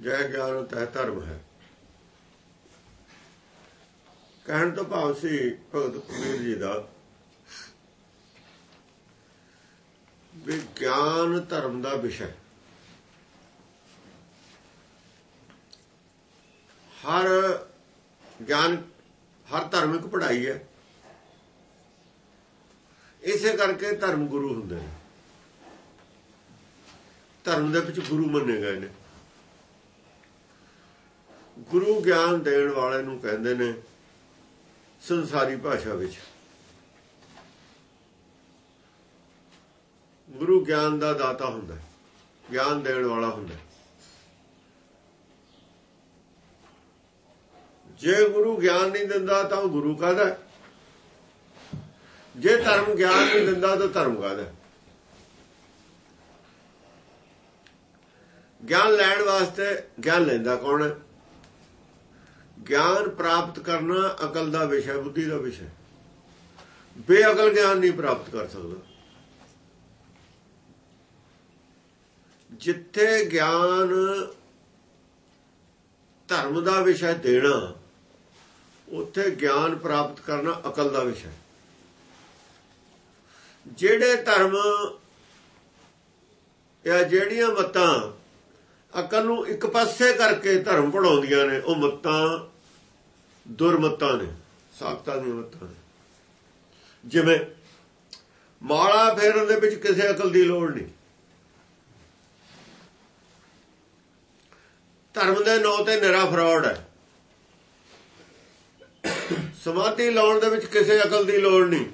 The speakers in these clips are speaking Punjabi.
ਜੈ ਗਿਆਨ ਤੈ ਧਰਮ ਹੈ। ਕਹਿਣ ਤੋਂ ਭਾਵ ਸੀ ਭਗਤ ਕਬੀਰ ਜੀ ਦਾ ਵੀ ਗਿਆਨ ਧਰਮ ਦਾ ਵਿਸ਼ਾ ਹਰ ਗਿਆਨ, ਹਰ ਧਰਮਿਕ ਪੜ੍ਹਾਈ ਹੈ। ਇਸੇ ਕਰਕੇ ਧਰਮ ਗੁਰੂ ਹੁੰਦੇ ਨੇ। ਧਰਮ ਦੇ ਵਿੱਚ ਗੁਰੂ ਮੰਨੇ ਗਏ ਨੇ। ਗੁਰੂ ਗਿਆਨ ਦੇਣ ਵਾਲੇ ਨੂੰ ਕਹਿੰਦੇ ਨੇ ਸੰਸਾਰੀ ਭਾਸ਼ਾ ਵਿੱਚ। ਗੁਰੂ ਗਿਆਨ ਦਾ ਦਾਤਾ ਹੁੰਦਾ ਗਿਆਨ ਦੇਣ ਵਾਲਾ ਹੁੰਦਾ ਜੇ ਗੁਰੂ ਗਿਆਨ ਨਹੀਂ ਦਿੰਦਾ ਤਾਂ ਉਹ ਗੁਰੂ ਕਾਹਦਾ ਜੇ ਧਰਮ ਗਿਆਨ ਨਹੀਂ ਦਿੰਦਾ ਤਾਂ ਧਰਮ ਕਾਹਦਾ ਗਿਆਨ ਲੈਣ ਵਾਸਤੇ ਗਿਆਨ ਲੈਂਦਾ ਕੌਣ ਹੈ? ਗਿਆਨ ਪ੍ਰਾਪਤ ਕਰਨਾ ਅਕਲ ਦਾ ਵਿਸ਼ਾ, ਬੁੱਧੀ ਦਾ ਵਿਸ਼ਾ ਬੇਅਕਲ ਗਿਆਨ ਨਹੀਂ ਪ੍ਰਾਪਤ ਕਰ ਸਕਦਾ। ਜਿੱਥੇ ਗਿਆਨ ਧਰਮ ਦਾ ਵਿਸ਼ਾ ਦੇਣਾ, ਉੱਥੇ ਗਿਆਨ ਪ੍ਰਾਪਤ ਕਰਨਾ ਅਕਲ ਦਾ ਵਿਸ਼ਾ ਜਿਹੜੇ ਧਰਮ ਜਾਂ ਜਿਹੜੀਆਂ ਮਤਾਂ ਅਕਲ ਨੂੰ ਇੱਕ ਪਾਸੇ ਕਰਕੇ ਧਰਮ ਪੜਾਉਂਦੀਆਂ ਨੇ, ਉਹ ਮਤਾਂ ਦੁਰਮਤਾਂ ਨੇ, ਸਾਖਤਾਂ ਦੀਆਂ ਮਤਾਂ ਨੇ। ਜਿਵੇਂ ਮਾਲਾ ਫੇਰਨ ਦੇ ਵਿੱਚ ਕਿਸੇ ਅਕਲ ਦੀ ਲੋੜ ਨਹੀਂ। ਧਰਮ ਦੇ ਨਾਂ ਤੇ ਨਿਰਾ ਫਰਾਡ ਹੈ। ਸਮਾਧੀ ਲਾਉਣ ਦੇ ਵਿੱਚ ਕਿਸੇ ਅਕਲ ਦੀ ਲੋੜ ਨਹੀਂ।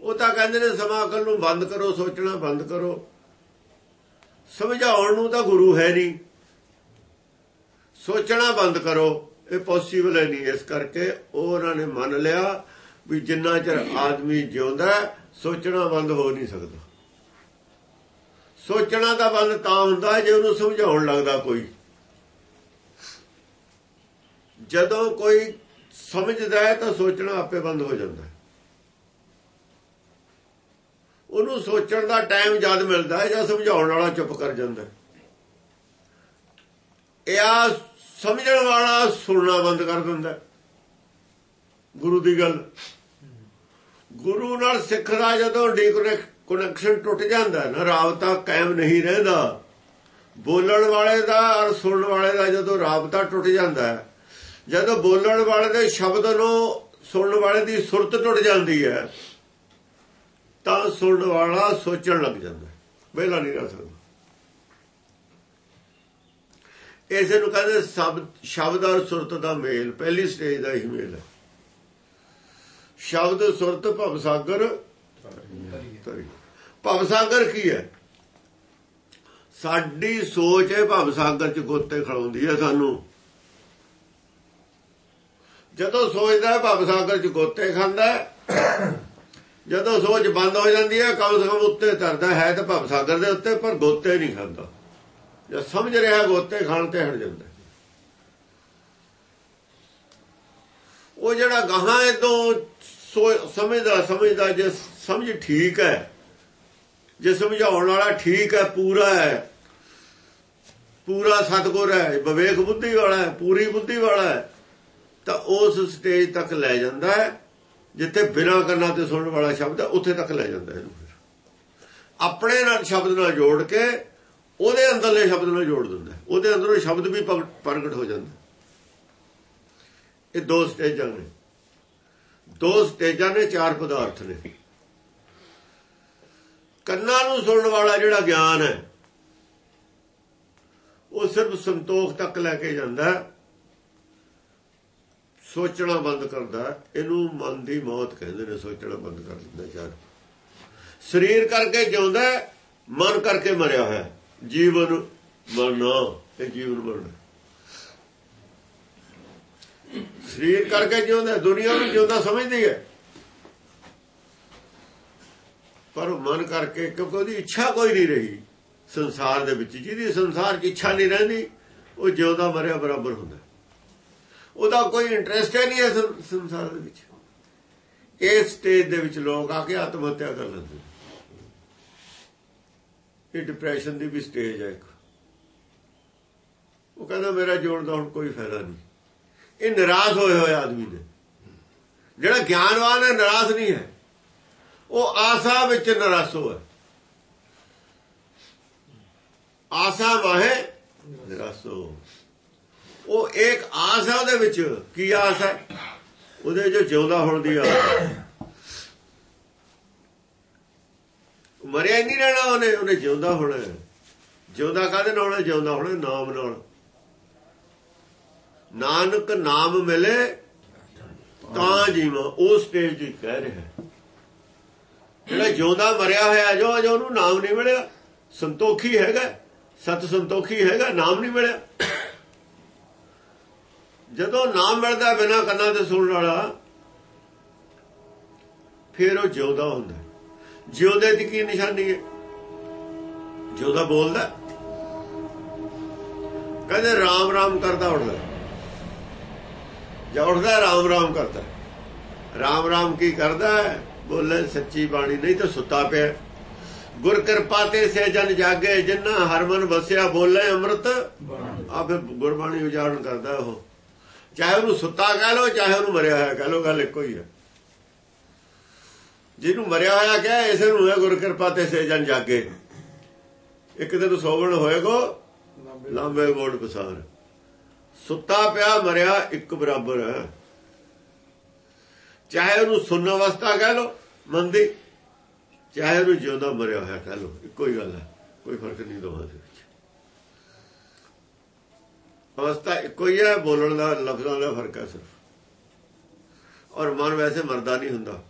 ਉਹ ਤਾਂ ਕਹਿੰਦੇ ਨੇ ਸਮਾਂ ਅਕਲ ਨੂੰ ਬੰਦ ਕਰੋ, ਸੋਚਣਾ ਬੰਦ ਕਰੋ। ਸਮਝਾਉਣ ਨੂੰ ਤਾਂ ਗੁਰੂ ਹੈ ਨਹੀਂ। ਸੋਚਣਾ ਬੰਦ ਕਰੋ। ਇਹ ਪੋਸੀਬਲ ਹੈ ਨਹੀਂ। ਇਸ ਕਰਕੇ ਉਹਨਾਂ ਨੇ ਮੰਨ ਲਿਆ ਵੀ ਜਿੰਨਾ ਚਿਰ ਆਦਮੀ ਜਿਉਂਦਾ ਸੋਚਣਾ ਬੰਦ ਹੋ ਨਹੀਂ ਸਕਦਾ। ਸੋਚਣਾ ਤਾਂ ਬੰਦ ਤਾਂ ਹੁੰਦਾ ਜੇ ਉਹਨੂੰ ਸਮਝਾਉਣ ਲੱਗਦਾ ਕੋਈ। ਜਦੋਂ ਕੋਈ ਸਮਝਦਾ ਹੈ ਤਾਂ ਸੋਚਣਾ ਆਪੇ ਬੰਦ ਹੋ ਜਾਂਦਾ ਉਹਨੂੰ ਸੋਚਣ ਦਾ ਟਾਈਮ ਜਦ ਮਿਲਦਾ ਹੈ ਜਾਂ ਸਮਝਾਉਣ ਵਾਲਾ ਚੁੱਪ ਕਰ ਜਾਂਦਾ ਇਹ ਆ ਸਮਝਣ ਵਾਲਾ ਸੁਣਨਾ ਬੰਦ ਕਰ ਦਿੰਦਾ। ਗੁਰੂ ਦੀ ਗੱਲ। ਗੁਰੂ ਨਾਲ ਸਿੱਖ ਦਾ ਜਦੋਂ ਕਨੈਕਸ਼ਨ ਟੁੱਟ ਜਾਂਦਾ, ਨਾ ਰਾਬਤਾ ਕਾਇਮ ਨਹੀਂ ਰਹਿੰਦਾ। ਬੋਲਣ ਵਾਲੇ ਦਾ ਔਰ ਸੁਣਨ ਵਾਲੇ ਦਾ ਜਦੋਂ ਰਾਬਤਾ ਟੁੱਟ ਜਾਂਦਾ, ਜਦੋਂ ਬੋਲਣ ਵਾਲੇ ਦੇ ਸ਼ਬਦ ਨੂੰ ਸੁਣਨ ਵਾਲੇ ਦੀ ਸੁਰਤ ਟੁੱਟ ਜਾਂਦੀ ਹੈ, ਤਾਂ ਸੁਣਨ ਵਾਲਾ ਸੋਚਣ ਲੱਗ ਜਾਂਦਾ। ਵਿਹਲਾ ਨਹੀਂ ਰਹਿ ਸਕਦਾ। ਇਸੇ ਨੂੰ ਕਹਿੰਦੇ ਸ਼ਬਦ ਸ਼ਬਦ ਔਰ ਸੁਰਤ ਦਾ ਮੇਲ। ਪਹਿਲੀ ਸਟੇਜ ਦਾ ਹੀ ਮੇਲ ਹੈ। ਸ਼ਬਦ, ਸੁਰਤ, ਭਵ ਸਾਗਰ ਭਵ ਸਾਗਰ ਕੀ ਹੈ? ਸਾਡੀ ਸੋਚ ਹੈ ਭਵ ਸਾਗਰ ਚ ਗੋਤੇ ਖੜਾਉਂਦੀ ਹੈ ਸਾਨੂੰ। ਜਦੋਂ ਸੋਚਦਾ ਭਵ ਸਾਗਰ ਚ ਗੋਤੇ ਖਾਂਦਾ ਜਦੋਂ ਸੋਚ ਬੰਦ ਹੋ ਜਾਂਦੀ ਹੈ, ਕਮ ਸੇ ਕਮ ਉੱਤੇ ਤਰਦਾ ਹੈ ਤਾਂ ਭਵ ਸਾਗਰ ਦੇ ਉੱਤੇ, ਪਰ ਗੋਤੇ ਨਹੀਂ ਖਾਂਦਾ। ਜੇ ਸਮਝ ਰਿਹਾ ਗੋਤੇ ਖਾਣ ਤੇ ਹਟ ਜਾਂਦਾ ਉਹ ਜਿਹੜਾ ਗਾਹਾਂ ਇਦੋਂ ਸਮਝਦਾ ਸਮਝਦਾ, ਜੇ ਸਮਝ ਠੀਕ ਹੈ, ਜੇ ਸਮਝਾਉਣ ਵਾਲਾ ਠੀਕ ਹੈ, ਪੂਰਾ ਹੈ, ਪੂਰਾ ਸਤਗੁਰ ਹੈ, ਵਿਵੇਕ ਬੁੱਧੀ ਵਾਲਾ ਹੈ, ਪੂਰੀ ਬੁੱਧੀ ਵਾਲਾ ਹੈ, ਤਾਂ ਉਸ ਸਟੇਜ ਤੱਕ ਲੈ ਜਾਂਦਾ ਹੈ, ਜਿੱਥੇ ਬਿਨਾਂ ਕੰਨਾਂ ਤੇ ਸੁਣਨ ਵਾਲਾ ਸ਼ਬਦ ਹੈ, ਉੱਥੇ ਤੱਕ ਲੈ ਜਾਂਦਾ ਇਹਨੂੰ ਫਿਰ। ਆਪਣੇ ਨਾਲ ਸ਼ਬਦ ਨਾਲ ਜੋੜ ਕੇ ਉਹਦੇ ਅੰਦਰਲੇ ਸ਼ਬਦ ਨਾਲ ਜੋੜ ਦਿੰਦਾ ਉਹਦੇ ਅੰਦਰੋਂ ਸ਼ਬਦ ਵੀ ਪ੍ਰਗਟ ਹੋ ਜਾਂਦਾ ਇਹ ਦੋ ਸਟੇਜਾਂ ਨੇ। ਦੋ ਸਟੇਜਾਂ ਨੇ, ਚਾਰ ਪਦਾਰਥ ਨੇ। ਕੰਨਾਂ ਨੂੰ ਸੁਣਨ ਵਾਲਾ ਜਿਹੜਾ ਗਿਆਨ ਹੈ, ਉਹ ਸਿਰਫ ਸੰਤੋਖ ਤੱਕ ਲੈ ਕੇ ਜਾਂਦਾ ਸੋਚਣਾ ਬੰਦ ਕਰਦਾ ਇਹਨੂੰ ਮਨ ਦੀ ਮੌਤ ਕਹਿੰਦੇ ਨੇ, ਸੋਚਣਾ ਬੰਦ ਕਰ ਦਿੰਦਾ ਚਾਰ ਸਰੀਰ ਕਰਕੇ ਜਿਉਂਦਾ ਮਨ ਕਰਕੇ ਮਰਿਆ ਹੋਇਆ ਜੀਵਨ ਮਰਨਾ ਇਹ ਜੀਵਨ ਮਰਨਾ। ਸਰੀਰ ਕਰਕੇ ਜਿਉਂਦਾ, ਦੁਨੀਆ ਨੂੰ ਜਿਉਂਦਾ ਸਮਝਦੀ ਹੈ। ਪਰ ਮਨ ਕਰਕੇ ਕਿਉਂਕਿ ਉਹਦੀ ਇੱਛਾ ਕੋਈ ਨਹੀਂ ਰਹੀ। ਸੰਸਾਰ ਦੇ ਵਿੱਚ ਜਿਹਦੀ ਸੰਸਾਰ 'ਚ ਇੱਛਾ ਨਹੀਂ ਰਹਿੰਦੀ, ਉਹ ਜਿਉਂਦਾ ਮਰਿਆ ਬਰਾਬਰ ਹੁੰਦਾ। ਉਹਦਾ ਕੋਈ ਇੰਟਰਸਟ ਹੀ ਨਹੀਂ ਹੈ ਸੰਸਾਰ ਦੇ ਵਿੱਚ। ਇਸ ਸਟੇਜ ਦੇ ਵਿੱਚ ਲੋਕ ਆ ਕੇ ਆਤਮ ਹੱਤਿਆ ਕਰ ਲੈਂਦੇ ਇਹ ਡਿਪਰੈਸ਼ਨ ਦੀ ਵੀ ਸਟੇਜ ਹੈ ਇੱਕ। ਉਹ ਕਹਿੰਦਾ ਮੇਰਾ ਜੋੜ ਦਾ ਹੁਣ ਕੋਈ ਫਾਇਦਾ ਨਹੀਂ। ਇਹ ਨਿਰਾਸ਼ ਹੋਏ ਹੋਏ ਆਦਮੀ ਨੇ। ਜਿਹੜਾ ਗਿਆਨਵਾਨ ਹੈ, ਨਿਰਾਸ਼ ਨਹੀਂ ਹੈ। ਉਹ ਆਸਾ ਵਿੱਚ ਨਿਰਾਸ਼ੋ ਹੈ ਆਸਾ ਵਾਹੇ ਨਿਰਾਸ਼ੋ ਉਹ ਇੱਕ ਆਸ ਹੈ ਉਹਦੇ ਵਿੱਚ ਕੀ ਆਸ? ਹੈ ਉਹਦੇ ਜੋ ਜਿਉਂਦਾ ਹੋਣ ਦੀ ਆਸ ਹੈ ਮਰਿਆ ਹੀ ਨਹੀਂ ਰਹਿਣਾ ਉਹਨੇ ਉਹਨੇ ਜਿਉਂਦਾ ਹੋਣਾ। ਜਿਉਂਦਾ ਕਾਹਦੇ ਨਾਲ ਹੋਣਾ ਜਿਉਂਦਾ ਹੋਣਾ ਨਾਮ ਨਾਲ। ਨਾਨਕ ਨਾਮ ਮਿਲੇ, ਤਾਂ ਜੀਵਾਂ ਉਹ ਸਟੇਜ ਦੀ ਕਹਿ ਰਿਹਾ। ਜਿਹੜਾ ਜਿਉਂਦਾ ਮਰਿਆ ਹੋਇਆ, ਜੋ ਅਜੇ ਉਹਨੂੰ ਨਾਮ ਨਹੀਂ ਮਿਲਿਆ। ਸੰਤੋਖੀ ਹੈਗਾ, ਸਤ ਸੰਤੋਖੀ ਹੈਗਾ, ਨਾਮ ਨਹੀਂ ਮਿਲਿਆ। ਜਦੋਂ ਨਾਮ ਮਿਲਦਾ ਬਿਨਾ ਕੰਨਾਂ ਤੇ ਸੁਣਨ ਵਾਲਾ, ਫਿਰ ਉਹ ਜਿਉਂਦਾ ਹੁੰਦਾ। ਜਿਉਂਦੇ ਦੀ ਕੀ ਨਿਸ਼ਾਨੀ ਹੈ? ਜਿਉਂਦਾ ਬੋਲਦਾ ਕਹਿੰਦੇ ਰਾਮ ਰਾਮ ਕਰਦਾ ਉੱਠਦਾ ਜਾਂ ਉੱਠਦਾ ਰਾਮ ਰਾਮ ਕਰਦਾ ਰਾਮ ਰਾਮ ਕੀ ਕਰਦਾ ਬੋਲੇ, ਸੱਚੀ ਬਾਣੀ ਨਹੀਂ ਤਾਂ ਸੁੱਤਾ ਪਿਆ ਗੁਰ ਕਿਰਪਾ ਤੇ ਸੇ ਜਨ ਜਾਗੇ ਜਿਨ੍ਹਾਂ ਹਰਮਨ ਵਸਿਆ ਬੋਲੇ ਅੰਮ੍ਰਿਤ, ਆਪੇ ਗੁਰਬਾਣੀ ਉਜਾੜਨ ਕਰਦਾ ਉਹ। ਚਾਹੇ ਉਹਨੂੰ ਸੁੱਤਾ ਕਹਿ ਲੋ ਚਾਹੇ ਉਹਨੂੰ ਮਰਿਆ ਹੋਇਆ ਕਹਿ ਲੋ ਗੱਲ ਇੱਕੋ ਹੀ ਹੈ। ਜਿਹਨੂੰ ਮਰਿਆ ਹੋਇਆ ਕਹੇ, ਇਸੇ ਨੂੰ ਹੈ ਗੁਰ ਕਿਰਪਾ ਤੇ ਸੇ ਜਨ ਜਾਗੇ। ਇੱਕ ਦਿਨ ਸੋਵਣ ਹੋਏਗੋ, ਲਾਂਬੇ ਗੋੜ ਪਸਾਰ। ਸੁੱਤਾ ਪਿਆ, ਮਰਿਆ, ਇੱਕ ਬਰਾਬਰ ਹੈ। ਚਾਹੇ ਉਹਨੂੰ ਸੁਣਨ ਅਵਸਥਾ ਕਹਿ ਲੋ ਮੰਦੀ ਚਾਹੇ ਉਹਨੂੰ ਜਿਉਂਦਾ ਮਰਿਆ ਹੋਇਆ ਕਹਿ ਲੋ ਇੱਕੋ ਹੀ ਗੱਲ ਹੈ। ਕੋਈ ਫ਼ਰਕ ਨਹੀਂ ਦੋਹਾਂ ਦੇ ਵਿੱਚ। ਅਵਸਥਾ ਇੱਕੋ ਹੀ ਹੈ, ਬੋਲਣ ਦਾ, ਲਫ਼ਜ਼ਾਂ ਦਾ ਫ਼ਰਕ ਹੈ ਸਿਰਫ। ਔਰ ਮਨ ਵੈਸੇ ਮਰਦਾ ਨਹੀਂ ਹੁੰਦਾ।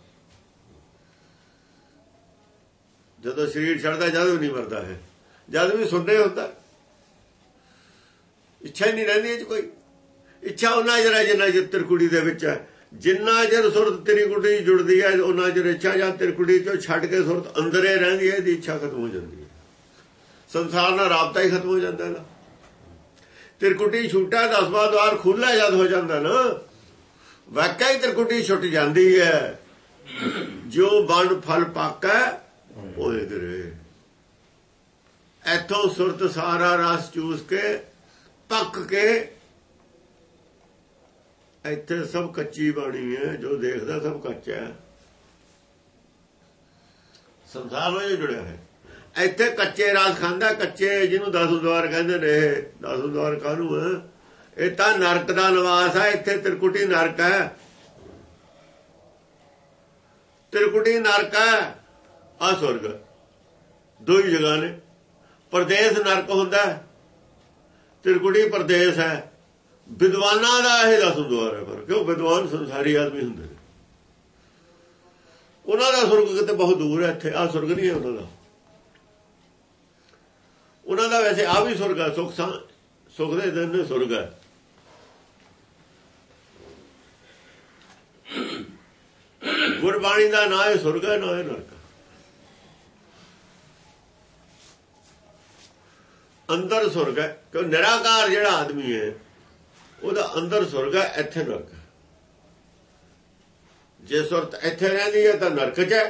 ਜਦੋਂ ਸਰੀਰ ਛੱਡਦਾ ਜਦ ਵੀ ਨਹੀਂ ਮਰਦਾ ਹੈ। ਜਦ ਵੀ ਸੁਣਨੇ ਹੁੰਦਾ। ਇੱਛਾ ਹੀ ਨਹੀਂ ਰਹਿੰਦੀ ਇਹ ਕੋਈ। ਇੱਛਾ ਉਹਨਾਂ ਜਰਾ ਜਿੰਨਾ ਜਿੱਤਰ ਕੁੜੀ ਦੇ ਵਿੱਚ ਹੈ। ਜਿੰਨਾ ਜਰ ਸੁਰਤ ਤੇਰੀ ਕੁੜੀ ਜੁੜਦੀ ਹੈ, ਉਹਨਾਂ ਜਰ ਇੱਛਾ ਜਾਂ ਤੇਰੀ ਚੋਂ ਛੱਡ ਕੇ ਸੁਰਤ ਅੰਦਰੇ ਰਹਿੰਦੀ ਹੈ, ਇਹਦੀ ਇੱਛਾ ਖਤਮ ਹੋ ਜਾਂਦੀ ਹੈ। ਸੰਸਾਰ ਨਾਲ ਰਾਬਤਾ ਹੀ ਖਤਮ ਹੋ ਜਾਂਦਾ ਹੈ ਨਾ। ਤਿਰਕੁਟੀ ਛੁੱਟਾ ਦਸਵਾ ਦਵਾਰ ਖੁੱਲਾ ਜਦ ਹੋ ਜਾਂਦਾ ਨਾ। ਵਾਕਿਆ ਹੀ ਤਿਰਕੁਟੀ ਛੁੱਟ ਜਾਂਦੀ ਹੈ। ਜੋ ਬਣ ਫਲ ਪਾਕਾ ਉਹਦੇ ਕਰੇ ਐਥੋਂ ਸੁਰਤ ਸਾਰਾ ਰਸ ਚੂਸ ਕੇ, ਪੱਕ ਕੇ, ਇੱਥੇ ਸਭ ਕੱਚੀ ਬਾਣੀ ਹੈ, ਜੋ ਦੇਖਦਾ ਸਭ ਕੱਚਾ ਹੈ। ਸੰਸਾਰ ਨਾਲ ਜੁੜਿਆ ਹੈ। ਇੱਥੇ ਕੱਚੇ ਰਾਸ ਖਾਂਦਾ, ਕੱਚੇ ਜਿਹਨੂੰ ਦਸ ਦਵਾਰ ਕਹਿੰਦੇ ਨੇ, ਦਸ ਦਵਾਰ ਕਾਹਨੂੰ ਹੈ? ਇਹ ਤਾਂ ਨਰਕ ਦਾ ਨਿਵਾਸ ਹੈ, ਇੱਥੇ ਤਿਰਕੁਟੀ ਨਰਕ ਹੈ। ਤਿਰਕੁਟੀ ਨਰਕ ਹੈ। ਆ ਸੁਰਗ ਦੋ ਹੀ ਜਗ੍ਹਾ ਨੇ। ਪਰਦੇਸ ਨਰਕ ਹੁੰਦਾ ਤਿਰਕੁਟੀ ਪਰਦੇਸ ਹੈ। ਵਿਦਵਾਨਾਂ ਦਾ ਇਹ ਦਸ ਦੁਆਰਾ ਹੈ ਪਰ ਕਿਉਂ? ਵਿਦਵਾਨ ਸੰਸਾਰੀ ਆਦਮੀ ਹੁੰਦੇ ਨੇ। ਉਹਨਾਂ ਦਾ ਸੁਰਗ ਕਿਤੇ ਬਹੁਤ ਦੂਰ ਹੈ ਇੱਥੇ। ਆ ਸੁਰਗ ਨਹੀਂ ਹੈ ਉਹਨਾਂ ਦਾ। ਉਹਨਾਂ ਦਾ ਵੈਸੇ ਆ ਵੀ ਸੁਰਗ ਹੈ। ਸੁਖ ਸੁਖ ਦੇ ਦਿਨ ਨੇ ਸੁਰਗ ਹੈ। ਗੁਰਬਾਣੀ ਦਾ ਨਾਂ ਹੈ ਸੁਰਗ ਹੈ, ਨਾ ਹੈ ਨਰਕ ਅੰਦਰ ਸੁਰਗ ਹੈ ਕਿ ਨਿਰਾਕਾਰ ਜਿਹੜਾ ਆਦਮੀ ਹੈ ਉਹਦਾ ਅੰਦਰ ਸੁਰਗ ਹੈ ਇੱਥੇ ਨਰਕ ਜੇ ਸੁਰਤ ਇੱਥੇ ਰਹਿੰਦੀ ਹੈ ਤਾਂ ਨਰਕ 'ਚ ਹੈ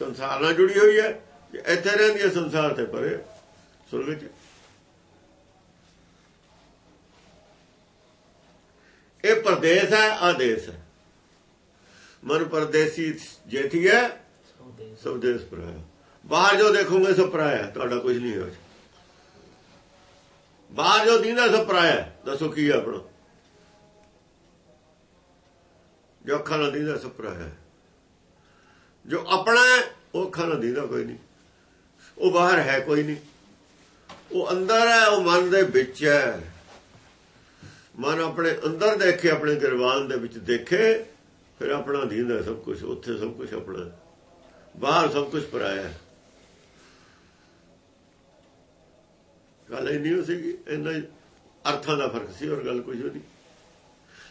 ਸੰਸਾਰ ਨਾਲ ਜੁੜੀ ਹੋਈ ਹੈ ਜੇ ਇੱਥੇ ਰਹਿੰਦੀ ਹੈ ਸੰਸਾਰ ਤੇ ਪਰੇ ਸੁਰਗ 'ਚ ਇਹ ਪਰਦੇਸ ਹੈ ਆਦੇਸ ਹੈ। ਮਨ ਪਰਦੇਸੀ ਜੇਠੀ ਹੈ ਸਭ ਦੇਸ ਪਰਾਇਆ ਬਾਹਰ ਜੋ ਦੇਖੋਗੇ ਸਭ ਪਰਾਇਆ ਤੁਹਾਡਾ ਕੁਝ ਨਹੀਂ ਹੋਇਆ। ਬਾਹਰ ਜੋ ਦੀਨਾ ਸਭ ਪਰਾਇਆ ਦੱਸੋ ਕੀ ਹੈ ਆਪਣਾ? ਜੋ ਅੱਖਾਂ ਨਾਲ ਦੀਦਾ ਸਭ ਪਰਾਇਆ ਜੋ ਆਪਣਾ ਉਹ ਅੱਖਾਂ ਨਾਲ ਦੀਦਾ ਕੋਈ ਨਹੀਂ। ਉਹ ਬਾਹਰ ਹੈ ਕੋਈ ਨਹੀਂ। ਉਹ ਅੰਦਰ ਹੈ, ਉਹ ਮਨ ਦੇ ਵਿੱਚ ਹੈ। ਮਨ ਆਪਣੇ ਅੰਦਰ ਦੇਖੇ, ਆਪਣੇ ਗਿਰਵਾਨ ਦੇ ਵਿੱਚ ਦੇਖੇ, ਫਿਰ ਆਪਣਾ ਦੀਂਦਾ ਸਭ ਕੁਝ ਉੱਥੇ ਸਭ ਕੁਝ ਆਪਣਾ ਬਾਹਰ ਸਭ ਕੁਝ ਪਰਾਇਆ ਗੱਲ ਇੰਨੀ ਨਹੀਂ ਹੋ ਸੀਗੀ, ਇਹਨਾਂ ਅਰਥਾਂ ਦਾ ਫ਼ਰਕ ਸੀ ਔਰ ਗੱਲ ਕੁਝ ਨਹੀਂ।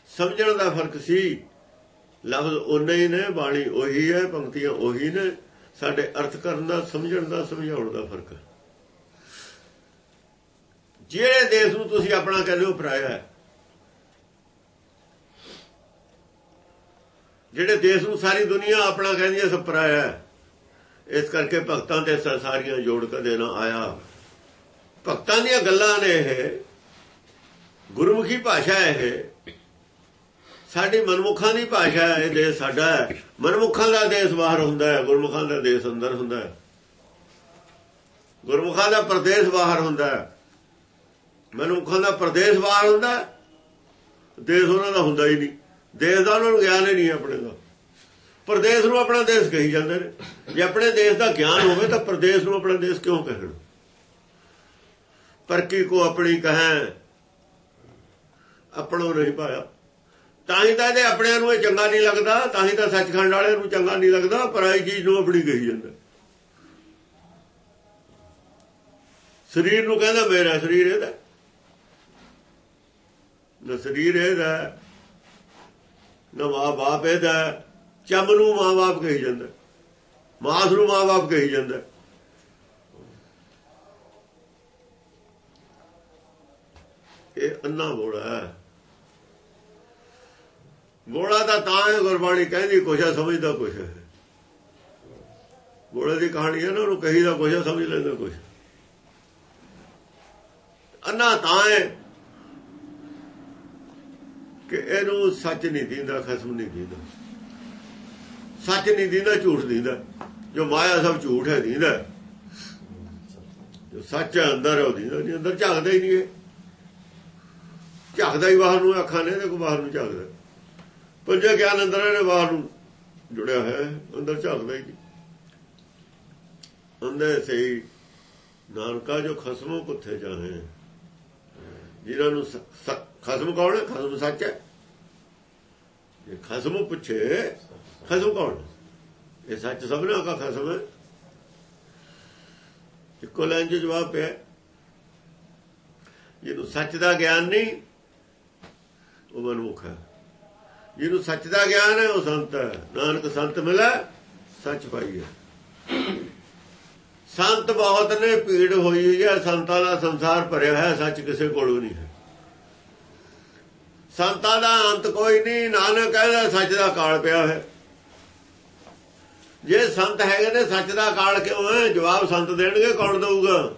ਸਮਝਣ ਦਾ ਫ਼ਰਕ ਸੀ, ਲਫ਼ਜ਼ ਉਨੇ ਹੀ ਨੇ, ਬਾਣੀ ਉਹੀ ਹੈ, ਪੰਕਤੀਆਂ ਉਹੀ ਨੇ, ਸਾਡੇ ਅਰਥ ਕਰਨ ਦਾ, ਸਮਝਣ ਦਾ, ਸਮਝਾਉਣ ਦਾ ਫ਼ਰਕ। ਜਿਹੜੇ ਦੇਸ਼ ਨੂੰ ਤੁਸੀਂ ਆਪਣਾ ਕਹਿੰਦੇ ਹੋ ਪਰਾਇਆ ਹੈ, ਜਿਹੜੇ ਦੇਸ਼ ਨੂੰ ਸਾਰੀ ਦੁਨੀਆ ਆਪਣਾ ਕਹਿੰਦੀ ਹੈ ਸਭ ਪਰਾਇਆ ਹੈ, ਇਸ ਕਰਕੇ ਭਗਤਾਂ ਤੇ ਸੰਸਾਰੀਆਂ ਜੋੜ ਕਦੇ ਨਾ ਆਇਆ। ਭਗਤਾਂ ਦੀਆਂ ਗੱਲਾਂ ਨੇ ਇਹ। ਗੁਰਮੁਖੀ ਭਾਸ਼ਾ ਇਹ। ਸਾਡੀ ਮਨਮੁਖਾਂ ਦੀ ਭਾਸ਼ਾ ਇਹ ਦੇਸ਼ ਸਾਡਾ ਹੈ। ਮਨਮੁਖਾਂ ਦਾ ਦੇਸ਼ ਬਾਹਰ ਹੁੰਦਾ ਹੈ, ਗੁਰਮੁਖਾਂ ਦਾ ਦੇਸ਼ ਅੰਦਰ ਹੁੰਦਾ ਹੈ। ਗੁਰਮੁਖਾਂ ਦਾ ਪ੍ਰਦੇਸ਼ ਬਾਹਰ ਹੁੰਦਾ ਹੈ। ਮਨਮੁਖਾਂ ਦਾ ਪ੍ਰਦੇਸ਼ ਬਾਹਰ ਹੁੰਦਾ ਦੇਸ਼ ਉਹਨਾਂ ਦਾ ਹੁੰਦਾ ਹੀ ਨਹੀਂ। ਦੇਸ਼ ਦਾ ਉਹਨਾਂ ਨੂੰ ਗਿਆਨ ਹੀ ਨਹੀਂ ਆਪਣੇ ਦਾ। ਪ੍ਰਦੇਸ਼ ਨੂੰ ਆਪਣਾ ਦੇਸ਼ ਕਹੀ ਜਾਂਦੇ ਨੇ। ਜੇ ਆਪਣੇ ਦੇਸ਼ ਦਾ ਗਿਆਨ ਹੋਵੇ ਤਾਂ ਪ੍ਰਦੇਸ਼ ਨੂੰ ਆਪਣਾ ਦੇਸ਼ ਕਿਉਂ ਕਹਿਣ? ਪਰ ਕੀ ਕੋ ਆਪਣੀ ਕਹੇ, ਆਪਣੋ ਨਹੀਂ ਪਾਇਆ ਤਾਂ ਹੀ ਤਾਂ ਇਹਦੇ ਆਪਣਿਆਂ ਨੂੰ ਇਹ ਚੰਗਾ ਨਹੀਂ ਲੱਗਦਾ ਤਾਂ ਹੀ ਤਾਂ ਸੱਚਖੰਡ ਵਾਲਿਆਂ ਨੂੰ ਚੰਗਾ ਨਹੀਂ ਲੱਗਦਾ ਪਰਾਈ ਚੀਜ਼ ਨੂੰ ਆਪਣੀ ਕਹੀ ਜਾਂਦਾ। ਸਰੀਰ ਨੂੰ ਕਹਿੰਦਾ, ਮੇਰਾ ਸਰੀਰ ਇਹਦਾ ਨਾ ਸਰੀਰ ਇਹਦਾ ਨਾ ਮਾਂ ਬਾਪ ਇਹਦਾ ਚੰਮ ਨੂੰ ਮਾਂ ਬਾਪ ਕਹੀ ਜਾਂਦਾ। ਮਾਸ ਨੂੰ ਮਾਂ ਬਾਪ ਕਹੀ ਜਾਂਦਾ। ਇਹ ਅੰਨਾ ਬੋੜਾ ਹੈ। ਬੋੜਾ ਦਾ ਤਾਂ ਹੈ ਗੁਰਬਾਣੀ ਕਹਿੰਦੀ, ਕੁਛ ਹੈ, ਸਮਝਦਾ ਕੁਛ ਹੈ। ਬੋੜੇ ਦੀ ਕਹਾਣੀ ਹੈ ਨਾ, ਉਹਨੂੰ ਕਹੀਦਾ ਕੁਛ ਹੈ, ਸਮਝ ਲੈਂਦਾ ਕੁਛ ਅੰਨਾ ਤਾਂ ਹੈ ਕਿ ਇਹਨੂੰ ਸੱਚ ਨਹੀਂ ਦਿੰਦਾ, ਖਸਮ ਨਹੀਂ ਦਿੰਦਾ। ਸੱਚ ਨਹੀਂ ਦਿੰਦਾ, ਝੂਠ ਦਿੰਦਾ। ਜੋ ਮਾਇਆ ਸਭ ਝੂਠ ਹੈ, ਦਿੰਦਾ। ਜੋ ਸੱਚ ਹੈ, ਅੰਦਰ ਉਹ ਦਿੰਦਾ। ਨਹੀਂ, ਅੰਦਰ ਝਾਕਦਾ ਹੀ ਨਹੀਂ ਹੈ ਝਾਕਦਾ ਹੀ ਬਾਹਰ ਨੂੰ, ਅੱਖਾਂ ਨੇ ਤੇ ਕੋ ਬਾਹਰ ਨੂੰ ਝਾਕਦਾ। ਪਰ ਜੇ ਗਿਆਨ ਅੰਦਰ ਨੇ ਬਾਹਰ ਨੂੰ ਜੁੜਿਆ ਹੈ, ਅੰਦਰ ਝਾਕਦਾ ਹੀ ਅੰਦਰ ਸਹੀ, ਨਾਨਕਾ ਜੋ ਖਸਮੋ ਕੁੱਥੇ ਜਾਹੇ ਜਿਨ੍ਹਾਂ ਨੂੰ ਖਸਮ ਕੌਣ ਹੈ? ਖਸਮ ਸੱਚ ਹੈ। ਜੇ ਖਸਮ ਪੁੱਛੇ, ਖਸਮ ਕੌਣ? ਇਹ ਸੱਚ ਸਭਨਾ ਦਾ ਖਸਮ ਹੈ। ਇੱਕੋ ਲਾਈਨ 'ਚ ਜਵਾਬ ਪਿਆ ਜਿਹਨੂੰ ਸੱਚ ਦਾ ਗਿਆਨ ਨਹੀਂ ਉਹ ਮਨਮੁਖ ਹੈ। ਜਿਹਨੂੰ ਸੱਚ ਦਾ ਗਿਆਨ ਹੈ, ਉਹ ਸੰਤ ਹੈ। ਨਾਨਕ ਸੰਤ ਮਿਲੇ, ਸੱਚ ਪਾਈਏ ਸੰਤ ਬਹੁਤ ਨੇ, ਭੀੜ ਹੋਈ ਹੈ। ਸੰਤਾਂ ਦਾ ਸੰਸਾਰ ਭਰਿਆ ਹੈ, ਸੱਚ ਕਿਸੇ ਕੋਲ ਨਹੀਂ ਹੈ। ਸੰਤਾਂ ਦਾ ਅੰਤ ਕੋਈ ਨਹੀਂ, ਨਾਨਕ ਕਹਿੰਦਾ ਸੱਚ ਦਾ ਕਾਲ ਪਿਆ ਹੈ। ਜੇ ਸੰਤ ਹੈਗੇ ਨੇ, ਸੱਚ ਦਾ ਕਾਲ ਕਿਉਂ ਹੈ? ਜਵਾਬ ਸੰਤ ਦੇਣਗੇ, ਕੌਣ ਦਊਗਾ?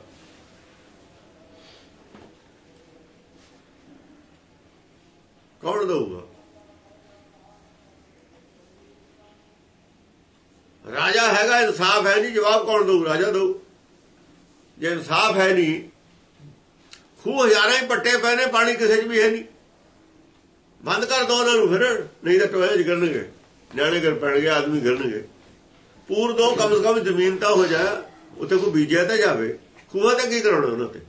ਕੌਣ ਦਊਗਾ? ਰਾਜਾ ਹੈਗਾ, ਇਨਸਾਫ ਹੈ ਨਹੀਂ, ਜਵਾਬ ਕੌਣ ਦਊ? ਰਾਜਾ ਦਊ। ਜੇ ਇਨਸਾਫ ਹੈ ਨਹੀਂ, ਖੂਹ ਹਜ਼ਾਰਾਂ ਹੀ ਪੱਟੇ ਪਏ ਨੇ, ਪਾਣੀ ਕਿਸੇ 'ਚ ਵੀ ਹੈ ਨਹੀਂ। ਬੰਦ ਕਰ ਦੋ ਉਹਨਾਂ ਨੂੰ ਫਿਰ, ਨਹੀਂ ਤਾਂ ਟੋਏ 'ਚ ਕਰਨਗੇ ਨਿਆਣੇ ਘਰ ਪੈਣਗੇ, ਆਦਮੀ ਗਿਰਨਗੇ। ਪੂਰ ਦੋ, ਕਮ ਸੇ ਕਮ ਜ਼ਮੀਨ ਤਾਂ ਹੋ ਜਾ ਉੱਥੇ ਕੋਈ ਬੀਜਿਆ ਤਾਂ ਜਾਵੇ। ਖੂਹਾਂ ਤੇ ਕੀ ਕਰਾਉਣਾ ਉਹਨਾਂ ਤੇ?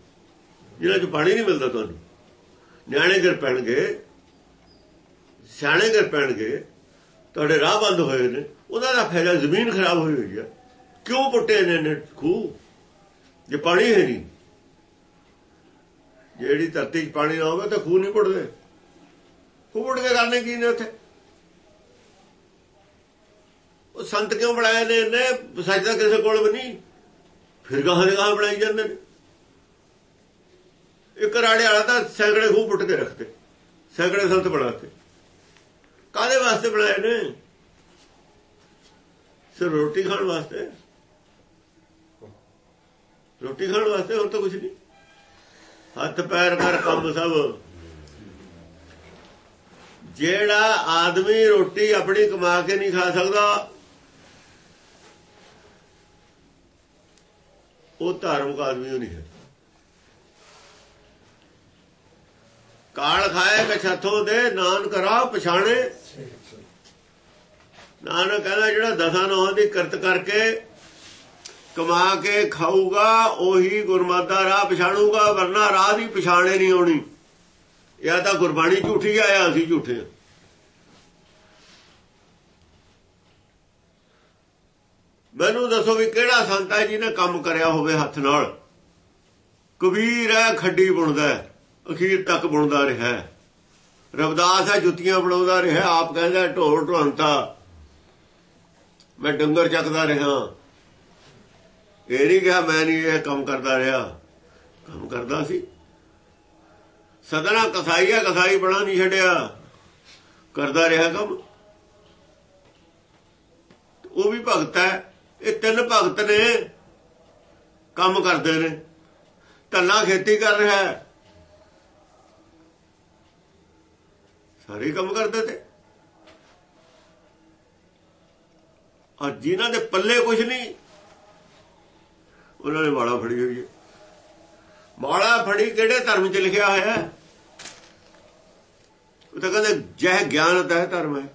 ਜਿਹਨਾਂ 'ਚ ਪਾਣੀ ਨਹੀਂ ਮਿਲਦਾ ਤੁਹਾਨੂੰ। ਨਿਆਣੇ ਘਰ ਪੈਣਗੇ ਸਿਆਣੇ ਘਰ ਪੈਣਗੇ, ਤੁਹਾਡੇ ਰਾਹ ਬੰਦ ਹੋਏ ਨੇ, ਉਹਨਾਂ ਦਾ ਫਾਇਦਾ ਜ਼ਮੀਨ ਖਰਾਬ ਹੋਈ ਹੋਈ ਹੈ ਕਿਉਂ ਪੁੱਟੇ ਨੇ ਨੇ ਖੂਹ? ਜੇ ਪਾਣੀ ਹੈ ਨਹੀਂ, ਜਿਹੜੀ ਧਰਤੀ 'ਚ ਪਾਣੀ ਨਾ ਹੋਵੇ ਤਾਂ ਖੂਹ ਨਹੀਂ ਪੁੱਟਦੇ। ਖੂਹ ਪੁੱਟ ਕੇ ਕਰਨੇ ਕੀ ਨੇ ਉੱਥੇ? ਉਹ ਸੰਤ ਕਿਉਂ ਬਣਾਏ ਨੇ ਨੇ ਸੱਚ ਤਾਂ ਕਿਸੇ ਕੋਲ ਵੀ ਨਹੀਂ। ਫਿਰ ਗਾਹਾਂ ਦੇ ਗਾਹਾਂ ਬਣਾਈ ਜਾਂਦੇ ਨੇ? ਇੱਕ ਰਾੜੇ ਵਾਲਾ ਤਾਂ ਸੈਂਕੜੇ ਖੂਹ ਪੁੱਟ ਕੇ ਰੱਖਦੇ ਸੈਂਕੜੇ ਸੰਤ ਬਣਾਤੇ। ਕਾਦੇ ਵਾਸਤੇ ਬਣਾਏ ਨੇ ਸਿਰ ਰੋਟੀ ਖਾਣ ਵਾਸਤੇ? ਰੋਟੀ ਖਾਣ ਵਾਸਤੇ ਹੋਰ ਤਾਂ ਕੁਝ ਨਹੀਂ। ਹੱਥ ਪੈਰ ਕਰ ਕੰਮ ਸਭ। ਜਿਹੜਾ ਆਦਮੀ ਰੋਟੀ ਆਪਣੀ ਕਮਾ ਕੇ ਨਹੀਂ ਖਾ ਸਕਦਾ, ਉਹ ਧਾਰਮਿਕ ਆਦਮੀ ਨਹੀਂ ਹੈ। ਕਾਲ ਖਾਏ ਕਛਥੋਂ ਦੇ ਨਾਨ ਕਰਾ ਪਛਾਣੇ ਨਾਨਕ ਕਹਿੰਦਾ ਜਿਹੜਾ ਦਸਾਂ ਨੌਂ ਦੀ ਕਰਤ ਕਰਕੇ ਕਮਾ ਕੇ ਖਾਊਗਾ, ਉਹੀ ਗੁਰਮਤਿ ਰਾਹ ਪਛਾਣੂਗਾ, ਵਰਨਾ ਰਾਹ ਦੀ ਪਛਾਣੇ ਨਹੀਂ ਆਉਣੀ। ਇਹ ਤਾਂ ਗੁਰਬਾਣੀ ਝੂਠੀ ਆਇਆ ਅਸੀਂ ਝੂਠੇ ਮੈਨੂੰ ਦੱਸੋ ਵੀ ਕਿਹੜਾ ਸੰਤ ਹੈ ਜਿਹਨੇ ਕੰਮ ਕਰਿਆ ਹੋਵੇ ਹੱਥ ਨਾਲ? ਕਬੀਰ ਹੈ, ਖੱਡੀ ਬੁਣਦਾ ਅਖੀਰ ਤੱਕ ਬੁਣਦਾ ਰਿਹਾ ਰਵਦਾਸ ਹੈ, ਜੁੱਤੀਆਂ ਬਣਾਉਂਦਾ ਰਿਹਾ ਆਪ ਕਹਿੰਦਾ ਢੋਲ ਢੋਲਤਾ ਮੈਂ ਡੰਗਰ ਚੱਕਦਾ ਰਿਹਾ। ਇਹ ਨਹੀਂ ਕਿਹਾ ਮੈਂ ਨਹੀਂ ਇਹ ਕੰਮ ਕਰਦਾ ਰਿਹਾ। ਕੰਮ ਕਰਦਾ ਸੀ। ਸਦਨਾ ਕਸਾਈਆ ਕਸਾਈ ਬਣਾ ਨਹੀਂ ਛੱਡਿਆ। ਕਰਦਾ ਰਿਹਾ ਕੰਮ। ਉਹ ਵੀ ਭਗਤ ਹੈ। ਇਹ ਤਿੰਨ ਭਗਤ ਨੇ। ਕੰਮ ਕਰਦੇ ਨੇ। ਧੰਨਾ ਖੇਤੀ ਕਰ ਰਿਹਾ ਹੈ। ਸਾਰੇ ਕੰਮ ਕਰਦੇ ਤੇ। ਔਰ ਜਿਨ੍ਹਾਂ ਦੇ ਪੱਲੇ ਕੁਝ ਨਹੀਂ, ਉਹਨਾਂ ਨੇ ਮਾਲਾ ਫੜੀ ਹੋਈ ਹੈ। ਮਾਲਾ ਫੜੀ ਕਿਹੜੇ ਧਰਮ 'ਚ ਲਿਖਿਆ ਹੋਇਆ ਹੈ? ਉਹ ਤਾਂ ਕਹਿੰਦੇ, ਜਹ ਗਿਆਨ ਹੈ ਧਰਮ ਹੈ।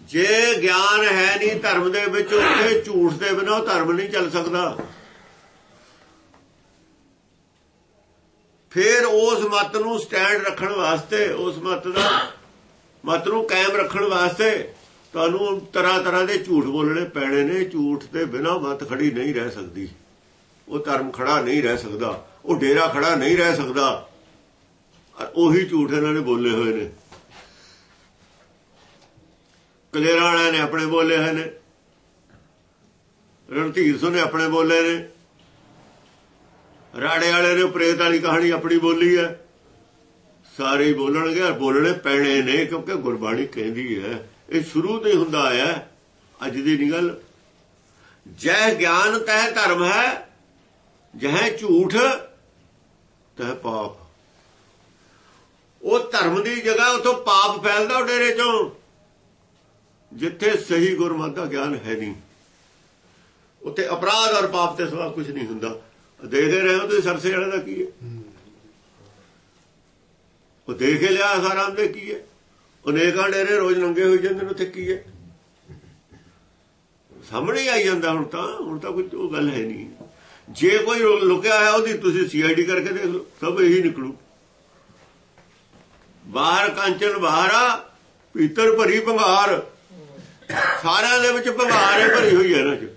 ਜੇ ਗਿਆਨ ਹੈ ਨਹੀਂ ਧਰਮ ਦੇ ਵਿੱਚ, ਉੱਥੇ ਝੂਠ ਦੇ ਬਿਨਾਂ ਧਰਮ ਨਹੀਂ ਚੱਲ ਸਕਦਾ। ਫਿਰ ਉਸ ਮਤ ਨੂੰ ਸਟੈਂਡ ਰੱਖਣ ਵਾਸਤੇ, ਉਸ ਮਤ ਦਾ ਮਤ ਨੂੰ ਕਾਇਮ ਰੱਖਣ ਵਾਸਤੇ ਤੁਹਾਨੂੰ ਤਰ੍ਹਾਂ ਤਰ੍ਹਾਂ ਦੇ ਝੂਠ ਬੋਲਣੇ ਪੈਣੇ ਨੇ, ਝੂਠ ਦੇ ਬਿਨਾਂ ਮਤ ਖੜੀ ਨਹੀਂ ਰਹਿ ਸਕਦੀ। ਉਹ ਧਰਮ ਖੜਾ ਨਹੀਂ ਰਹਿ ਸਕਦਾ, ਉਹ ਡੇਰਾ ਖੜਾ ਨਹੀਂ ਰਹਿ ਸਕਦਾ। ਉਹੀ ਝੂਠ ਇਹਨਾਂ ਨੇ ਬੋਲੇ ਹੋਏ ਨੇ। ਕਲੇਰਾਂ ਵਾਲਿਆਂ ਨੇ ਆਪਣੇ ਬੋਲੇ ਹੋਏ ਨੇ। ਰਣਧੀਰ ਸਿੰਘ ਨੇ ਆਪਣੇ ਬੋਲੇ ਨੇ। ਰਾੜੇ ਵਾਲੇ ਨੇ ਪ੍ਰੇਤ ਵਾਲੀ ਕਹਾਣੀ ਆਪਣੀ ਬੋਲੀ ਹੈ। ਸਾਰੇ ਬੋਲਣਗੇ, ਬੋਲਣੇ ਪੈਣੇ ਨੇ, ਕਿਉਂਕਿ ਗੁਰਬਾਣੀ ਕਹਿੰਦੀ ਹੈ। ਇਹ ਸ਼ੁਰੂ ਤੋਂ ਹੀ ਹੁੰਦਾ ਆਇਆ ਅੱਜ ਦੀ ਨਹੀਂ ਗੱਲ। ਜੈ ਗਿਆਨ ਤਹਿ ਧਰਮ ਹੈ ਜਹ ਝੂਠ ਤਹਿ ਪਾਪ। ਉਹ ਧਰਮ ਦੀ ਜਗ੍ਹਾ ਉਥੋਂ ਪਾਪ ਫੈਲਦਾ ਉਹ ਡੇਰੇ ਚੋਂ ਜਿੱਥੇ ਸਹੀ ਗੁਰਮਤਿ ਦਾ ਗਿਆਨ ਹੈ ਨਹੀਂ। ਉੱਥੇ ਅਪਰਾਧ ਔਰ ਪਾਪ ਤੇ ਸਵਾ ਕੁਝ ਨਹੀਂ ਹੁੰਦਾ। ਦੇਖਦੇ ਰਹੇ ਹੋ ਤੁਸੀਂ ਸਰਸੇ ਵਾਲੇ ਦਾ ਕੀ ਹੈ? ਉਹ ਦੇਖ ਲਿਆ ਸਾਰਾ ਦੇ ਕੀ ਹੈ? ਅਨੇਕਾਂ ਡੇਰੇ ਰੋਜ਼ ਨੰਗੇ ਹੋਈ ਜਾਂਦੇ ਨੇ, ਉੱਥੇ ਕੀ ਹੈ? ਸਾਹਮਣੇ ਆਈ ਜਾਂਦਾ ਹੁਣ ਤਾਂ ਹੁਣ ਤਾਂ ਕੋਈ ਉਹ ਗੱਲ ਹੈ ਨਹੀਂ। ਜੇ ਕੋਈ ਲੁਕਿਆ ਹੈ ਉਹਦੀ ਤੁਸੀਂ ਸੀਆਈਡੀ ਕਰਕੇ ਦੇਖ ਲਓ, ਸਭ ਇਹੀ ਨਿਕਲੂ। ਬਾਹਰ ਕਾਂਚਨ ਬਾਹਰਾ ਭੀਤਰ ਭਰੀ ਭੰਗਾਰ। ਸਾਰਿਆਂ ਦੇ ਵਿੱਚ ਭੰਗਾਰ ਭਰੀ ਹੋਈ ਹੈ ਨਾ ਚ।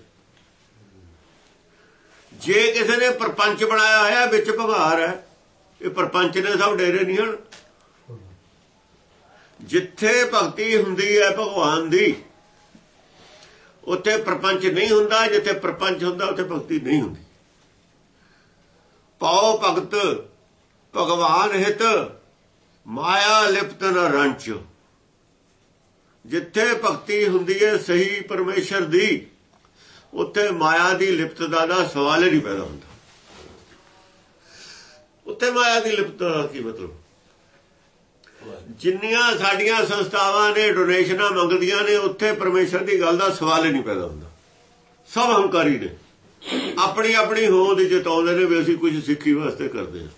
ਜੇ ਕਿਸੇ ਨੇ ਪਰਪੰਚ ਬਣਾਇਆ ਹੋਇਆ, ਵਿੱਚ ਭੰਗਾਰ ਹੈ, ਇਹ ਪਰਪੰਚ ਨੇ ਸਭ ਡੇਰੇ ਨਹੀਂ ਹਨ। ਜਿੱਥੇ ਭਗਤੀ ਹੁੰਦੀ ਹੈ ਭਗਵਾਨ ਦੀ, ਉੱਥੇ ਪ੍ਰਪੰਚ ਨਹੀਂ ਹੁੰਦਾ, ਜਿੱਥੇ ਪ੍ਰਪੰਚ ਹੁੰਦਾ, ਉੱਥੇ ਭਗਤੀ ਨਹੀਂ ਹੁੰਦੀ। ਪਾਉ ਭਗਤ, ਭਗਵਾਨ ਹਿਤ, ਮਾਇਆ ਲਿਪਤ ਨ ਰੰਚ। ਜਿੱਥੇ ਭਗਤੀ ਹੁੰਦੀ ਹੈ ਸਹੀ ਪਰਮੇਸ਼ਰ ਦੀ, ਉੱਥੇ ਮਾਇਆ ਦੀ ਲਿਪਤਤਾ ਦਾ ਸਵਾਲ ਹੀ ਨਹੀਂ ਪੈਦਾ ਹੁੰਦਾ। ਉੱਥੇ ਮਾਇਆ ਦੀ ਲਿਪਤਤਾ ਕੀ ਮਤਲਬ? ਜਿੰਨੀਆਂ ਸਾਡੀਆਂ ਸੰਸਥਾਵਾਂ ਨੇ ਡੋਨੇਸ਼ਨਾਂ ਮੰਗਦੀਆਂ ਨੇ, ਉੱਥੇ ਪਰਮੇਸ਼ਰ ਦੀ ਗੱਲ ਦਾ ਸਵਾਲ ਹੀ ਨਹੀਂ ਪੈਦਾ ਹੁੰਦਾ। ਸਭ ਹੰਕਾਰੀ ਨੇ। ਆਪਣੀ ਆਪਣੀ ਹੋਂਦ ਜਿਤਾਉਂਦੇ ਨੇ ਵੀ ਅਸੀਂ ਕੁਝ ਸਿੱਖੀ ਵਾਸਤੇ ਕਰਦੇ ਹਾਂ।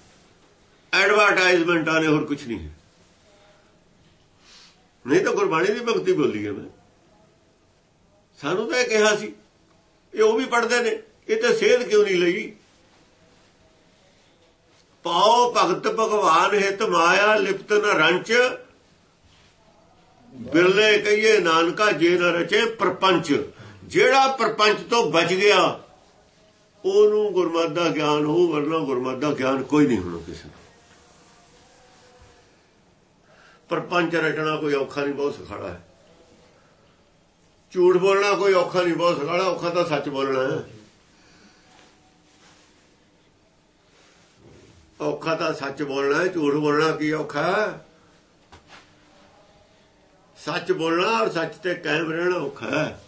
ਐਡਵਰਟਾਈਜ਼ਮੈਂਟਾਂ ਨੇ ਹੋਰ ਕੁਝ ਨਹੀਂ ਹੈ। ਨਹੀਂ ਤਾਂ ਗੁਰਬਾਣੀ ਦੀ ਭਗਤੀ ਬੋਲੀ ਹੈ ਮੈਂ। ਸਾਨੂੰ ਤਾਂ ਇਹ ਕਿਹਾ ਸੀ। ਇਹ ਉਹ ਵੀ ਪੜਦੇ ਨੇ। ਇਹ ਤਾਂ ਸੇਧ ਕਿਉਂ ਨਹੀਂ ਲਈ? ਪਾਓ ਭਗਤ ਭਗਵਾਨ ਹਿਤ ਮਾਇਆ ਲਿਪਤ ਨ ਰੰਚ। ਬਿਰਲੇ ਕਹੀਏ, ਨਾਨਕਾ ਜੇ ਨ ਰਚੇ ਪ੍ਰਪੰਚ। ਜਿਹੜਾ ਪ੍ਰਪੰਚ ਤੋਂ ਬਚ ਗਿਆ, ਉਹਨੂੰ ਗੁਰਮਤ ਦਾ ਗਿਆਨ ਹੋ ਵਰਨਾ ਗੁਰਮਤ ਦਾ ਗਿਆਨ ਕੋਈ ਨਹੀਂ ਹੋਣਾ ਕਿਸੇ ਨੂੰ ਪ੍ਰਪੰਚ ਰਚਣਾ ਕੋਈ ਔਖਾ ਨਹੀਂ, ਬਹੁਤ ਸਖਾਲਾ ਹੈ। ਝੂਠ ਬੋਲਣਾ ਕੋਈ ਔਖਾ ਨਹੀਂ, ਬਹੁਤ ਸਖਾਲਾ ਔਖਾ ਤਾਂ ਸੱਚ ਬੋਲਣਾ ਹੈ। ਔਖਾ ਤਾਂ ਸੱਚ ਬੋਲਣਾ, ਝੂਠ ਬੋਲਣਾ ਕੀ ਔਖਾ? ਸੱਚ ਬੋਲਣਾ ਔਰ ਸੱਚ ਤੇ ਕਾਇਮ ਰਹਿਣਾ ਔਖਾ ਹੈ।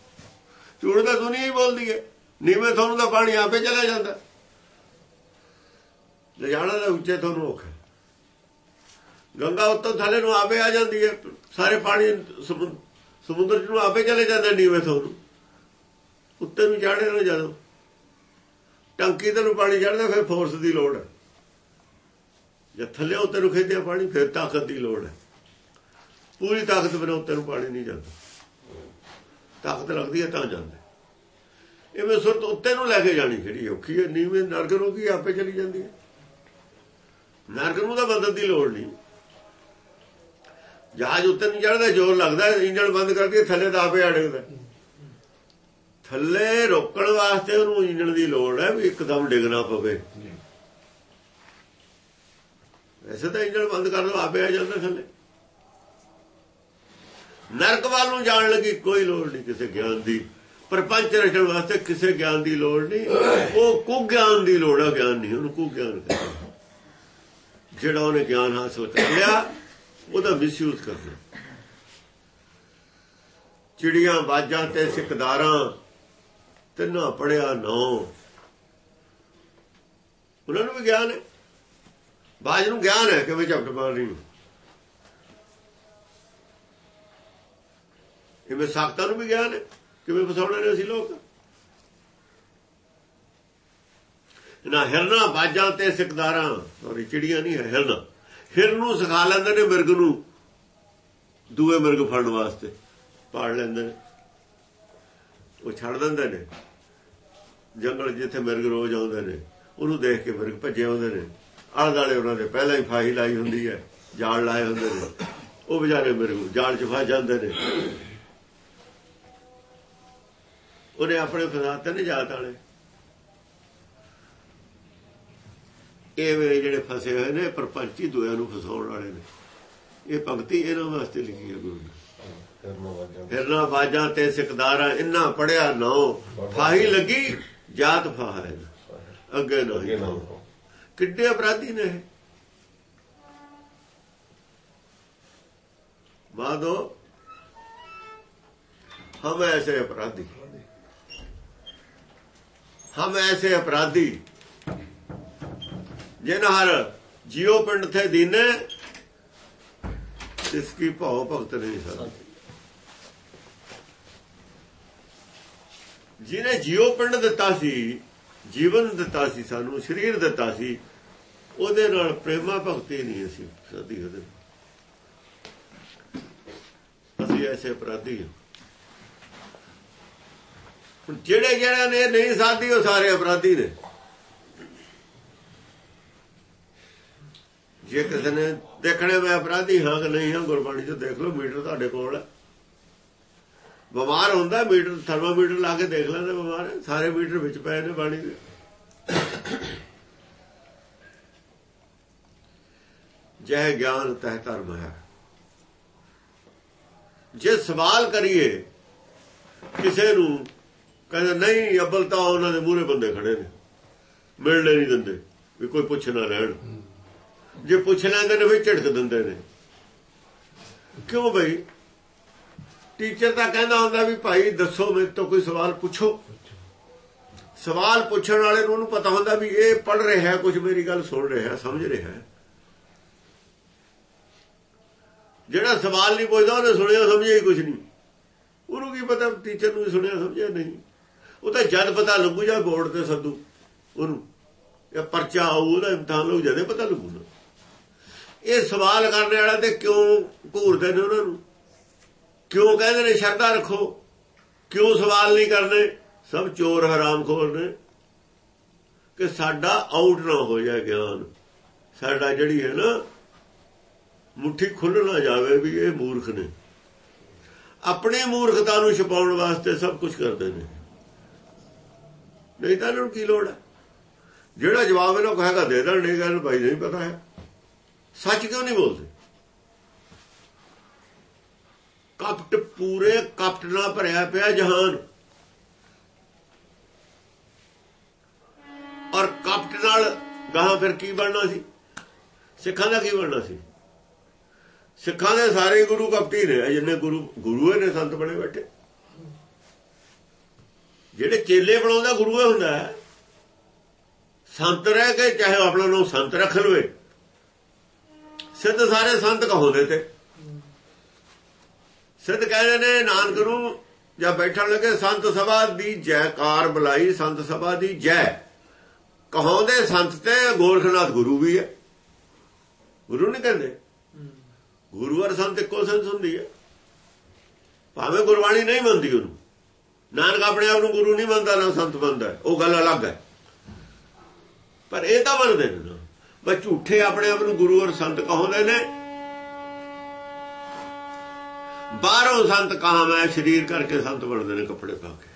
ਝੂਠ ਤਾਂ ਦੁਨੀਆ ਹੀ ਬੋਲਦੀ ਹੈ। ਨੀਵੇਂ ਤੁਹਾਨੂੰ ਤਾਂ ਪਾਣੀ ਆਪੇ ਚਲਾ ਜਾਂਦਾ। ਲਿਜਾਣਾ ਤਾਂ ਉੱਚੇ ਤੁਹਾਨੂੰ ਔਖਾ ਗੰਗਾ ਉੱਤੋਂ ਥੱਲੇ ਨੂੰ ਆਪੇ ਆ ਜਾਂਦੀ ਹੈ। ਸਾਰੇ ਪਾਣੀ ਸਮੁੰਦਰ ਨੂੰ ਆਪੇ ਚਲੇ ਜਾਂਦਾ ਨੀਵੇਂ ਤੁਹਾਨੂੰ। ਉੱਤੇ ਨੂੰ ਚੜ੍ਹੇ ਨਾ ਜਦੋਂ। ਟੰਕੀ ਤੇ ਨੂੰ ਪਾਣੀ ਚੜਦਾ ਫਿਰ ਫੋਰਸ ਦੀ ਲੋੜ ਹੈ। ਜੇ ਥੱਲੇ ਉੱਤੇ ਨੂੰ ਖਿੱਚਿਆ ਪਾਣੀ, ਫਿਰ ਤਾਕਤ ਦੀ ਲੋੜ ਹੈ। ਪੂਰੀ ਤਾਕਤ ਬਿਨਾਂ ਉੱਤੇ ਨੂੰ ਪਾਣੀ ਨਹੀਂ ਜਾਂਦਾ। ਤਾਕਤ ਲੱਗਦੀ ਹੈ ਤਾਂ ਜਾਂਦਾ। ਇਵੇਂ ਸੁਰਤ ਉੱਤੇ ਨੂੰ ਲੈ ਕੇ ਜਾਣੀ ਜਿਹੜੀ ਔਖੀ ਹੈ, ਨੀਵੇਂ ਨਰਕ ਨੂੰ ਕੀ ਆਪੇ ਚਲੀ ਜਾਂਦੀ ਹੈ। ਨਰਕ ਨੂੰ ਤਾਂ ਮਦਦ ਦੀ ਲੋੜ ਨਹੀਂ। ਜਹਾਜ਼ ਉੱਤੇ ਨਹੀਂ ਚੜਦਾ ਜ਼ੋਰ ਲੱਗਦਾ, ਇੰਜਣ ਬੰਦ ਕਰਕੇ ਥੱਲੇ ਦਾ ਆਪੇ ਅੜੇਗਾ ਥੱਲੇ ਰੋਕਣ ਵਾਸਤੇ ਉਹਨੂੰ ਇੰਜਣ ਦੀ ਲੋੜ ਹੈ ਵੀ ਇੱਕਦਮ ਡਿੱਗਣਾ ਪਵੇ। ਵੈਸੇ ਤਾਂ ਇੰਜਣ ਬੰਦ ਕਰ ਲਓ, ਆਪੇ ਆ ਜਾਂਦਾ ਥੱਲੇ। ਨਰਕ ਵੱਲ ਨੂੰ ਜਾਣ ਲੱਗੀ ਕੋਈ ਲੋੜ ਨਹੀਂ ਕਿਸੇ ਗਿਆਨ ਦੀ। ਪਰਪੰਚ ਰਚਣ ਵਾਸਤੇ ਕਿਸੇ ਗਿਆਨ ਦੀ ਲੋੜ ਨਹੀਂ। ਉਹ ਕੋ ਗਿਆਨ ਦੀ ਲੋੜ ਹੈ ਗਿਆਨ ਨਹੀਂ। ਉਹਨੂੰ ਕੋ ਗਿਆਨ ਕਹਿੰਦੇ ਜਿਹੜਾ ਉਹਨੇ ਗਿਆਨ ਹਾਸਲ ਕਰ ਲਿਆ, ਉਹਦਾ ਮਿਸਯੂਜ਼ ਕਰਨਾ ਚਿੜੀਆਂ ਬਾਜਾਂ ਤੇ ਸਿਕਦਾਰਾਂ, ਤਿੰਨਾ ਪੜਿਆ ਨੌ। ਉਹਨਾਂ ਨੂੰ ਵੀ ਗਿਆਨ ਹੈ। ਬਾਜ ਨੂੰ ਗਿਆਨ ਹੈ ਕਿ ਮੈਂ ਝਪਟ ਮਾਰਨੀ ਕਿਵੇਂ ਸਾਖਤਾਂ ਨੂੰ ਵੀ ਗਿਆਨ ਹੈ ਕਿਵੇਂ ਫਸਾਉਣੇ ਨੇ ਅਸੀਂ ਲੋਕ। ਨਾ ਹਿਰਨਾ, ਬਾਜਾਂ ਤੇ ਸਿਕਦਾਰਾਂ ਸੌਰੀ ਚਿੜੀਆਂ ਨਹੀਂ ਹੈ, ਹਿਰਨਾ। ਹਿਰਨ ਨੂੰ ਸਿਖਾ ਲੈਂਦੇ ਨੇ ਮਿਰਗ ਨੂੰ, ਦੂਏ ਮਿਰਗ ਫੜਨ ਵਾਸਤੇ, ਪਾੜ ਲੈਂਦੇ ਨੇ। ਉਹ ਛੱਡ ਦਿੰਦੇ ਨੇ। ਜੰਗਲ ਜਿੱਥੇ ਮਿਰਗ ਰੋਜ਼ ਆਉਂਦੇ ਨੇ, ਉਹਨੂੰ ਦੇਖ ਕੇ ਮਿਰਗ ਭੱਜੇ ਆਉਂਦੇ ਨੇ। ਆਲੇ ਦਾਲੇ ਉਹਨਾਂ ਦੇ ਪਹਿਲਾਂ ਹੀ ਫਾਹੀ ਲਾਈ ਹੁੰਦੀ ਹੈ ਜਾਲ ਲਾਏ ਹੁੰਦੇ ਨੇ। ਉਹ ਵਿਚਾਰੇ ਮਿਰਗ ਜਾਲ 'ਚ ਫਸ ਜਾਂਦੇ ਨੇ। ਉਹਨੇ ਆਪਣੇ ਫਸਾਤੇ ਨੇ ਜਾਤ ਵਾਲੇ ਇਹ ਵੇ ਜਿਹੜੇ ਫਸੇ ਹੋਏ ਨੇ ਪਰਪੰਚੀ ਦੁਆ ਨੂੰ ਫਸਾਉਣ ਵਾਲੇ ਨੇ। ਇਹ ਪੰਕਤੀ ਇਹਨਾਂ ਵਾਸਤੇ ਲਿਖੀ ਹੈ ਗੁਰੂ ਨੇ। ਫਿਰਨਾ ਬਾਜਾਂ ਤੇ। ਸਿਕਦਾਰਾਂ ਇੰਨਾ ਪੜਿਆ ਨੋ ਫਾਹੀ ਲੱਗੀ ਜਾਤ ਫਾਹਾ ਅੱਗੇ ਨਹੀਂ ਕਿੱਡੇ ਅਪਰਾਧੀ ਨੇ ਬਾਦੋ ਹਮ ਐਸੇ ਅਪਰਾਧੀ। ਹਮ ਐਸੇ ਅਪਰਾਧੀ ਜਿਨ ਹਰ ਜਿਉ ਪਿੰਡ ਤੇ ਦੀਨੇ, ਇਸ ਕੀ ਭਾਉ ਭਗਤ ਨਹੀਂ ਸਕਦਾ ਜਿਹਨੇ ਜਿਉ ਪਿੰਡ ਦਿੱਤਾ ਸੀ ਜੀਵਨ ਦਿੱਤਾ ਸੀ, ਸਾਨੂੰ ਸਰੀਰ ਦਿੱਤਾ ਸੀ, ਉਹਦੇ ਨਾਲ ਪ੍ਰੇਮਾ ਭਗਤੀ ਨਹੀਂ ਅਸੀਂ ਸਦੀ ਉਹਦੇ ਅਸੀਂ ਐਸੇ ਅਪਰਾਧੀ ਹਾਂ। ਜਿਹੜੇ ਜਿਹੜਾ ਨੇ ਨਹੀਂ ਸਾਧੀ ਉਹ ਸਾਰੇ ਅਪਰਾਧੀ ਨੇ। ਜੇ ਕਿਸੇ ਨੇ ਦੇਖਣੇ ਮੈਂ ਅਪਰਾਧੀ ਹਾਂ ਕਿ ਨਹੀਂ ਹਾਂ, ਗੁਰਬਾਣੀ ਚ ਦੇਖ ਲਓ, ਮੀਟਰ ਤੁਹਾਡੇ ਕੋਲ ਹੈ। ਬਿਮਾਰ ਹੁੰਦਾ ਮੀਟਰ ਥਰਮਾਮੀਟਰ ਲਾ ਕੇ ਦੇਖ ਲੈਂਦੇ ਬਿਮਾਰ ਸਾਰੇ ਮੀਟਰ ਵਿੱਚ ਪਏ ਨੇ ਬਾਣੀ ਦੇ। ਜਹ ਗਿਆਨ ਤਹਿ ਧਰਮ ਹੈ। ਜੇ ਸਵਾਲ ਕਰੀਏ ਕਿਸੇ ਨੂੰ ਕਹਿੰਦਾ ਨਹੀਂ ਅਬਲ ਤਾਂ ਉਹਨਾਂ ਦੇ ਮੂਹਰੇ ਬੰਦੇ ਖੜੇ ਨੇ ਮਿਲਣੇ ਨਹੀਂ ਦਿੰਦੇ ਵੀ ਕੋਈ ਪੁੱਛ ਨਾ ਰਹਿਣ ਜੇ ਪੁੱਛ ਲੈਂਦੇ ਨੇ ਵੀ ਝਟਕ ਦਿੰਦੇ ਨੇ। ਕਿਉਂ ਬਈ? ਟੀਚਰ ਤਾਂ ਕਹਿੰਦਾ ਹੁੰਦਾ ਵੀ ਭਾਈ ਦੱਸੋ, ਮੇਰੇ ਤੋਂ ਕੋਈ ਸਵਾਲ ਪੁੱਛੋ। ਸਵਾਲ ਪੁੱਛਣ ਵਾਲੇ ਨੂੰ ਉਹਨੂੰ ਪਤਾ ਹੁੰਦਾ ਵੀ ਇਹ ਪੜ ਰਿਹਾ ਹੈ ਕੁਝ ਮੇਰੀ ਗੱਲ ਸੁਣ ਰਿਹਾ ਸਮਝ ਰਿਹਾ ਹੈ। ਜਿਹੜਾ ਸਵਾਲ ਨਹੀਂ ਪੁੱਛਦਾ, ਉਹਨੇ ਸੁਣਿਆ, ਸਮਝਿਆ ਹੀ ਕੁਝ ਨਹੀਂ। ਉਹਨੂੰ ਕੀ ਪਤਾ ਟੀਚਰ ਨੂੰ ਸੁਣਿਆ, ਸਮਝਿਆ ਨਹੀਂ। ਉਹ ਤਾਂ ਜਦ ਪਤਾ ਲੱਗੂ ਜਾਂ ਬੋਰਡ ਤੇ ਸੱਦੂ, ਉਹਨੂੰ। ਇਹ ਪਰਚਾ ਆਊ ਉਹਦਾ ਇਮਤਿਹਾਨ ਲਊ ਜਦੇ ਪਤਾ ਲੱਗੂ ਨਾ। ਇਹ ਸਵਾਲ ਕਰਨ ਵਾਲਾ ਤੇ ਕਿਉਂ ਘੂਰਦੇ ਨੇ ਉਹਨਾਂ ਨੂੰ? ਕਿਉਂ ਕਹਿੰਦੇ ਨੇ ਸ਼ਰਧਾ ਰੱਖੋ? ਕਿਉਂ ਸਵਾਲ ਨਹੀਂ ਕਰਦੇ? ਸਭ ਚੋਰ ਹਰਾਮਖੋਰ ਨੇ। ਕਿ ਸਾਡਾ ਆਊਟ ਨਾ ਹੋ ਜਾਏ ਗਿਆਨ। ਸਾਡਾ ਜਿਹੜੀ ਹੈ ਨਾ, ਮੁਠੀ ਖੁੱਲ ਨਾ ਜਾਵੇ ਵੀ ਇਹ ਮੂਰਖ ਨੇ। ਆਪਣੀ ਮੂਰਖਤਾ ਨੂੰ ਛਪਾਉਣ ਵਾਸਤੇ ਸਭ ਕੁਝ ਕਰਦੇ ਨੇ। ਨਹੀਂ ਤਾਂ ਇਹਨਾਂ ਨੂੰ ਕੀ ਲੋੜ ਹੈ? ਜਿਹੜਾ ਜਵਾਬ ਇਹਨਾਂ ਕਹੇਗਾ ਦੇ ਦੇਣ ਨਹੀਂ ਗੱਲ ਭਾਈ, ਨਹੀਂ ਪਤਾ ਹੈ। ਸੱਚ ਕਿਉਂ ਨਹੀਂ ਬੋਲਦੇ? ਕਪਟ ਪੂਰੇ ਕਪਟ ਨਾਲ ਭਰਿਆ ਪਿਆ ਜਹਾਨ। ਔਰ ਕਪਟ ਨਾਲ ਗਾਹਾਂ ਫਿਰ ਕੀ ਬਣਨਾ ਸੀ? ਸਿੱਖਾਂ ਦਾ ਕੀ ਬਣਨਾ ਸੀ? ਸਿੱਖਾਂ ਦੇ ਸਾਰੇ ਗੁਰੂ ਕਪਟੀ ਨੇ ਜਿੰਨੇ ਗੁਰੂ ਗੁਰੂ ਨੇ ਸੰਤ ਬਣੇ ਬੈਠੇ। ਜਿਹੜੇ ਚੇਲੇ ਬਣਾਉਂਦਾ ਗੁਰੂ ਹੁੰਦਾ ਹੈ। ਸੰਤ ਰਹਿ ਕੇ ਚਾਹੇ ਆਪਣਾ ਨੂੰ ਸੰਤ ਰੱਖ ਲਵੇ। ਸਿੱਧ ਸਾਰੇ ਸੰਤ ਕਹੋਦੇ ਤੇ। ਸਿੱਧ ਕਹਿੰਦੇ ਨੇ, ਨਾਨਕ ਨੂੰ ਜਾਂ ਬੈਠਣ ਲੱਗੇ, ਸੰਤ ਸਭਾ ਦੀ ਜੈਕਾਰ ਬੁਲਾਈ, ਸੰਤ ਸਭਾ ਦੀ ਜੈ। ਕਹਾਉਂਦੇ ਸੰਤ ਤੇ, ਗੋਰਖਨਾਥ ਗੁਰੂ ਵੀ ਹੈ। ਗੁਰੂ ਨਹੀਂ ਕਹਿੰਦੇ। ਗੁਰੂ ਅਰ ਸੰਤ ਇੱਕੋ ਸੰਤ ਹੁੰਦੀ ਹੈ। ਭਾਵੇਂ ਗੁਰਬਾਣੀ ਨਹੀਂ ਮੰਨਦੀ ਉਹਨੂੰ। ਨਾਨਕ ਆਪਣੇ ਆਪ ਨੂੰ ਗੁਰੂ ਨਹੀਂ ਮੰਨਦਾ, ਨਾ ਸੰਤ ਮੰਨਦਾ। ਉਹ ਗੱਲ ਅਲੱਗ ਹੈ। ਪਰ ਇਹ ਤਾਂ ਮੰਨਦੇ ਨੇ ਨਾ। ਬਸ ਝੂਠੇ ਆਪਣੇ ਆਪ ਨੂੰ ਗੁਰੂ ਅਰ ਸੰਤ ਕਹਾਉਂਦੇ ਨੇ। ਬਾਹਰੋਂ ਸੰਤ ਕਹਾ ਮੈਂ, ਸਰੀਰ ਕਰਕੇ ਸੰਤ ਬਣਦੇ ਨੇ ਕੱਪੜੇ ਪਾ ਕੇ।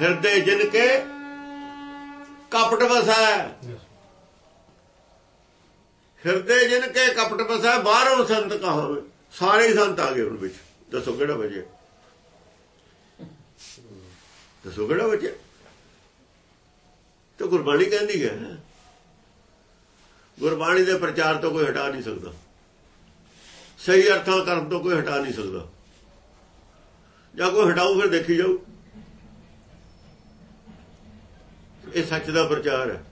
ਹਿਰਦੇ ਜਿਨ ਕੇ ਕਪਟ ਵਸਾ। ਹਿਰਦੇ ਜਿਨ ਕੇ ਕਪਟ ਵਸਾ, ਬਾਹਰੋਂ ਸੰਤ ਕਹਾ ਸਾਰੇ ਸੰਤ ਆ ਗਏ ਹੁਣ ਵਿੱਚ। ਦੱਸੋ ਕਿਹੜਾ ਵਜੇ? ਦੱਸੋ ਕਿਹੜਾ ਵਜੇ? ਤੇ ਗੁਰਬਾਣੀ ਕਹਿੰਦੀ ਹੈ। ਗੁਰਬਾਣੀ ਦੇ ਪ੍ਰਚਾਰ ਤੋਂ ਕੋਈ ਹਟਾ ਨਹੀਂ ਸਕਦਾ। ਸਹੀ ਅਰਥਾਂ ਕਰਨ ਤੋਂ ਕੋਈ ਹਟਾ ਨਹੀਂ ਸਕਦਾ। ਜਾਂ ਕੋਈ ਹਟਾਊ ਫਿਰ ਦੇਖੀ ਜਾਊ। ਇਹ ਸੱਚ ਦਾ ਪ੍ਰਚਾਰ ਹੈ।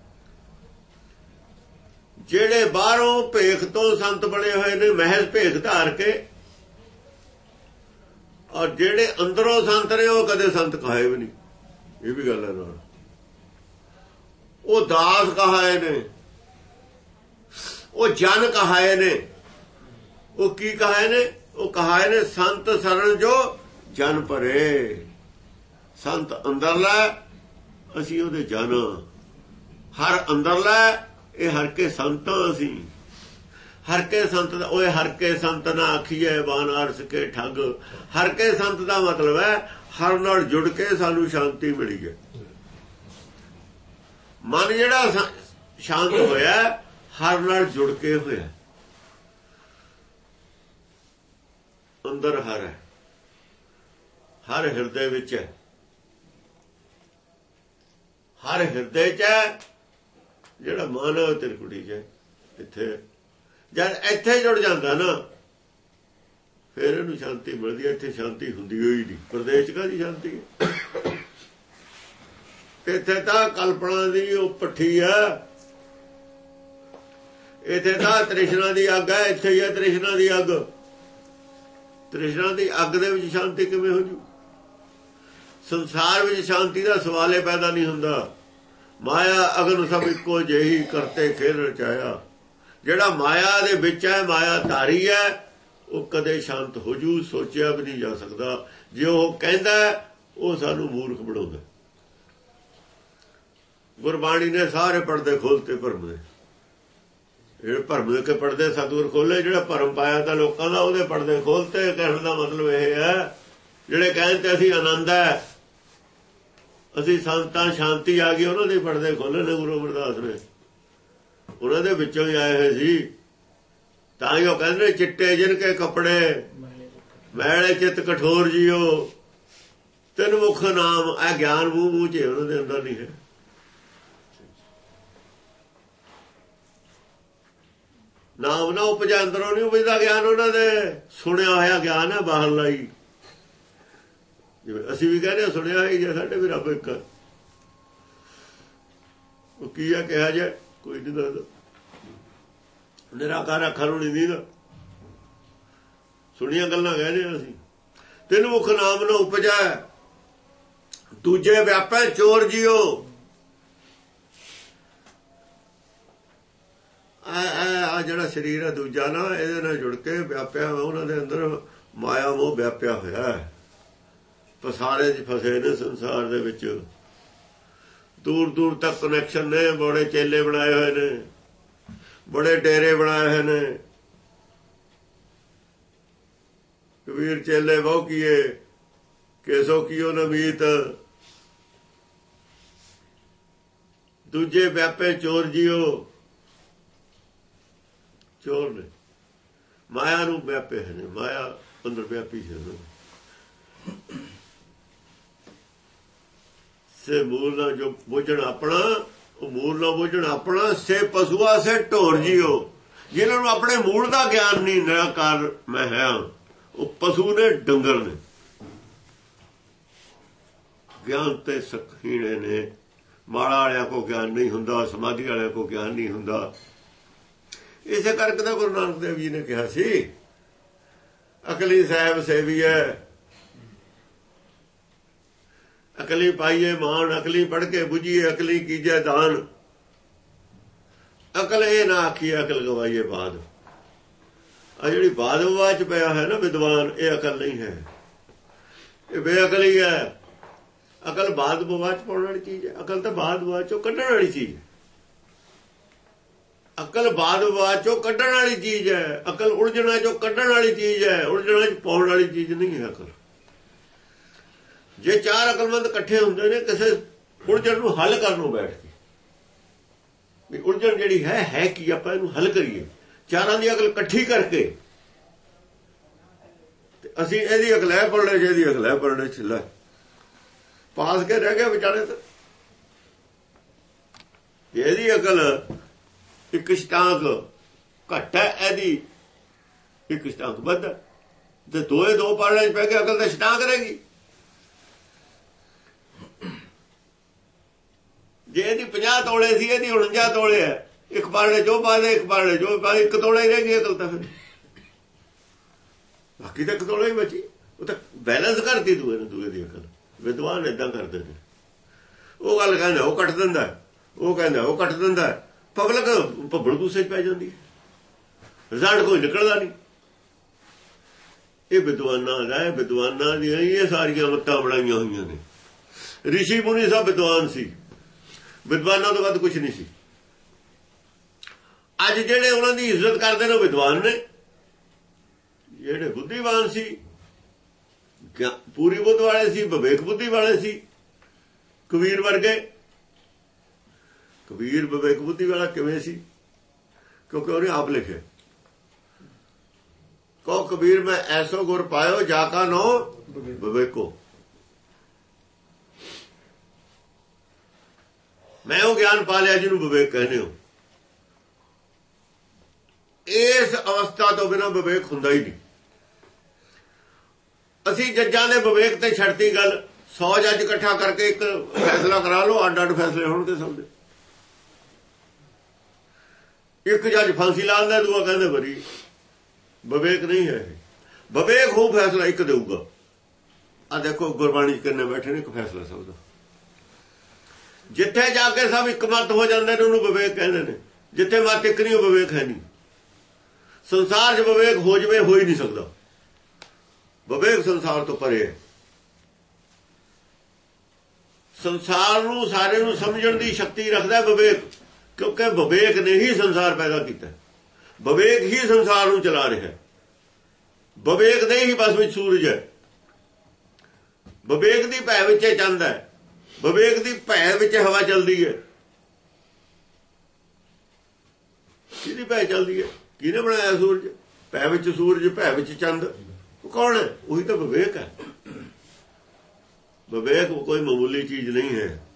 ਜਿਹੜੇ ਬਾਹਰੋਂ ਭੇਖ ਤੋਂ ਸੰਤ ਬਣੇ ਹੋਏ ਨੇ ਮਹਿਜ਼ ਭੇਖ ਧਾਰ ਕੇ, ਔਰ ਜਿਹੜੇ ਅੰਦਰੋਂ ਸੰਤ ਨੇ, ਉਹ ਕਦੇ ਸੰਤ ਕਹਾਏ ਵੀ ਨਹੀਂ। ਇਹ ਵੀ ਗੱਲ ਹੈ ਨਾਲ। ਉਹ ਦਾਸ ਕਹਾਏ ਨੇ। ਉਹ ਜਨ ਕਹਾਏ ਨੇ। ਉਹ ਕੀ ਕਹਾਏ ਨੇ? ਉਹ ਕਹਾਏ ਨੇ, ਸੰਤ ਸਰਣ ਜੋ ਜਨ ਭਰੇ ਸੰਤ ਅੰਦਰਲਾ ਅਸੀਂ ਉਹਦੇ ਜਨ ਹਰ ਅੰਦਰਲਾ ਇਹ ਹਰ ਕੇ ਸੰਤ ਅਸੀਂ। ਹਰ ਕੇ ਸੰਤ ਦਾ ਓਏ ਹਰ ਕੇ ਸੰਤ ਨਾ ਆਖੀਏ ਬਾਨਾਰਸ ਕੇ ਠੱਗ। ਹਰ ਕੇ ਸੰਤ ਦਾ ਮਤਲਬ ਹੈ, ਹਰ ਨਾਲ ਜੁੜ ਕੇ ਸਾਨੂੰ ਸ਼ਾਂਤੀ ਮਿਲੀ ਹੈ। ਮਨ ਜਿਹੜਾ ਸ਼ਾਂਤ ਹੋਇਆ, ਹਰ ਨਾਲ ਜੁੜ ਕੇ ਹੋਇਆ। ਅੰਦਰ ਹਰ ਹੈ। ਹਰ ਹਿਰਦੇ ਵਿੱਚ ਹੈ। ਹਰ ਹਿਰਦੇ 'ਚ ਜਿਹੜਾ ਮਨ ਹੈ ਤਿਰਕੁੜੀ 'ਚ ਇੱਥੇ। ਜਦ ਇੱਥੇ ਜੁੜ ਜਾਂਦਾ ਨਾ, ਫਿਰ ਇਹਨੂੰ ਸ਼ਾਂਤੀ ਮਿਲਦੀ ਹੈ। ਇੱਥੇ ਸ਼ਾਂਤੀ ਹੁੰਦੀ ਹੋਈ ਨਹੀਂ। ਪ੍ਰਦੇਸ਼ ਕਾਦੀ ਸ਼ਾਂਤੀ ਹੈ? ਇੱਥੇ ਤਾਂ ਕਲਪਨਾ ਦੀ ਉਹ ਪੱਠੀ ਹੈ। ਇੱਥੇ ਤਾਂ ਤ੍ਰਿਸ਼ਨਾ ਦੀ ਅੱਗ ਹੈ। ਇੱਥੇ ਹੀ ਹੈ ਤ੍ਰਿਸ਼ਨਾ ਦੀ ਅੱਗ। ਤ੍ਰਿਸ਼ਨਾ ਦੀ ਅੱਗ ਦੇ ਵਿੱਚ ਸ਼ਾਂਤੀ ਕਿਵੇਂ ਹੋ ਜੂ? ਸੰਸਾਰ ਵਿੱਚ ਸ਼ਾਂਤੀ ਦਾ ਸਵਾਲ ਸਵਾਲੇ ਪੈਦਾ ਨਹੀਂ ਹੁੰਦਾ। ਮਾਇਆ ਅਗਨ ਸਭ ਇੱਕੋ ਜਿਹੀ ਕਰਤੇ ਖੇਲ ਰਚਾਇਆ। ਜਿਹੜਾ ਮਾਇਆ ਦੇ ਵਿੱਚ ਹੈ, ਮਾਇਆ ਧਾਰੀ ਹੈ, ਉਹ ਕਦੇ ਸ਼ਾਂਤ ਹੋ ਜੂ, ਸੋਚਿਆ ਵੀ ਨਹੀਂ ਜਾ ਸਕਦਾ। ਜੇ ਉਹ ਕਹਿੰਦਾ ਉਹ ਸਾਨੂੰ ਮੂਰਖ ਬਣਾਉਂਦਾ ਗੁਰਬਾਣੀ ਨੇ ਸਾਰੇ ਪਰਦੇ ਖੋਲਤੇ ਭਰਮ ਦੇ। ਇਹ ਭਰਮ ਦੇ ਕੇ ਪਰਦੇ ਸਤਿਗੁਰ ਖੋਲੇ ਜਿਹੜਾ ਭਰਮ ਪਾਇਆ ਤਾਂ ਲੋਕਾਂ ਦਾ ਉਹਦੇ ਪਰਦੇ ਖੋਲਤੇ ਕਹਿਣ ਦਾ ਮਤਲਬ ਇਹ ਹੈ, ਜਿਹੜੇ ਕਹਿੰਦੇ ਅਸੀਂ ਆਨੰਦ ਹੈ, ਅਸੀਂ ਸੰਤਾਂ ਸ਼ਾਂਤੀ ਆ ਗਈ, ਉਹਨਾਂ ਦੇ ਪਰਦੇ ਖੋਲੇ ਨੇ ਗੁਰੂ ਅਮਰਦਾਸ ਨੇ। ਉਹਨਾਂ ਦੇ ਵਿੱਚੋਂ ਹੀ ਆਏ ਹੋਏ ਸੀ। ਤਾਂ ਹੀ ਉਹ ਕਹਿੰਦੇ ਚਿੱਟੇ ਜਿਨ ਕੇ ਕੱਪੜੇ, ਮੈਲੇ ਚਿੱਤ ਕਠੋਰ ਜੀਓ, ਤਿੰਨ ਮੁਖ ਨਾਮ, ਇਹ ਗਿਆਨ ਮੂੰਹ ਮੂੰਹ ਚ ਉਹਨਾਂ ਦੇ ਅੰਦਰ ਨਹੀਂ ਹੈ। ਨਾਮ ਨਾ ਉਪਜਾ ਅੰਦਰੋਂ ਨਹੀਂ ਉਪਜਦਾ ਗਿਆਨ ਉਹਨਾਂ ਦੇ। ਸੁਣਿਆ ਹੋਇਆ ਗਿਆਨ ਹੈ ਬਾਹਰ ਲਈ ਜਿਵੇਂ ਅਸੀਂ ਵੀ ਕਹਿੰਦੇ ਸੁਣਿਆ ਹੈ ਜੇ ਸਾਡੇ ਵੀ ਰੱਬ ਇੱਕ ਉਹ ਕੀ ਆ ਕਿਹਾ ਜੇ? ਕੋਈ ਨਹੀਂ ਦੱਸਦਾ। ਨਿਰਾਕਾਰ ਅੱਖਾਂ ਨੂੰ ਨਹੀਂ ਦੀਦਾ ਸੁਣੀਆਂ ਗੱਲਾਂ ਕਹਿੰਦੇ ਅਸੀਂ। ਤਿੰਨ ਮੁਖ ਨਾਮ ਨਾ ਉਪਜਾ। ਦੂਜੇ ਵਿਆਪੈ ਚੋਰ ਜਿਓ। ਆ ਜਿਹੜਾ ਸਰੀਰ ਹੈ ਦੂਜਾ ਨਾ, ਇਹਦੇ ਨਾਲ ਜੁੜ ਕੇ ਵਿਆਪਿਆ ਉਹਨਾਂ ਦੇ ਅੰਦਰ ਮਾਇਆ ਉਹ ਵਿਆਪਿਆ ਹੋਇਆ ਹੈ। ਪਸਾਰੇ 'ਚ ਫਸੇ ਨੇ ਸੰਸਾਰ ਦੇ ਵਿੱਚ। ਦੂਰ ਦੂਰ ਤੱਕ ਕਨੈਕਸ਼ਨ ਨੇ, ਬੜੇ ਚੇਲੇ ਬਣਾਏ ਹੋਏ ਨੇ, ਬੜੇ ਡੇਰੇ ਬਣਾਏ ਹੋਏ ਨੇ। ਕਬੀਰ ਚੇਲੇ ਬਹੁ ਕੀਏ, ਕੇਸੋ ਕੀਓ ਨਮੀਤ ਦੂਜੇ ਵਿਆਪੇ ਚੋਰ ਜੀਓ। ਚੋਰ ਨੇ। ਮਾਇਆ ਨੂੰ ਵਿਆਪੇ ਨੇ ਮਾਇਆ ਅੰਦਰ ਵਿਆਪੀ ਹੈ। ਸੇ ਮੂਲ ਨਾਲ ਜੋ ਬੁਝਣ ਆਪਣਾ, ਉਹ ਮੂਲ ਨਾਲ ਬੁਝਣ ਆਪਣਾ, ਸੇ ਪਸ਼ੂਆ ਸੇ ਢੋਰ ਜਿਓ। ਜਿਨ੍ਹਾਂ ਨੂੰ ਆਪਣੇ ਮੂਲ ਦਾ ਗਿਆਨ ਨਹੀਂ, ਨਿਰਾਕਾਰ ਮੈਂ ਹੈ। ਉਹ ਪਸ਼ੂ ਨੇ, ਡੰਗਰ ਨੇ। ਗਿਆਨ ਤੇ ਸਖੀਣੇ ਨੇ। ਮਾਲਾ ਵਾਲਿਆਂ ਕੋ ਗਿਆਨ ਨਹੀਂ ਹੁੰਦਾ, ਸਮਾਧੀ ਵਾਲਿਆਂ ਕੋ ਗਿਆਨ ਨਹੀਂ ਹੁੰਦਾ। ਇਸੇ ਕਰਕੇ ਤਾਂ ਗੁਰੂ ਨਾਨਕ ਦੇਵ ਜੀ ਨੇ ਕਿਹਾ ਸੀ, ਅਕਲੀ ਸਾਹਿਬ ਸੇਵੀ ਹੈ ਅਕਲੀ ਪਾਈਏ ਮਾਨ ਅਕਲੀ ਪੜ ਕੇ 부ਝੀਏ ਅਕਲੀ ਕੀਜੇ ਦਾਨ। ਅਕਲ ਇਹ ਨਾ ਆਖੀਏ, ਅਕਲ ਗਵਾਈਏ ਬਾਦ। ਆ ਜਿਹੜੀ ਬਾਦ ਵਿਵਾਦ ਚ ਪਿਆ ਹੈ ਨਾ ਵਿਦਵਾਨ, ਇਹ ਅਕਲ ਨਹੀਂ ਹੈ। ਇਹ ਬੇਅਕਲੀ ਹੈ ਅਕਲ ਬਾਦ ਵਿਵਾਦ ਚ ਪਾਉਣ ਵਾਲੀ ਚੀਜ਼ ਹੈ ਅਕਲ ਤਾਂ ਬਾਦ ਵਿਵਾਦ ਚੋਂ ਕੱਢਣ ਵਾਲੀ ਚੀਜ਼ ਹੈ ਅਕਲ ਬਾਦ ਵਿਵਾਦ ਚੋਂ ਕੱਢਣ ਵਾਲੀ ਚੀਜ਼ ਹੈ। ਅਕਲ ਉਲਝਣਾ ਚੋਂ ਕੱਢਣ ਵਾਲੀ ਚੀਜ਼ ਹੈ। ਉਲਝਣਾ ਚ ਪਾਉਣ ਵਾਲੀ ਚੀਜ਼ ਨਹੀਂ ਹੈ ਅਕਲ। ਜੇ ਚਾਰ ਅਕਲਮੰਦ ਇਕੱਠੇ ਹੁੰਦੇ ਨੇ, ਕਿਸੇ ਉਲਝਣ ਨੂੰ ਹੱਲ ਕਰਨ ਨੂੰ ਬੈਠ ਕੇ। ਵੀ ਉਲਝਣ ਜਿਹੜੀ ਹੈ ਹੈ ਕੀ? ਆਪਾਂ ਇਹਨੂੰ ਹੱਲ ਕਰੀਏ। ਚਾਰਾਂ ਦੀ ਅਕਲ ਇਕੱਠੀ ਕਰਕੇ। ਤੇ ਅਸੀਂ ਇਹਦੀ ਅਕਲ ਪੜ ਲੈ ਜਿਹਦੀ ਅਕਲ ਪੜ ਲੈ। ਛਿੱਲਾ ਪਾਸ ਕੇ ਰਹਿ ਗਿਆ ਵਿਚਾਰੇ ਤੇ। ਇਹਦੀ ਅਕਲ ਇੱਕ ਸ਼ਟਾਂਕ ਘਟ ਹੈ ਇਹਦੀ, ਇੱਕ ਸ਼ਤਾਂਕ ਵੱਧ ਹੈ। ਤੇ ਦੋਏ ਦੋ ਪੜਨੇ ਚ ਪੈ ਕੇ ਅਕਲ ਦਾ ਸ਼ਤਾਂਕ ਰਹੇਗੀ ਜੇ ਇਹਦੀ 50 ਤੋਲੇ ਸੀ, ਇਹਦੀ 49 ਤੋਲੇ ਹੈ। ਇੱਕ ਪੜਨੇ ਜੋ ਪਾਦੇ ਇੱਕ ਪੜਨੇ ਜੋ ਪਾਦੇ ਇੱਕ ਤੋਲੇ ਹੀ ਰਹਿ ਗਈ ਅਕਲ ਤਾਂ। ਫਿਰ ਬਾਕੀ ਤਾਂ ਇੱਕ ਤੋਲੇ ਹੀ ਬਚੀ। ਉਹ ਤਾਂ ਬੈਲੈਂਸ ਕਰਦੀ ਦੂਏ ਨੂੰ, ਦੂਏ ਦੀ ਅਕਲ। ਵਿਦਵਾਨ ਇਦਾਂ ਕਰਦੇ ਨੇ। ਉਹ ਗੱਲ ਕਹਿੰਦਾ, ਉਹ ਕੱਟ ਦਿੰਦਾ ਉਹ ਕਹਿੰਦਾ, ਉਹ ਕੱਟ ਦਿੰਦਾ ਪਬਲਿਕ ਭੱਬਲ ਗੁੱਸੇ 'ਚ ਪੈ ਜਾਂਦੀ ਹੈ। ਰਿਜ਼ਲਟ ਕੋਈ ਨਿਕਲਦਾ ਨਹੀਂ। ਇਹ ਵਿਦਵਾਨਾਂ ਦਾ ਹੈ, ਵਿਦਵਾਨਾਂ ਦੀਆਂ ਇਹ ਸਾਰੀਆਂ ਮੱਤਾਂ ਬਣਾਈਆਂ ਹੋਈਆਂ ਨੇ। ਰਿਸ਼ੀ ਮੁਨੀ ਸਭ ਵਿਦਵਾਨ ਸੀ। ਵਿਦਵਾਨਾਂ ਤੋਂ ਵੱਧ ਕੁਝ ਨਹੀਂ ਸੀ। ਅੱਜ ਜਿਹੜੇ ਉਹਨਾਂ ਦੀ ਇੱਜ਼ਤ ਕਰਦੇ ਨੇ ਉਹ ਵਿਦਵਾਨ ਨੇ। ਜਿਹੜੇ ਬੁੱਧੀਵਾਨ ਸੀ ਪੂਰੀ ਬੁੱਧ ਵਾਲੇ ਸੀ, ਵਿਵੇਕ ਬੁੱਧੀ ਵਾਲੇ ਸੀ, ਕਬੀਰ ਵਰਗੇ ਕਬੀਰ ਵਿਵੇਕ ਬੁੱਧੀ ਵਾਲਾ ਕਿਵੇਂ ਸੀ? ਕਿਉਂਕਿ ਉਹਨੇ ਆਪ ਲਿਖਿਆ। ਕੋ ਕਬੀਰ, ਮੈਂ ਐਸੋ ਗੁਰ ਪਾਇਓ ਜਾ ਕਾ ਨੋ ਵਿਵੇਕੋ। ਮੈਂ ਉਹ ਗਿਆਨ ਪਾ ਲਿਆ ਜਿਹਨੂੰ ਵਿਵੇਕ ਕਹਿੰਦੇ ਹੋ। ਇਸ ਅਵਸਥਾ ਤੋਂ ਬਿਨਾਂ ਵਿਵੇਕ ਹੁੰਦਾ ਹੀ ਨਹੀਂ। ਅਸੀਂ ਜੱਜਾਂ ਦੇ ਵਿਵੇਕ ਤੇ ਛੱਡਤੀ ਗੱਲ 100 ਜੱਜ ਇਕੱਠਾ ਕਰਕੇ ਇੱਕ ਫੈਸਲਾ ਕਰਾ ਲਓ ਅੱਡ ਅੱਡ ਫੈਸਲੇ ਹੋਣਗੇ ਸਭ ਦੇ। ਇੱਕ ਜੱਜ ਫਾਂਸੀ ਲਾ ਲਾਉਂਦਾ ਦੂਆ ਕਹਿੰਦੇ ਬਰੀ। ਵਿਵੇਕ ਨਹੀਂ ਹੈ ਵਿਵੇਕ ਹੋ ਫੈਸਲਾ ਇੱਕ ਦੇਊਗਾ। ਆ ਦੇਖੋ, ਗੁਰਬਾਣੀ ਚ ਕਿੰਨੇ ਬੈਠੇ ਨੇ, ਇੱਕ ਫੈਸਲਾ ਸਭ ਦਾ। ਜਿੱਥੇ ਜਾ ਕੇ ਸਭ ਇਕਮਤ ਹੋ ਜਾਂਦੇ ਨੇ, ਉਹਨੂੰ ਵਿਵੇਕ ਕਹਿੰਦੇ ਨੇ। ਜਿੱਥੇ ਮਤ ਇੱਕ ਨਹੀਂ, ਉਹ ਵਿਵੇਕ ਹੈ ਨਹੀਂ। ਸੰਸਾਰ 'ਚ ਵਿਵੇਕ ਹੋ ਜਵੇ, ਹੋ ਹੀ ਨਹੀਂ ਸਕਦਾ। ਵਿਵੇਕ ਸੰਸਾਰ ਤੋਂ ਪਰੇ ਹੈ। ਸੰਸਾਰ ਨੂੰ ਸਾਰੇ ਨੂੰ ਸਮਝਣ ਦੀ ਸ਼ਕਤੀ ਰੱਖਦਾ ਵਿਵੇਕ। ਕਿਉਂਕਿ ਵਿਵੇਕ ਨੇ ਹੀ ਸੰਸਾਰ ਪੈਦਾ ਕੀਤਾ। ਵਿਵੇਕ ਹੀ ਸੰਸਾਰ ਨੂੰ ਚਲਾ ਰਿਹਾ। ਹੈ ਵਿਵੇਕ ਦੇ ਹੀ ਬਸ ਵਿੱਚ ਸੂਰਜ ਹੈ। ਵਿਵੇਕ ਦੀ ਭੈ ਵਿੱਚ ਚੰਦ ਹੈ। ਵਿਵੇਕ ਦੀ ਭੈ ਵਿੱਚ ਹਵਾ ਚੱਲਦੀ ਹੈ। ਕਿਹਦੀ ਭੈ ਚੱਲਦੀ ਹੈ? ਕਿਹਨੇ ਬਣਾਇਆ ਸੂਰਜ? ਭੈ ਵਿੱਚ ਸੂਰਜ, ਭੈ ਵਿੱਚ ਚੰਦ। ਉਹ ਕੌਣ ਹੈ? ਉਹੀ ਤਾਂ ਵਿਵੇਕ ਹੈ। ਵਿਵੇਕ ਕੋਈ ਮਾਮੂਲੀ ਚੀਜ਼ ਨਹੀਂ ਹੈ।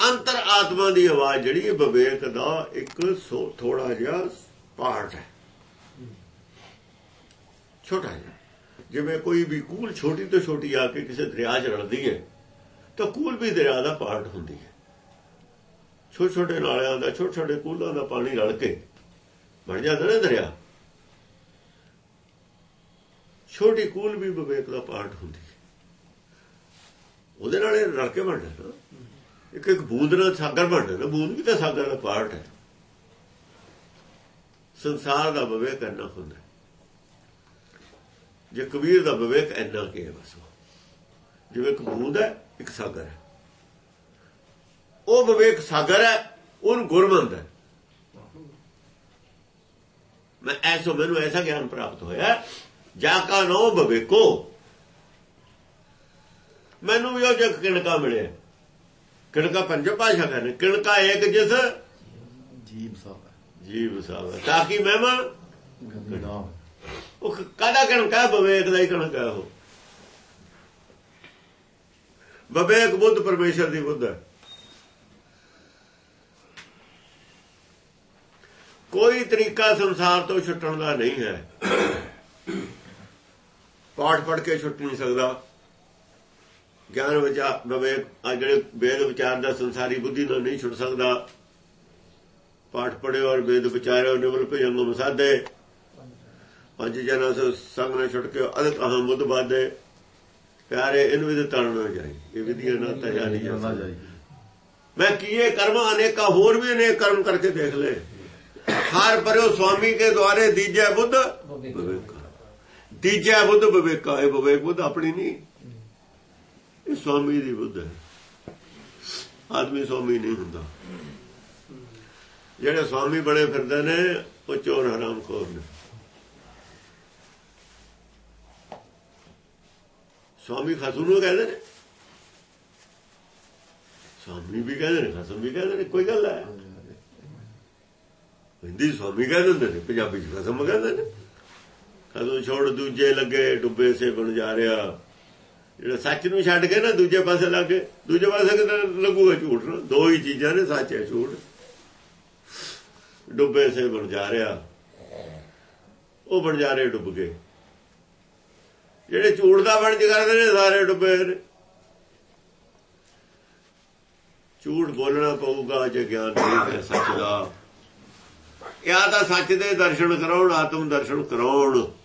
ਅੰਤਰ ਆਤਮਾ ਦੀ ਆਵਾਜ਼ ਜਿਹੜੀ ਹੈ, ਵਿਵੇਕ ਦਾ ਇੱਕ ਥੋੜਾ ਜਿਹਾ ਪਾਰਟ ਹੈ। ਛੋਟਾ ਜਿਹਾ। ਜਿਵੇਂ ਕੋਈ ਵੀ ਕੂਲ ਛੋਟੀ ਤੋਂ ਛੋਟੀ ਆ ਕੇ ਕਿਸੇ ਦਰਿਆ 'ਚ ਰਲਦੀ ਹੈ, ਤਾਂ ਕੂਲ ਵੀ ਦਰਿਆ ਦਾ ਪਾਰਟ ਹੁੰਦੀ ਹੈ। ਛੋਟੇ ਛੋਟੇ ਨਾਲਿਆਂ ਦਾ ਛੋਟੇ ਛੋਟੇ ਕੂਲਾਂ ਦਾ ਪਾਣੀ ਰਲ ਕੇ ਬਣ ਜਾਂਦਾ ਨਾ ਦਰਿਆ। ਛੋਟੀ ਕੂਲ ਵੀ ਵਿਵੇਕ ਦਾ ਪਾਰਟ ਹੁੰਦੀ ਹੈ। ਉਹਦੇ ਨਾਲ ਇਹ ਰਲ ਕੇ ਬਣਦਾ ਨਾ। ਇੱਕ ਇੱਕ ਬੂੰਦ ਨਾਲ ਸਾਗਰ ਬਣਦਾ ਨਾ ਬੂੰਦ ਵੀ ਤਾਂ ਸਾਗਰ ਦਾ ਪਾਰਟ ਹੈ? ਸੰਸਾਰ ਦਾ ਵਿਵੇਕ ਇੰਨਾ ਹੁੰਦਾ ਜੇ ਕਬੀਰ ਦਾ ਵਿਵੇਕ ਇੰਨਾ ਕੀ ਹੈ ਬਸ ਜਿਵੇਂ ਇੱਕ ਬੂੰਦ ਹੈ, ਇੱਕ ਸਾਗਰ ਹੈ। ਉਹ ਵਿਵੇਕ ਸਾਗਰ ਹੈ, ਉਹਨੂੰ ਗੁਰ ਮੰਨਦਾ ਮੈਂ ਐਸੋ ਮੈਨੂੰ ਐਸਾ ਗਿਆਨ ਪ੍ਰਾਪਤ ਹੋਇਆ ਜਾ ਕਾ ਨੋ ਵਿਵੇਕੋ। ਮੈਨੂੰ ਵੀ ਉਹ ਜਗ ਕਿਣਕਾ ਮਿਲਿਆ ਕਿਣਕਾ ਪੰਜ ਭਾਸ਼ਾ ਕਹਿੰਦੇ ਕਿਣਕਾ ਇੱਕ ਜਿਸ? ਜੀਵ ਸਾਵਾ ਜੀਵ ਸਾਵਾ ਤਾਂ ਕਿ ਮਹਿਮਾ ਉਹ ਕਾਦਾ ਕਿਣਕਾ ਵਿਵੇਕ ਦਾ ਹੀ ਕਿਣਕਾ ਉਹ। ਵਿਵੇਕ ਬੁੱਧ ਪਰਮੇਸ਼ਰ ਦੀ ਬੁੱਧ ਹੈ। ਕੋਈ ਤਰੀਕਾ ਸੰਸਾਰ ਤੋਂ ਛੁੱਟਣ ਦਾ ਨਹੀਂ ਹੈ। ਪਾਠ ਪੜ ਕੇ ਛੁੱਟ ਨਹੀਂ ਸਕਦਾ। ਗਿਆਨ ਵਿਚਾਰ ਵਿਵੇਕ ਆ ਜਿਹੜੇ ਵੇਦ ਵਿਚਾਰ ਦਾ ਸੰਸਾਰੀ ਬੁੱਧੀ ਤੋਂ ਨਹੀਂ ਛੁੱਟ ਸਕਦਾ। ਪਾਠ ਪੜਿਓ ਔਰ ਵੇਦ ਵਿਚਾਰਿਓ ਨਿਵਲ ਭਜੰਗ ਮਸਾਦੇ ਪੰਜ ਜਨਾਂ ਸੇ ਸੰਗ ਨੇ ਛੁੱਟ ਕੇ ਅਦਕ ਅਹਮ ਬੁੱਧ ਬਾਦੇ ਪਿਆਰੇ ਇਹਨੂੰ ਵੀ ਤਣ ਨਾ ਜਾਈ ਇਹ ਵਿਧੀਆਂ ਨਾਲ ਤਾਂ ਜਾਣੀ ਜਾਈ ਮੈਂ ਕੀਏ ਕਰਮ ਅਨੇਕਾ ਹੋਰ ਵੀ ਅਨੇਕ ਕਰਮ ਕਰਕੇ ਦੇਖ ਲੈ ਹਰ ਪਰਿਓ ਸੁਆਮੀ ਕੇ ਦੁਆਰੇ ਦੀਜੈ ਬੁੱਧ ਵਿਵੇਕਾ। ਦੀਜੈ ਬੁੱਧ ਵਿਵੇਕਾ। ਇਹ ਵਿਵੇਕ ਬੁੱਧ ਆਪਣੀ ਨਹੀਂ। ਇਹ ਸੁਆਮੀ ਦੀ ਬੁੱਧ ਹੈ। ਆਦਮੀ ਸੁਆਮੀ ਨਹੀਂ ਹੁੰਦਾ। ਜਿਹੜੇ ਸਵਾਮੀ ਬਣੇ ਫਿਰਦੇ ਨੇ, ਉਹ ਚੋਰ ਹਰਾਮਖੋਰ ਨੇ। ਸਵਾਮੀ ਖਸੂ ਨੂੰ ਕਹਿੰਦੇ ਨੇ। ਸਵਾਮੀ ਵੀ ਕਹਿੰਦੇ ਨੇ, ਖਸਮ ਵੀ ਕਹਿੰਦੇ ਨੇ, ਕੋਈ ਗੱਲ ਹੈ। ਹਿੰਦੀ ਸਵਾਮੀ ਕਹਿੰਦੇ ਹੁੰਦੇ ਨੇ, ਪੰਜਾਬੀ ਚ ਖਸਮ ਕਹਿੰਦੇ ਨੇ। ਖਸਮ ਛੋੜ ਦੂਜੇ ਲੱਗੇ, ਡੁੱਬੇ ਸੇ ਬਣ ਜਾ ਰਿਹਾ। ਜਿਹੜਾ ਸੱਚ ਨੂੰ ਛੱਡ ਕੇ ਨਾ ਦੂਜੇ ਪਾਸੇ ਲੱਗ ਲੱਗੇ ਦੂਜੇ ਪਾਸੇ ਲੱਗੂਗਾ ਝੂਠ ਦੋ ਹੀ ਚੀਜ਼ਾਂ ਨੇ, ਸੱਚ ਹੈ, ਝੂਠ। ਡੁੱਬੇ ਸੇ ਬਣ ਜਾ ਰਿਹਾ ਉਹ ਬਣ ਜਾ ਰਹੇ ਡੁੱਬ ਗਏ। ਜਿਹੜੇ ਝੂਠ ਦਾ ਬਣ ਕਰਦੇ ਨੇ, ਸਾਰੇ ਡੁੱਬੇ ਨੇ। ਝੂਠ ਬੋਲਣਾ ਪਊਗਾ, ਜੇ ਗਿਆਨ ਨਹੀਂ ਹੈ ਸੱਚ ਦਾ। ਇਹ ਤਾਂ ਸੱਚ ਦੇ ਦਰਸ਼ਨ ਕਰਾਉਣ, ਆਤਮ ਦਰਸ਼ਨ ਕਰਾਉਣ।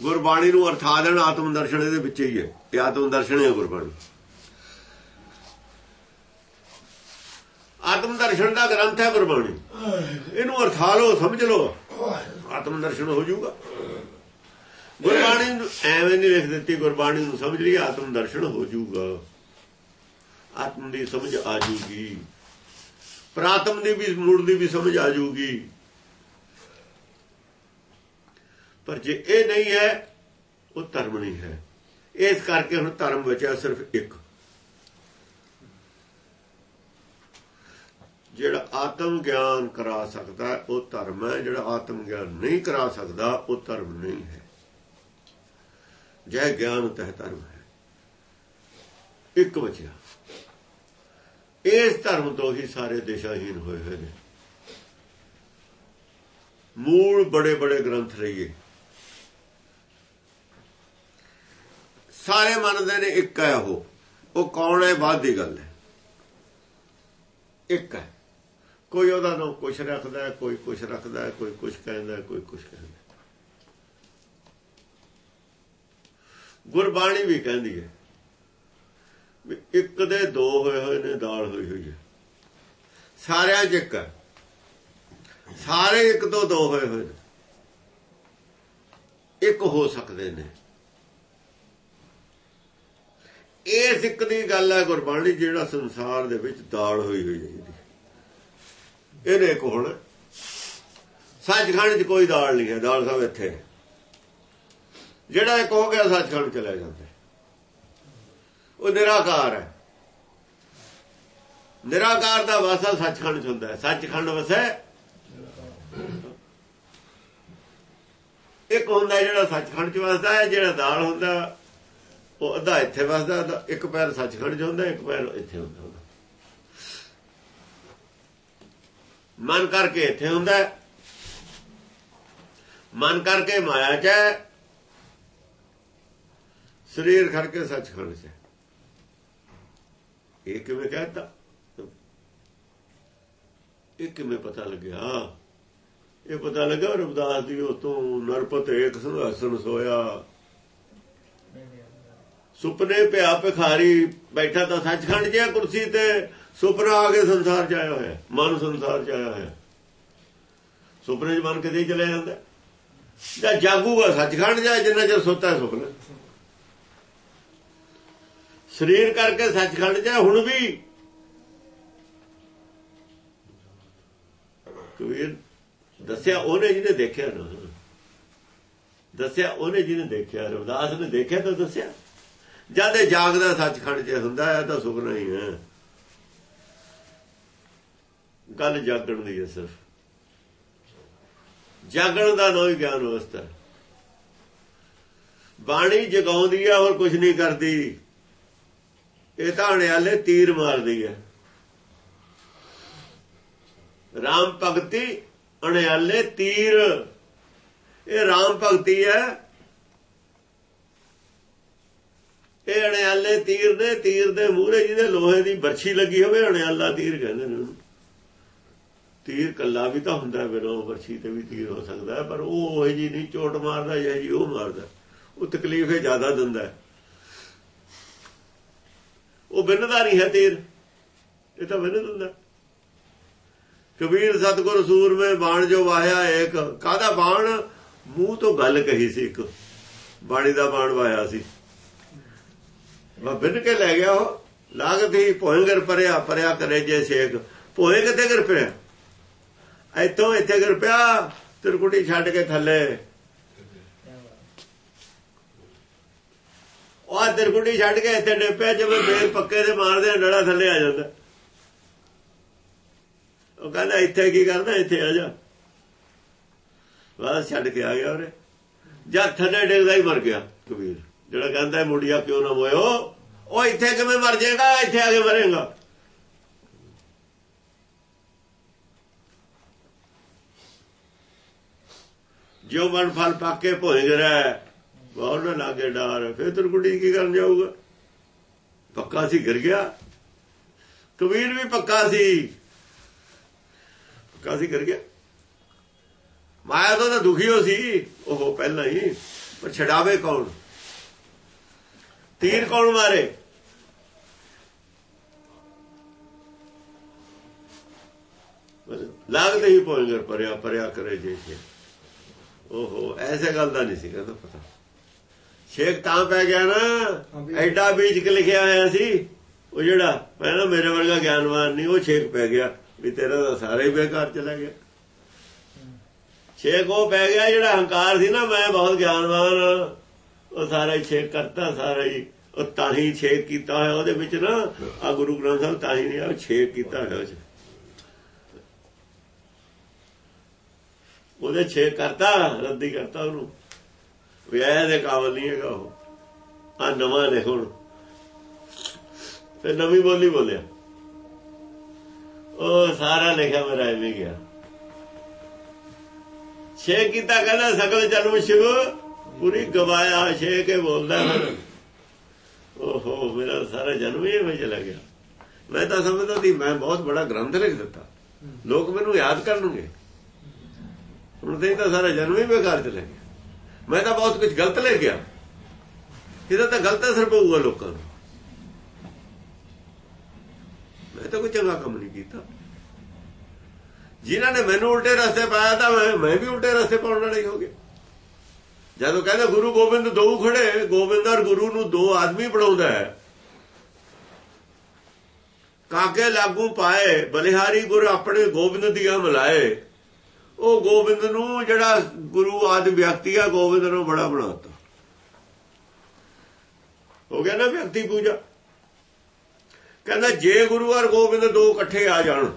ਗੁਰਬਾਣੀ ਨੂੰ ਅਰਥਾ ਦੇਣ, ਆਤਮ ਦਰਸ਼ਨ ਇਹਦੇ ਵਿੱਚ ਹੀ ਹੈ। ਇਹ ਆਤਮ ਦਰਸ਼ਨ ਹੈ ਗੁਰਬਾਣੀ। ਆਤਮ ਦਰਸ਼ਨ ਦਾ ਗ੍ਰੰਥ ਹੈ ਗੁਰਬਾਣੀ। ਇਹਨੂੰ ਅਰਥਾ ਲਓ, ਸਮਝ ਲਓ। ਆਤਮ ਦਰਸ਼ਨ ਹੋ ਜਾਊਗਾ। ਗੁਰਬਾਣੀ ਨੂੰ ਐਵੇਂ ਨਹੀਂ ਲਿਖ ਦਿੱਤੀ, ਗੁਰਬਾਣੀ ਨੂੰ ਸਮਝ ਲਈ, ਆਤਮ ਦਰਸ਼ਨ ਹੋ ਜਾਊਗਾ। ਆਤਮ ਦੀ ਸਮਝ ਆ ਜੂਗੀ ਪ੍ਰਾਤਮ ਦੀ ਵੀ, ਮੂੜ ਦੀ ਵੀ ਸਮਝ ਆ ਜੂਗੀ ਪਰ ਜੇ ਇਹ ਨਹੀਂ ਹੈ, ਉਹ ਧਰਮ ਨਹੀਂ ਹੈ। ਇਸ ਕਰਕੇ ਹੁਣ ਧਰਮ ਬਚਿਆ ਸਿਰਫ ਇੱਕ। ਜਿਹੜਾ ਆਤਮ ਗਿਆਨ ਕਰਾ ਸਕਦਾ, ਉਹ ਧਰਮ ਹੈ। ਜਿਹੜਾ ਆਤਮ ਗਿਆਨ ਨਹੀਂ ਕਰਾ ਸਕਦਾ, ਉਹ ਧਰਮ ਨਹੀਂ ਹੈ। ਜੈ ਗਿਆਨ ਤਹਿ ਧਰਮ ਹੈ। ਇੱਕ ਬਚਿਆ। ਇਸ ਧਰਮ ਤੋਂ ਹੀ ਸਾਰੇ ਦੇਸ਼ਾਹੀਨ ਹੋਏ ਹੋਏ ਨੇ। ਮੂਲ ਬੜੇ ਬੜੇ ਗ੍ਰੰਥ ਰਹੀਏ। ਸਾਰੇ ਮੰਨਦੇ ਨੇ, ਇੱਕ ਹੈ ਉਹ। ਉਹ ਕੌਣ ਹੈ? ਬਾਅਦ ਦੀ ਗੱਲ ਹੈ। ਇੱਕ ਹੈ। ਕੋਈ ਉਹਦਾ ਨਾਮ ਕੁਛ ਰੱਖਦਾ ਕੋਈ ਕੁਛ ਰੱਖਦਾ ਕੋਈ ਕੁਛ ਕਹਿੰਦਾ ਕੋਈ ਕੁਛ ਕਹਿੰਦਾ ਗੁਰਬਾਣੀ ਵੀ ਕਹਿੰਦੀ ਹੈ ਵੀ ਇੱਕ ਦੇ ਦੋ ਹੋਏ ਹੋਏ ਨੇ, ਦਾਲ ਹੋਈ ਹੋਈ ਹੈ। ਸਾਰਿਆਂ 'ਚ ਇੱਕ ਹੈ। ਸਾਰੇ ਇੱਕ ਤੋਂ ਦੋ ਹੋਏ ਹੋਏ ਨੇ। ਇੱਕ ਹੋ ਸਕਦੇ ਨੇ। ਇਹ ਸਿੱਖ ਦੀ ਗੱਲ ਹੈ ਗੁਰਬਾਣੀ, ਜਿਹੜਾ ਸੰਸਾਰ ਦੇ ਵਿੱਚ ਦਾਲ ਹੋਈ ਹੋਈ ਹੈ। ਇਹਨੇ ਇੱਕ ਸੱਚਖੰਡ 'ਚ ਕੋਈ ਦਾਲ ਨਹੀਂ ਹੈ, ਦਾਲ ਸਭ ਇੱਥੇ। ਜਿਹੜਾ ਇੱਕ ਹੋ ਗਿਆ ਸੱਚਖੰਡ ਚਲਾ ਜਾਂਦਾ। ਉਹ ਨਿਰਾਕਾਰ ਹੈ। ਨਿਰਾਕਾਰ ਦਾ ਵਾਸਾ ਸੱਚਖੰਡ 'ਚ ਹੁੰਦਾ ਹੈ। ਸੱਚਖੰਡ ਵਸੈ ਇੱਕ ਹੁੰਦਾ ਜਿਹੜਾ ਸੱਚਖੰਡ 'ਚ ਵਸਦਾ ਹੈ, ਜਿਹੜਾ ਦਾਲ ਹੁੰਦਾ ਉਹ ਅੱਧਾ ਇੱਥੇ ਵਸਦਾ ਇੱਕ ਪੈਰ ਸੱਚਖੰਡ 'ਚ ਹੁੰਦਾ ਇੱਕ ਪੈਰ ਇੱਥੇ ਹੁੰਦਾ। ਮਨ ਕਰਕੇ ਇੱਥੇ ਹੁੰਦਾ ਮਨ ਕਰਕੇ ਮਾਇਆ 'ਚ ਹੈ। ਸਰੀਰ ਖੜ ਕੇ ਸੱਚਖੰਡ 'ਚ ਇਹ ਕਿਵੇਂ ਕਹਤਾ? ਇਹ ਕਿਵੇਂ ਪਤਾ ਲੱਗਿਆ? ਇਹ ਪਤਾ ਲੱਗਾ ਰਬਦਾਸ ਦੀ ਉਹ ਤੋਂ ਨਰਪਤ ਇੱਕ ਸੰਘਾਸਨ ਸੋਇਆ। ਸੁਪਨੇ ਪਿਆ ਭਿਖਾਰੀ ਬੈਠਾ ਤਾਂ ਸੱਚਖੰਡ ਜਿਹਾ ਕੁਰਸੀ ਤੇ, ਸੁਪਨਾ ਆ ਕੇ ਸੰਸਾਰ ਚ ਆਇਆ ਹੋਇਆ, ਮਨ ਸੰਸਾਰ ਚ ਆਇਆ ਹੋਇਆ। ਸੁਪਨੇ ਚ ਮਨ ਕਿਤੇ ਚਲੇ ਜਾਂਦਾ। ਜਾਂ ਜਾਗੂਗਾ ਸੱਚਖੰਡ ਜਾ ਜਿੰਨਾ ਚਿਰ ਸੁੱਤਾ ਸੁਪਨਾ। ਸਰੀਰ ਕਰਕੇ ਸੱਚਖੰਡ ਜਾ ਹੁਣ ਵੀ। ਕਬੀਰ, ਦੱਸਿਆ ਉਹਨੇ ਜਿਹਨੇ ਦੇਖਿਆ ਨਾ। ਦੱਸਿਆ ਉਹਨੇ ਜਿਹਨੇ ਦੇਖਿਆ, ਰਵਿਦਾਸ ਨੇ ਦੇਖਿਆ ਤਾਂ ਦੱਸਿਆ। ਜਦ ਇਹ ਜਾਗਦਾ, ਸੱਚਖੰਡ 'ਚ ਹੁੰਦਾ ਹੈ ਤਾਂ ਸੁਪਨਾ ਹੀ ਹੈ। ਗੱਲ ਜਾਗਣ ਦੀ ਹੈ ਸਿਰਫ। ਜਾਗਣ ਦਾ ਨੋਈ ਗਿਆਨ ਅਵਸਥਾ ਬਾਣੀ ਜਗਾਉਂਦੀ ਹੈ, ਹੋਰ ਕੁਝ ਨਹੀਂ ਕਰਦੀ। ਇਹ ਤਾਂ ਹਣਿਆਲੇ ਤੀਰ ਮਾਰਦੀ ਹੈ। ਰਾਮ ਭਗਤੀ ਅਣਿਆਲੇ ਤੀਰ। ਇਹ ਰਾਮ ਭਗਤੀ ਹੈ ਇਹ ਅਣਿਆਲੇ ਤੀਰ ਦੇ ਤੀਰ ਦੇ ਮੂਹਰੇ ਜਿਹਦੇ ਲੋਹੇ ਦੀ ਬਰਛੀ ਲੱਗੀ ਹੋਵੇ ਅਣਿਆਲਾ ਤੀਰ ਕਹਿੰਦੇ ਨੇ ਉਹਨੂੰ। ਤੀਰ ਕੱਲਾ ਵੀ ਤਾਂ ਹੁੰਦਾ ਬਿਨੋ ਬਰਛੀ ਤੇ ਵੀ ਤੀਰ ਹੋ ਸਕਦਾ ਪਰ ਉਹ ਉਹ ਜੀ ਨਹੀਂ, ਚੋਟ ਮਾਰਦਾ ਜਾਂ ਜੀ ਉਹ ਮਾਰਦਾ। ਉਹ ਤਕਲੀਫ ਇਹ ਜ਼ਿਆਦਾ ਦਿੰਦਾ ਉਹ ਬਿੰਨਦਾ ਨਹੀਂ ਹੈ ਤੀਰ। ਇਹ ਤਾਂ ਬਿੰਨ ਦਿੰਦਾ। ਕਬੀਰ ਸਤਗੁਰ ਸੂਰਮੇ ਬਾਣ ਜੋ ਵਾਹਿਆ ਏਕ। ਕਾਦਾ ਬਾਣ? ਮੂੰਹ ਤੋਂ ਗੱਲ ਕਹੀ ਸੀ ਇੱਕ। ਬਾਣੀ ਦਾ ਬਾਣ ਵਾਇਆ ਸੀ। ਮੈਂ ਬਿੰਨ ਕੇ ਲੈ ਗਿਆ ਉਹ। ਲਾਗਤ ਹੀ ਭੋਇੰਗਰ ਪਰਿਆ ਪਰਿਆ ਕਰੇ ਜੇ ਛੇਕ ਭੋਏ ਕਿੱਥੇ ਗਿਰ ਪਿਆ? ਇੱਥੋਂ ਇੱਥੇ ਗਿਰ ਪਿਆ, ਤਿਰਕੁਟੀ ਛੱਡ ਕੇ ਥੱਲੇ। ਉਹ ਤਿਰਕੁਟੀ ਛੱਡ ਕੇ ਇੱਥੇ ਡੇਪਿਆ ਜਿਵੇਂ ਬੇਲ ਪੱਕੇ ਦੇ ਮਾਰਦੇ ਡੜਾ ਥੱਲੇ ਆ ਜਾਂਦਾ। ਉਹ ਕਹਿੰਦਾ, ਇੱਥੇ ਕੀ ਕਰਦਾ ਇੱਥੇ ਆ ਜਾ। ਬਸ ਛੱਡ ਕੇ ਆ ਗਿਆ ਉਹਨੇ। ਜਦ ਥੱਲੇ ਡੇਗਦਾ ਹੀ ਮਰ ਗਿਆ ਕਬੀਰ। ਜਿਹੜਾ ਕਹਿੰਦਾ ਮੁੰਡਿਆ ਕਿਉਂ ਨਾ ਮੋਇਓ? ਉਹ ਇੱਥੇ ਕਿਵੇਂ ਮਰ ਜਾਏਗਾ? ਇੱਥੇ ਆ ਕੇ ਮਰੇਗਾ। ਜੋ ਮਨ ਫਲ ਪਾਕੇ ਭੋਏ ਗਰਾ ਬਹੁਤ ਨਾ ਲਾਗੇ ਡਾਰ, ਫੇਰ ਤਰਕੁੜੀ ਕੀ ਕਰਨ ਜਾਊਗਾ? ਪੱਕਾ ਸੀ, ਗਿਰ ਗਿਆ। ਕਬੀਰ ਵੀ ਪੱਕਾ ਸੀ। ਪੱਕਾ ਸੀ, ਗਿਰ ਗਿਆ। ਮਾਇਆ ਤੋਂ ਤਾਂ ਦੁਖੀ ਹੋ ਸੀ। ਉਹ ਪਹਿਲਾਂ ਹੀ। ਪਰ ਛਡਾਵੇ ਕੌਣ? ਤੀਰ ਕੌਣ ਮਾਰੇ? ਲੱਗਦੇ ਹੀ ਪੋਇੰਗਰ ਪਰਿਆ ਪਰਿਆ ਕਰੇ ਜੇ ਜੇ। ਓਹੋ ਐਸੇ ਗੱਲ ਦਾ ਨਹੀਂ ਸੀ ਕਹਿੰਦਾ ਪਤਾ। ਸ਼ੇਖ ਤਾਂ ਪੈ ਗਿਆ ਨਾ ਐਡਾ ਬੀਜ ਕੇ ਲਿਖਿਆ ਹੋਇਆ ਸੀ। ਉਹ ਜਿਹੜਾ ਪਹਿਲਾਂ ਮੇਰੇ ਵਰਗਾ ਗਿਆਨਵਾਨ ਨਹੀਂ ਉਹ ਛੇਕ ਪੈ ਗਿਆ ਵੀ ਤੇਰਾ ਤਾਂ ਸਾਰਾ ਹੀ ਬੇਕਾਰ ਚਲਾ ਗਿਆ। ਛੇਕ ਉਹ ਪੈ ਗਿਆ ਜਿਹੜਾ ਹੰਕਾਰ ਸੀ ਨਾ ਮੈਂ ਬਹੁਤ ਗਿਆਨਵਾਨ ਉਹ ਸਾਰਾ ਹੀ ਛੇਕ ਕਰਤਾ, ਸਾਰਾ ਹੀ ਉਹ ਤਾਂ ਹੀ ਛੇਕ ਕੀਤਾ ਹੋਇਆ, ਉਹਦੇ ਵਿੱਚ ਨਾ ਆ ਗੁਰੂ ਗ੍ਰੰਥ ਸਾਹਿਬ ਤਾਂ ਹੀ ਨਹੀਂ ਛੇਕ ਕੀਤਾ ਹੋਇਆ ਉਹ ਉਹਦੇ ਛੇਕ ਕਰਤਾ, ਰੱਦੀ ਕਰਤਾ ਉਹਨੂੰ। ਵਿਆਹ ਦੇ ਕਾਬਲ ਨਹੀਂ ਹੈਗਾ ਉਹ। ਆ ਨਵਾਂ ਨੇ ਹੁਣ। ਫਿਰ ਨਵੀਂ ਬੋਲੀ ਬੋਲਿਆ। ਉਹ ਸਾਰਾ ਲਿਖਿਆ ਮੇਰਾ ਐਵੇਂ ਗਿਆ। ਛੇ ਕੀਤਾ ਕਹਿੰਦਾ ਸਕਲ ਜਨਮ ਸ਼ਿਵ। ਪੂਰੀ ਗਵਾਇਆ ਛੇ ਕੇ ਬੋਲਦਾ ਫਿਰ ਓਹੋ, ਮੇਰਾ ਸਾਰਾ ਜਨਮ ਹੀ ਐਵੇਂ ਚਲਾ ਗਿਆ। ਮੈਂ ਤਾਂ ਸਮਝਦਾ ਸੀ, ਮੈਂ ਬਹੁਤ ਬੜਾ ਗ੍ਰੰਥ ਲਿਖ ਦਿੱਤਾ। ਲੋਕ ਮੈਨੂੰ ਯਾਦ ਕਰਨਗੇ। ਹੁਣ ਤੇ ਤਾਂ ਸਾਰਾ ਜਨਮ ਹੀ ਬੇਕਾਰ ਚਲੇ ਗਿਆ। ਮੈਂ ਤਾਂ ਬਹੁਤ ਕੁਝ ਗਲਤ ਲੈ ਗਿਆ। ਇਹਦਾ ਤਾਂ ਗਲਤ ਅਸਰ ਪਊਗਾ ਲੋਕਾਂ ਨੂੰ। ਮੈਂ ਤਾਂ ਕੋਈ ਚੰਗਾ ਕੰਮ ਨਹੀਂ ਕੀਤਾ। ਜਿਨ੍ਹਾਂ ਨੇ ਮੈਨੂੰ ਉਲਟੇ ਰਸਤੇ ਪਾਇਆ ਤਾਂ ਮੈਂ ਮੈਂ ਵੀ ਉਲਟੇ ਰਸਤੇ ਪਾਉਣ ਵਾਲੇ ਹੀ ਹੋ ਗਿਆ। ਜਦੋਂ ਕਹਿੰਦਾ ਗੁਰੂ ਗੋਬਿੰਦ ਦੋ ਖੜੇ ਗੋਬਿੰਦ ਔਰ ਗੁਰੂ ਨੂੰ ਦੋ ਆਦਮੀ ਬਣਾਉਂਦਾ ਹੈ ਕਾਕੇ ਲਾਗੂ ਪਾਏ ਬਲਿਹਾਰੀ ਗੁਰ ਆਪਣੇ ਗੋਬਿੰਦ ਦੀਆਂ ਮਿਲਾਏ ਉਹ ਗੋਬਿੰਦ ਨੂੰ ਜਿਹੜਾ ਗੁਰੂ ਆਦਿ ਵਿਅਕਤੀ ਆ ਗੋਬਿੰਦ ਨੂੰ ਬੜਾ ਬਣਾਤਾ ਹੋ ਗਿਆ ਨਾ ਵਿਅਕਤੀ ਪੂਜਾ ਕਹਿੰਦਾ ਜੇ ਗੁਰੂ ਔਰ ਗੋਬਿੰਦ ਦੋ ਇਕੱਠੇ ਆ ਜਾਣ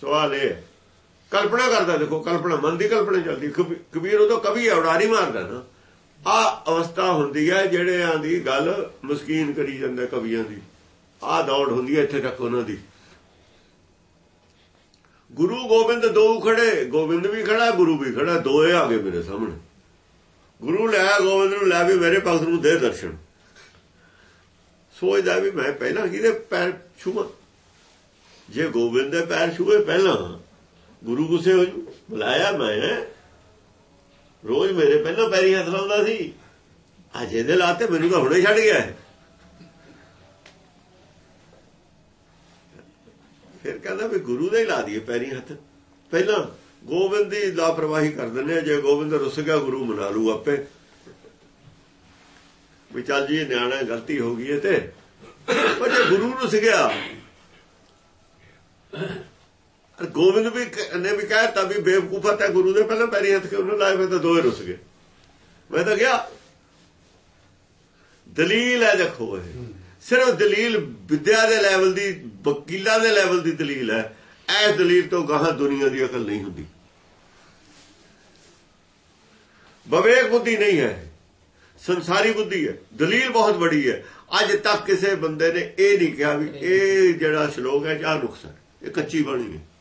ਸਵਾਲ ਇਹ ਕਲਪਨਾ ਕਰਦਾ, ਦੇਖੋ, ਕਲਪਨਾ ਮਨ ਦੀ ਕਲਪਨਾ ਚੱਲਦੀ ਕਬੀਰ ਉਹ ਤਾਂ ਕਵੀ ਉਡਾਰੀ ਮਾਰਦਾ ਨਾ। ਆ ਅਵਸਥਾ ਹੁੰਦੀ ਹੈ, ਜਿਹੜਿਆਂ ਦੀ ਗੱਲ ਮਸਕੀਨ ਕਰੀ ਜਾਂਦੇ ਕਵੀਆਂ ਦੀ। ਆ ਦੌੜ ਹੁੰਦੀ ਹੈ ਇੱਥੇ ਤੱਕ ਉਹਨਾਂ ਦੀ। ਗੁਰੂ ਗੋਬਿੰਦ ਦੋ ਖੜੇ, ਗੋਬਿੰਦ ਵੀ ਖੜਾ, ਗੁਰੂ ਵੀ ਖੜਾ, ਦੋਏ ਆ ਗਏ ਮੇਰੇ ਸਾਹਮਣੇ। ਗੁਰੂ ਲੈ, ਗੋਬਿੰਦ ਨੂੰ ਲੈ ਵੀ ਮੇਰੇ ਭਗਤ ਨੂੰ ਦੇ ਦਰਸ਼ਨ। ਸੋਚਦਾ ਵੀ ਮੈਂ ਪਹਿਲਾਂ ਕਿਹਦੇ ਪੈਰ ਛੂਵਾਂ ਜੇ ਗੋਬਿੰਦ ਦੇ ਪੈਰ ਛੂਏ ਪਹਿਲਾਂ ਗੁਰੂ ਗੁੱਸੇ ਹੋ ਜੂ? ਬੁਲਾਇਆ ਮੈਂ। ਰੋਜ਼ ਮੇਰੇ ਪਹਿਲਾਂ ਪੈਰੀ ਹੱਥ ਲਾਉਂਦਾ ਸੀ। ਅੱਜ ਇਹਦੇ ਲਾਤੇ ਮੈਨੂੰ ਤਾਂ ਹੁਣੇ ਛੱਡ ਗਿਆ। ਫਿਰ ਕਹਿੰਦਾ ਵੀ ਗੁਰੂ ਦੇ ਹੀ ਲਾ ਦਈਏ ਪੈਰੀ ਹੱਥ। ਪਹਿਲਾਂ ਗੋਬਿੰਦ ਦੀ ਲਾਪਰਵਾਹੀ ਕਰ ਦਿੰਦੇ ਜੇ ਗੋਬਿੰਦ ਰੁੱਸ ਗਿਆ, ਗੁਰੂ ਮਨਾ ਲੂ ਆਪੇ। ਵੀ ਚੱਲ ਜੀ, ਨਿਆਣਾ ਗਲਤੀ ਹੋ ਗਈ ਹੈ ਤੇ। ਪਰ ਜੇ ਗੁਰੂ ਰੁੱਸ ਗਿਆ ਗੋਬਿੰਦ ਵੀ ਨੇ ਵੀ ਕਹਿਤਾ ਵੀ ਬੇਵਕੂਫਤ ਹੈ ਗੁਰੂ ਦੇ ਪਹਿਲਾਂ ਪੈਰੀ ਹੱਥ ਕੇ ਉਹਨੂੰ ਮੈਂ ਤਾਂ ਦੋਏ ਰੁੱਸ ਗਏ। ਮੈਂ ਤਾਂ ਗਿਆ ਦਲੀਲ ਹੈ ਦੇਖੋ ਇਹ। ਸਿਰਫ ਦਲੀਲ ਵਿਦਿਆ ਦੇ ਲੈਵਲ ਦੀ ਵਕੀਲਾਂ ਦੇ ਲੈਵਲ ਦੀ ਦਲੀਲ ਹੈ। ਐ ਦਲੀਲ ਤੋਂ ਗਾਹਾਂ ਦੁਨੀਆ ਦੀ ਅਕਲ ਨਹੀਂ ਹੁੰਦੀ। ਬਵੇਕ ਬੁੱਧੀ ਨਹੀਂ ਹੈ। ਸੰਸਾਰੀ ਬੁੱਧੀ ਹੈ। ਦਲੀਲ ਬਹੁਤ ਬੜੀ ਹੈ। ਅੱਜ ਤੱਕ ਕਿਸੇ ਬੰਦੇ ਨੇ ਇਹ ਨਹੀਂ ਕਿਹਾ ਵੀ ਇਹ ਜਿਹੜਾ ਸ਼ਲੋਕ ਹੈ ਜਾਂ ਨੁਕਸ ਹੈ ਇਹ ਕੱਚੀ ਬਾਣੀ ਹੈ।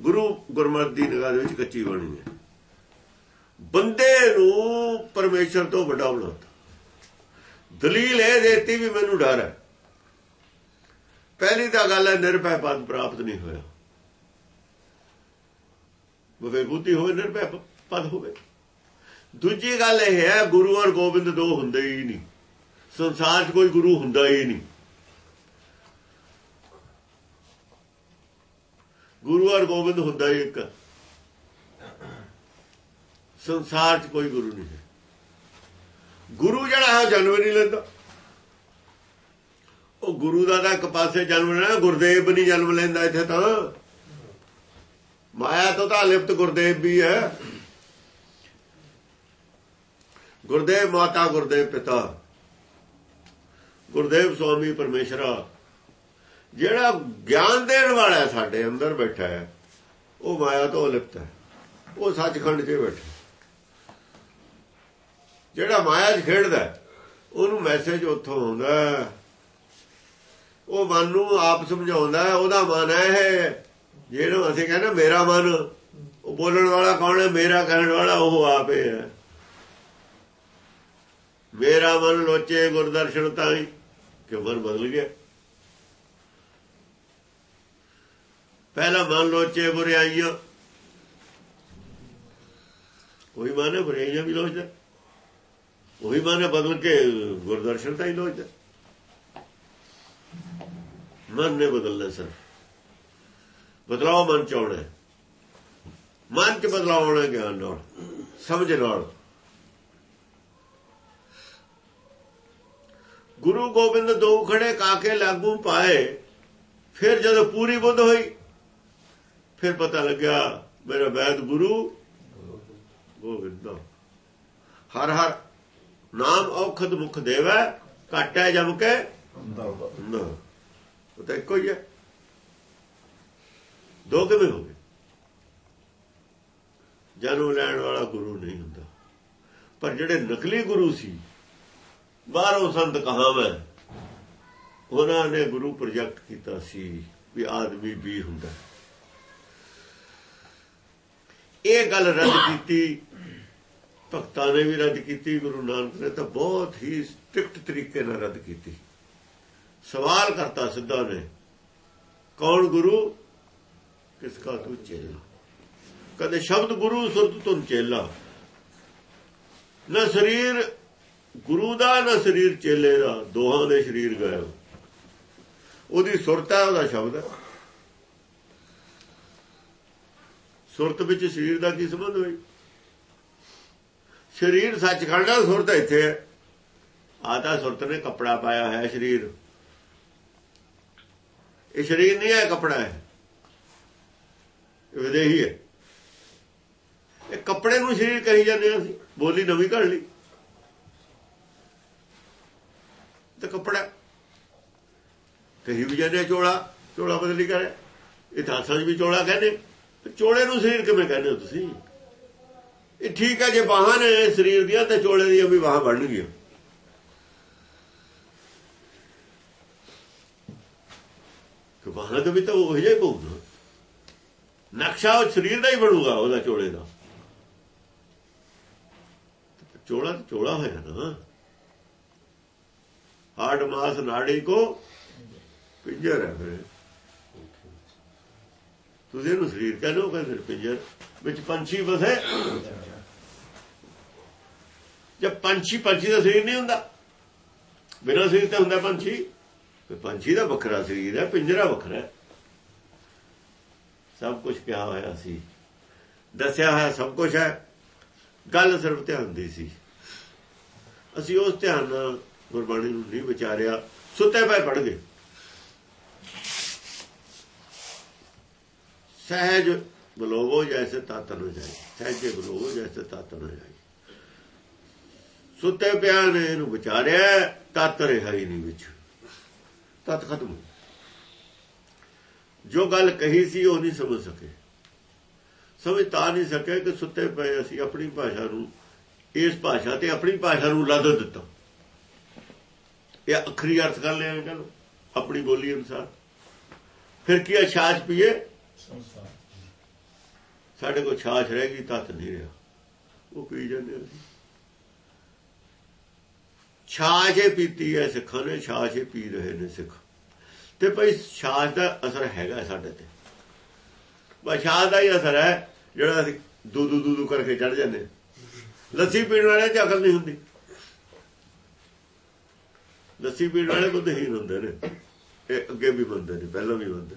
ਗੁਰੂ ਗੁਰਮਤਿ ਦੀ ਨਿਗਾਹ ਦੇ ਵਿੱਚ ਕੱਚੀ ਬਾਣੀ ਹੈ। ਬੰਦੇ ਨੂੰ ਪਰਮੇਸ਼ਰ ਤੋਂ ਵੱਡਾ ਬਣਾਉਂਦਾ ਦਲੀਲ ਇਹ ਦੇਤੀ ਵੀ ਮੈਨੂੰ ਡਰ ਹੈ। ਪਹਿਲੀ ਤਾਂ ਗੱਲ ਹੈ, ਨਿਰਭੈ ਪਦ ਪ੍ਰਾਪਤ ਨਹੀਂ ਹੋਇਆ। ਬਵੇ ਹੋਵੇ, ਨਿਰਭੈ ਪਦ ਹੋਵੇ। ਦੂਜੀ ਗੱਲ ਇਹ ਹੈ, ਗੁਰੂ ਔਰ ਗੋਬਿੰਦ ਦੋ ਹੁੰਦੇ ਹੀ ਨਹੀਂ। ਸੰਸਾਰ 'ਚ ਕੋਈ ਗੁਰੂ ਹੁੰਦਾ ਹੀ ਨਹੀਂ। ਗੁਰੂ ਔਰ ਗੋਬਿੰਦ ਹੁੰਦਾ ਹੀ ਇੱਕ। ਸੰਸਾਰ 'ਚ ਕੋਈ ਗੁਰੂ ਨਹੀਂ ਹੈ। ਗੁਰੂ ਜਿਹੜਾ ਹੈ ਜਨਮ ਨਹੀਂ ਲੈਂਦਾ। ਉਹ ਗੁਰੂ ਦਾ ਤਾਂ ਇੱਕ ਪਾਸੇ ਜਨਮ ਲੈਣਾ, ਗੁਰਦੇਵ ਨਹੀਂ ਜਨਮ ਲੈਂਦਾ ਇੱਥੇ ਤਾਂ। ਮਾਇਆ ਤੋਂ ਤਾਂ ਲਿਪਤ ਗੁਰਦੇਵ ਵੀ ਹੈ। ਗੁਰਦੇਵ ਮਾਤਾ, ਗੁਰਦੇਵ ਪਿਤਾ। ਗੁਰਦੇਵ ਸੁਆਮੀ ਪਰਮੇਸ਼ਰਾ। ਜਿਹੜਾ ਗਿਆਨ ਦੇਣ ਵਾਲਾ ਸਾਡੇ ਅੰਦਰ ਬੈਠਾ ਹੈ, ਉਹ ਮਾਇਆ ਤੋਂ ਲਿਪਤ ਹੈ। ਉਹ ਸੱਚਖੰਡ 'ਚ ਬੈਠਾ ਜਿਹੜਾ ਮਾਇਆ 'ਚ ਖੇਡਦਾ ਉਹਨੂੰ ਮੈਸੇਜ ਉੱਥੋਂ ਆਉਂਦਾ ਉਹ ਮਨ ਨੂੰ ਆਪ ਸਮਝਾਉਂਦਾ ਉਹਦਾ ਮਨ ਹੈ ਜਿਹੜਾ ਅਸੀਂ ਕਹਿੰਦੇ ਮੇਰਾ ਮਨ, ਉਹ ਬੋਲਣ ਵਾਲਾ ਕੌਣ ਹੈ? ਮੇਰਾ ਕਹਿਣ ਵਾਲਾ ਉਹ ਆਪੇ ਹੈ ਮੇਰਾ ਮਨ ਲੋਚੇ ਗੁਰਦਰਸ਼ਨ ਤਾਂ ਹੀ ਕਿ ਮਨ ਬਦਲ ਗਿਆ? ਪਹਿਲਾ ਮਨ ਲੋਚੇ ਬੁਰਾਈਆਂ ਕੋਈ ਮਾਨੇ ਬੁਰਾਈਆਂ ਵੀ ਲੋਚਦਾ। ਉਹੀ ਮਨ ਬਦਲ ਕੇ ਗੁਰਦਰਸ਼ਨ ਤਾਂ ਹੀ ਲੋਚਦਾ। ਮਨ ਨੇ ਬਦਲਣਾ ਸਰ। ਬਦਲਾਓ ਮਨ ਚ ਆਉਣਾ। ਮਨ ਚ ਬਦਲਾਅ ਆਉਣਾ ਗਿਆਨ ਨਾਲ, ਸਮਝ ਨਾਲ। ਗੁਰੂ ਗੋਬਿੰਦ ਦੋ ਖੜੇ ਕਾਕੇ ਲਾਗੂ ਪਾਏ, ਫਿਰ ਜਦੋਂ ਪੂਰੀ ਬੁੱਧ ਹੋਈ ਫਿਰ ਪਤਾ ਲੱਗਿਆ, ਮੇਰਾ ਵੈਦ ਗੁਰੂ ਗੋਬਿੰਦ ਹਰ ਹਰ ਨਾਮ ਔਖਦ ਮੁਖ ਦੇਵੈ ਕਾਟੈ ਜਮ ਕੇ ਨਾ ਉਹ ਤਾਂ ਇੱਕੋ ਹੀ ਹੈ। ਦੋ ਕਿਵੇਂ ਹੋ ਗਏ? ਜਨਮ ਲੈਣ ਵਾਲਾ ਗੁਰੂ ਨਹੀਂ ਹੁੰਦਾ। ਪਰ ਜਿਹੜੇ ਨਕਲੀ ਗੁਰੂ ਸੀ, ਬਾਹਰੋਂ ਸੰਤ ਕਹਾਵੇਂ ਉਹਨਾਂ ਨੇ ਗੁਰੂ ਪ੍ਰੋਜੈਕਟ ਕੀਤਾ ਸੀ ਵੀ ਆਦਮੀ ਵੀ ਹੁੰਦਾ। ਇਹ ਗੱਲ ਰੱਦ ਕੀਤੀ, ਭਗਤਾਂ ਨੇ ਵੀ ਰੱਦ ਕੀਤੀ, ਗੁਰੂ ਨਾਨਕ ਨੇ ਤਾਂ ਬਹੁਤ ਹੀ ਸਟ੍ਰਿਕਟ ਤਰੀਕੇ ਨਾਲ ਰੱਦ ਕੀਤੀ। ਸਵਾਲ ਕਰਤਾ ਸਿੱਧਾ ਨੇ ਕੌਣ ਗੁਰੂ? ਕਿਸ ਕਾ ਤੂੰ ਚੇਲਾ? ਕਦੇ ਸ਼ਬਦ ਗੁਰੂ, ਸੁਰਤ ਤੁਮ ਚੇਲਾ। ਨਾ ਸਰੀਰ ਗੁਰੂ ਦਾ, ਨਾ ਸਰੀਰ ਚੇਲੇ ਦਾ, ਦੋਹਾਂ ਦੇ ਸਰੀਰ ਗਏ ਉਹਦੀ ਸੁਰਤ ਹੈ ਉਹਦਾ ਸ਼ਬਦ ਹੈ। ਸੁਰਤ ਵਿੱਚ ਸਰੀਰ ਦਾ ਕੀ ਸੰਬੰਧ ਹੋਈ ਸਰੀਰ ਸੱਚਖੰਡ ਹੈ ਸੁਰਤ ਇੱਥੇ ਹੈ। ਆਦਾ ਸੁਰਤ ਨੇ ਕਪੜਾ ਪਾਇਆ ਹੈ ਸਰੀਰ। ਇਹ ਸਰੀਰ ਨਹੀਂ ਹੈ ਕਪੜਾ ਹੈ। ਇਹ ਵਿਦੇਹੀ ਹੈ। ਇਹ ਕੱਪੜੇ ਨੂੰ ਸਰੀਰ ਕਹੀ ਜਾਂਦੇ ਅਸੀਂ। ਬੋਲੀ ਨਵੀਂ ਘੜ ਲਈ। ਤੇ ਕੱਪੜਾ ਕਹੀ ਵੀ ਜਾਂਦੇ ਚੋਲਾ ਚੋਲਾ ਬਦਲੀ ਕਰੇ। ਇਤਿਹਾਸਾਂ 'ਚ ਵੀ ਚੋਲਾ ਕਹਿੰਦੇ। ਚੋਲੇ ਨੂੰ ਸਰੀਰ ਕਿਵੇਂ ਕਹਿੰਦੇ ਹੋ ਤੁਸੀਂ? ਇਹ ਠੀਕ ਹੈ ਜੇ ਬਾਹਾਂ ਨੇ ਸਰੀਰ ਦੀਆਂ, ਤੇ ਚੋਲੇ ਦੀਆਂ ਵੀ ਬਾਹਾਂ ਬਣ ਗਈਆਂ ਕਿ ਬਾਹਾਂ ਦੇ ਵੀ ਤਾਂ ਉਹ ਜਿਹਾ ਹੀ ਪਊਗਾ। ਨਕਸ਼ਾ ਉਹ ਸਰੀਰ ਦਾ ਹੀ ਬਣੂਗਾ, ਉਹਦਾ ਚੋਲੇ ਦਾ। ਚੋਲਾ ਚੋਲਾ ਹੋਇਆ ਨਾ। ਹਾਰਡ ਮਾਸ ਨਾੜੀ ਕੋ ਪਿੰਜਰ ਹੈ ਫਿਰ। ਤੁਸੀਂ ਇਹਨੂੰ ਸਰੀਰ ਕਹਿੰਦੇ ਹੋ ਕਹਿੰਦੇ ਪਿੰਜਰ ਵਿੱਚ ਪੰਛੀ ਵਸੇ। ਜਦ ਪੰਛੀ ਪੰਛੀ ਦਾ ਸਰੀਰ ਨਹੀਂ ਹੁੰਦਾ। ਬਿਨਾਂ ਸਰੀਰ ਤਾਂ ਹੁੰਦਾ ਪੰਛੀ। ਤੇ ਪੰਛੀ ਦਾ ਵੱਖਰਾ ਸਰੀਰ ਹੈ, ਪਿੰਜਰਾ ਵੱਖਰਾ ਹੈ। ਸਭ ਕੁਝ ਕਿਹਾ ਹੋਇਆ ਸੀ। ਦੱਸਿਆ ਹੋਇਆ ਸਭ ਕੁਝ ਹੈ। ਗੱਲ ਸਿਰਫ ਧਿਆਨ ਦੀ ਸੀ। ਅਸੀਂ ਉਸ ਧਿਆਨ ਨਾਲ ਗੁਰਬਾਣੀ ਨੂੰ ਨਹੀਂ ਵਿਚਾਰਿਆ। ਸੁੱਤੇ ਪਏ ਪੜ ਗਏ ਸਹਿਜ ਬਲੋਵੋ ਜੈਸੇ ਤਤ ਨ ਜਾਏ ਸਹਿਜੇ ਬਲੋਵੋ ਜੈਸੇ ਤਤ ਨ ਜਾਏ ਸੁੱਤੇ ਪਿਆ ਨੇ ਇਹਨੂੰ ਵਿਚਾਰਿਆ, ਤਤ ਰਿਹਾ ਹੀ ਨਹੀਂ ਵਿੱਚ। ਤਤ ਖਤਮ ਜੋ ਗੱਲ ਕਹੀ ਸੀ ਉਹ ਨਹੀਂ ਸਮਝ ਸਕੇ। ਸਮਝ ਤਾਂ ਨਹੀਂ ਸਕੇ ਕਿ ਸੁੱਤੇ ਪਏ ਅਸੀਂ ਆਪਣੀ ਭਾਸ਼ਾ ਨੂੰ, ਇਸ ਭਾਸ਼ਾ ਤੇ ਆਪਣੀ ਭਾਸ਼ਾ ਨੂੰ ਲੱਦ ਦਿੱਤਾ। ਇਹ ਅਖਰੀ ਅਰਥ ਕਰ ਲਿਆ ਚਲੋ ਆਪਣੀ ਬੋਲੀ ਅਨੁਸਾਰ। ਫਿਰ ਕੀ ਹੈ ਪੀਏ? ਪੀਏ ਸਾਡੇ ਕੋਲ ਛਾਛ ਰਹਿ ਗਈ, ਤਤ ਨਹੀਂ ਰਿਹਾ। ਉਹ ਪੀ ਜਾਂਦੇ ਅਸੀਂ। ਛਾਛੇ ਪੀਤੀ ਹੈ ਸਿੱਖਾਂ ਨੇ, ਛਾਛੇ ਪੀ ਰਹੇ ਨੇ ਸਿੱਖ। ਤੇ ਭਈ ਛਾਛ ਦਾ ਅਸਰ ਹੈਗਾ ਸਾਡੇ ਤੇ। ਬਸ਼ਾਦ ਦਾ ਹੀ ਅਸਰ ਹੈ, ਜਿਹੜਾ ਅਸੀਂ ਦੂ ਦੂ ਦੂ ਕਰਕੇ ਚੜ ਜਾਂਦੇ ਲੱਸੀ ਪੀਣ ਵਾਲੇ ਦੀ ਅਕਲ ਨਹੀਂ ਹੁੰਦੀ। ਲੱਸੀ ਪੀਣ ਵਾਲੇ ਬੁੱਧਹੀਨ ਹੁੰਦੇ ਨੇ। ਇਹ ਅੱਗੇ ਵੀ ਬੰਦੇ ਨੇ, ਪਹਿਲਾਂ ਵੀ ਬੰਦੇ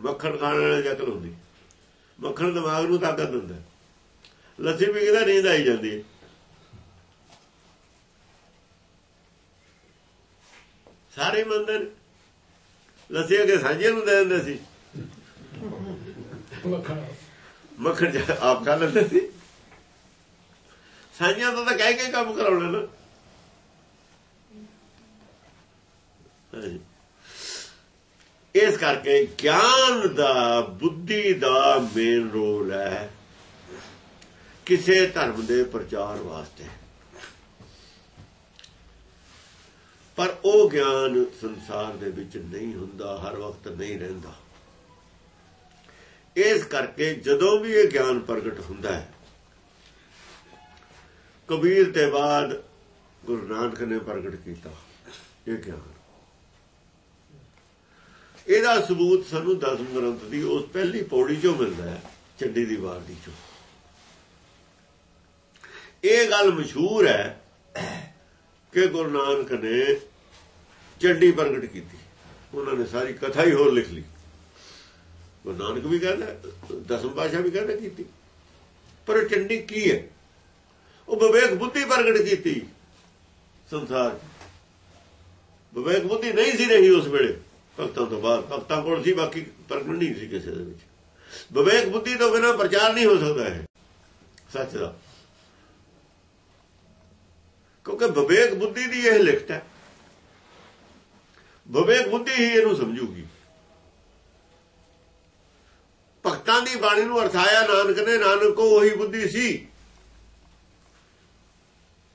ਮੱਖਣ ਖਾਣ ਵਾਲੇ ਦੀ ਅਕਲ ਹੁੰਦੀ। ਮੱਖਣ ਦਿਮਾਗ ਨੂੰ ਤਾਕਤ ਦਿੰਦਾ। ਲੱਸੀ ਪੀ ਕੇ ਤਾਂ ਨੀਂਦ ਆਈ ਜਾਂਦੀ ਹੈ। ਸਾਰੇ ਮੰਨਦੇ ਨੇ। ਲੱਸੀ ਅਗੇ ਸਾਂਝੇ ਨੂੰ ਦੇ ਦਿੰਦੇ ਸੀ। ਮੱਖਣ। ਆਪ ਖਾ ਲੈਂਦੇ ਸੀ। ਸਾਂਝਿਆਂ ਤੋਂ ਤਾਂ ਕਹਿ ਕੇ ਕੰਮ ਕਰਾਉਣਾ ਨਾ। ਇਸ ਕਰਕੇ ਗਿਆਨ ਦਾ, ਬੁੱਧੀ ਦਾ ਮੇਨ ਰੋਲ ਹੈ ਕਿਸੇ ਧਰਮ ਦੇ ਪ੍ਰਚਾਰ ਵਾਸਤੇ। ਪਰ ਉਹ ਗਿਆਨ ਸੰਸਾਰ ਦੇ ਵਿੱਚ ਨਹੀਂ ਹੁੰਦਾ, ਹਰ ਵਕਤ ਨਹੀਂ ਰਹਿੰਦਾ। ਇਸ ਕਰਕੇ ਜਦੋਂ ਵੀ ਇਹ ਗਿਆਨ ਪ੍ਰਗਟ ਹੁੰਦਾ ਹੈ, ਕਬੀਰ ਤੇ ਬਾਅਦ ਗੁਰੂ ਨਾਨਕ ਨੇ ਪ੍ਰਗਟ ਕੀਤਾ ਇਹ ਗਿਆਨ। ਇਹਦਾ ਸਬੂਤ ਸਾਨੂੰ ਦਸਮ ਗ੍ਰੰਥ ਦੀ, ਉਸ ਪਹਿਲੀ ਪੌੜੀ ਚੋਂ ਮਿਲਦਾ ਹੈ, ਚੰਡੀ ਦੀ ਵਾਰ ਦੀ ਚੋਂ। ਇਹ ਗੱਲ ਮਸ਼ਹੂਰ ਹੈ ਕਿ ਗੁਰੂ ਨਾਨਕ ਨੇ ਚੰਡੀ ਪ੍ਰਗਟ ਕੀਤੀ। ਉਹਨਾਂ ਨੇ ਸਾਰੀ ਕਥਾ ਹੀ ਹੋਰ ਲਿਖ ਲਈ। ਗੁਰੂ ਨਾਨਕ ਵੀ ਕਹਿੰਦਾ, ਦਸਮ ਪਾਸ਼ਾ ਵੀ ਕਹਿੰਦਾ ਕੀਤੀ। ਪਰ ਚੰਡੀ ਕੀ ਹੈ? ਉਹ ਵਿਵੇਕ ਬੁੱਧੀ ਪ੍ਰਗਟ ਕੀਤੀ ਸੰਸਾਰ ਵਿਵੇਕ ਬੁੱਧੀ ਨਹੀਂ ਸੀ ਰਹੀ ਉਸ ਵੇਲੇ। ਭਗਤਾਂ ਤੋਂ ਬਾਅਦ, ਭਗਤਾਂ ਕੋਲ ਸੀ, ਬਾਕੀ ਪ੍ਰਗਟ ਨਹੀਂ ਸੀ ਕਿਸੇ ਦੇ ਵਿੱਚ। ਵਿਵੇਕ ਬੁੱਧੀ ਤੋਂ ਬਿਨਾਂ ਪ੍ਰਚਾਰ ਨਹੀਂ ਹੋ ਸਕਦਾ ਹੈ ਸੱਚ ਦਾ। ਕਿਉਂਕਿ ਵਿਵੇਕ ਬੁੱਧੀ ਦੀ ਇਹ ਲਿਖਤ ਹੈ। ਵਿਵੇਕ ਬੁੱਧੀ ਹੀ ਇਹਨੂੰ ਸਮਝੂਗੀ। ਭਗਤਾਂ ਦੀ ਬਾਣੀ ਨੂੰ ਅਰਥਾਇਆ, ਨਾਨਕ ਨੇ ਨਾਨਕ ਕੋ ਉਹੀ ਬੁੱਧੀ ਸੀ।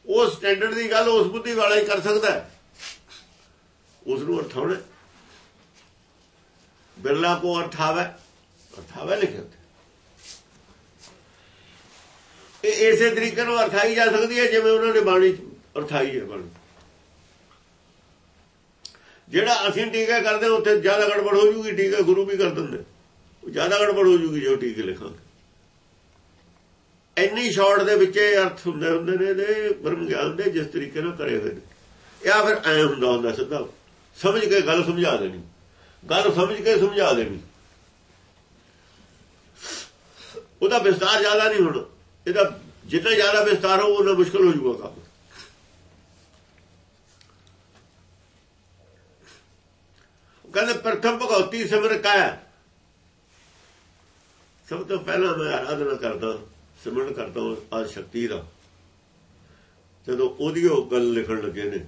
ਉਹ ਸਟੈਂਡਰਡ ਦੀ ਗੱਲ ਉਸ ਬੁੱਧੀ ਵਾਲਾ ਹੀ ਕਰ ਸਕਦਾ ਉਸ ਨੂੰ ਅਰਥਾਉਣਾ ਬਿਰਲਾ ਕੋ ਅਰਥਾਵੇ ਅਰਥਾਵੇ ਲਿਖਿਆ ਇਹ ਇਸੇ ਤਰੀਕੇ ਨਾਲ ਅਰਥਾਈ ਜਾ ਸਕਦੀ ਹੈ ਜਿਵੇਂ ਉਹਨਾਂ ਨੇ ਬਾਣੀ ਅਰਥਾਈ ਹੈ ਬਾਣੀ। ਜਿਹੜਾ ਅਸੀਂ ਟੀਕਾ ਕਰਦੇ ਉੱਥੇ ਜ਼ਿਆਦਾ ਗੜਬੜ ਹੋ ਜੂਗੀ, ਟੀਕਾ ਗੁਰੂ ਵੀ ਕਰ ਦਿੰਦੇ। ਜ਼ਿਆਦਾ ਗੜਬੜ ਹੋ ਜੂਗੀ ਜੋ ਟੀਕੇ ਲਿਖਾਂਗੇ। ਇੰਨੀ ਸ਼ਾਰਟ ਦੇ ਵਿੱਚ ਅਰਥ ਹੁੰਦੇ ਹੁੰਦੇ ਨੇ, ਇਹਦੇ ਬ੍ਰਹਮ ਗਿਆਨ ਦੇ ਜਿਸ ਤਰੀਕੇ ਨਾਲ ਕਰੇ ਹੋਏ ਨੇ। ਇਹ ਫਿਰ ਐ ਹੁੰਦਾ ਹੁੰਦਾ ਸਿੱਧਾ। ਸਮਝ ਕੇ ਗੱਲ ਸਮਝਾ ਦੇਣੀ। ਗੱਲ ਸਮਝ ਕੇ ਸਮਝਾ ਦੇਣੀ। ਉਹਦਾ ਵਿਸਤਾਰ ਜ਼ਿਆਦਾ ਨਹੀਂ ਹੋਣਾ। ਇਹਦਾ ਜਿੰਨਾ ਜ਼ਿਆਦਾ ਵਿਸਤਾਰ ਹੋ ਉਹਨਾਂ ਮੁਸ਼ਕਲ ਹੋ ਜਾਊਗਾ ਕੰਮ। ਕਹਿੰਦੇ ਪ੍ਰਥਮ ਭਗਉਤੀ ਸਿਮਰ ਕਾ। ਸਭ ਤੋਂ ਪਹਿਲਾਂ ਮੈਂ ਆਰਾਧਨਾ ਕਰਦਾ, ਸਿਮਰਨ ਕਰਦਾ ਆ ਸ਼ਕਤੀ ਦਾ। ਜਦੋਂ ਉਹਦੀ ਉਹ ਗੱਲ ਲਿਖਣ ਲੱਗੇ ਨੇ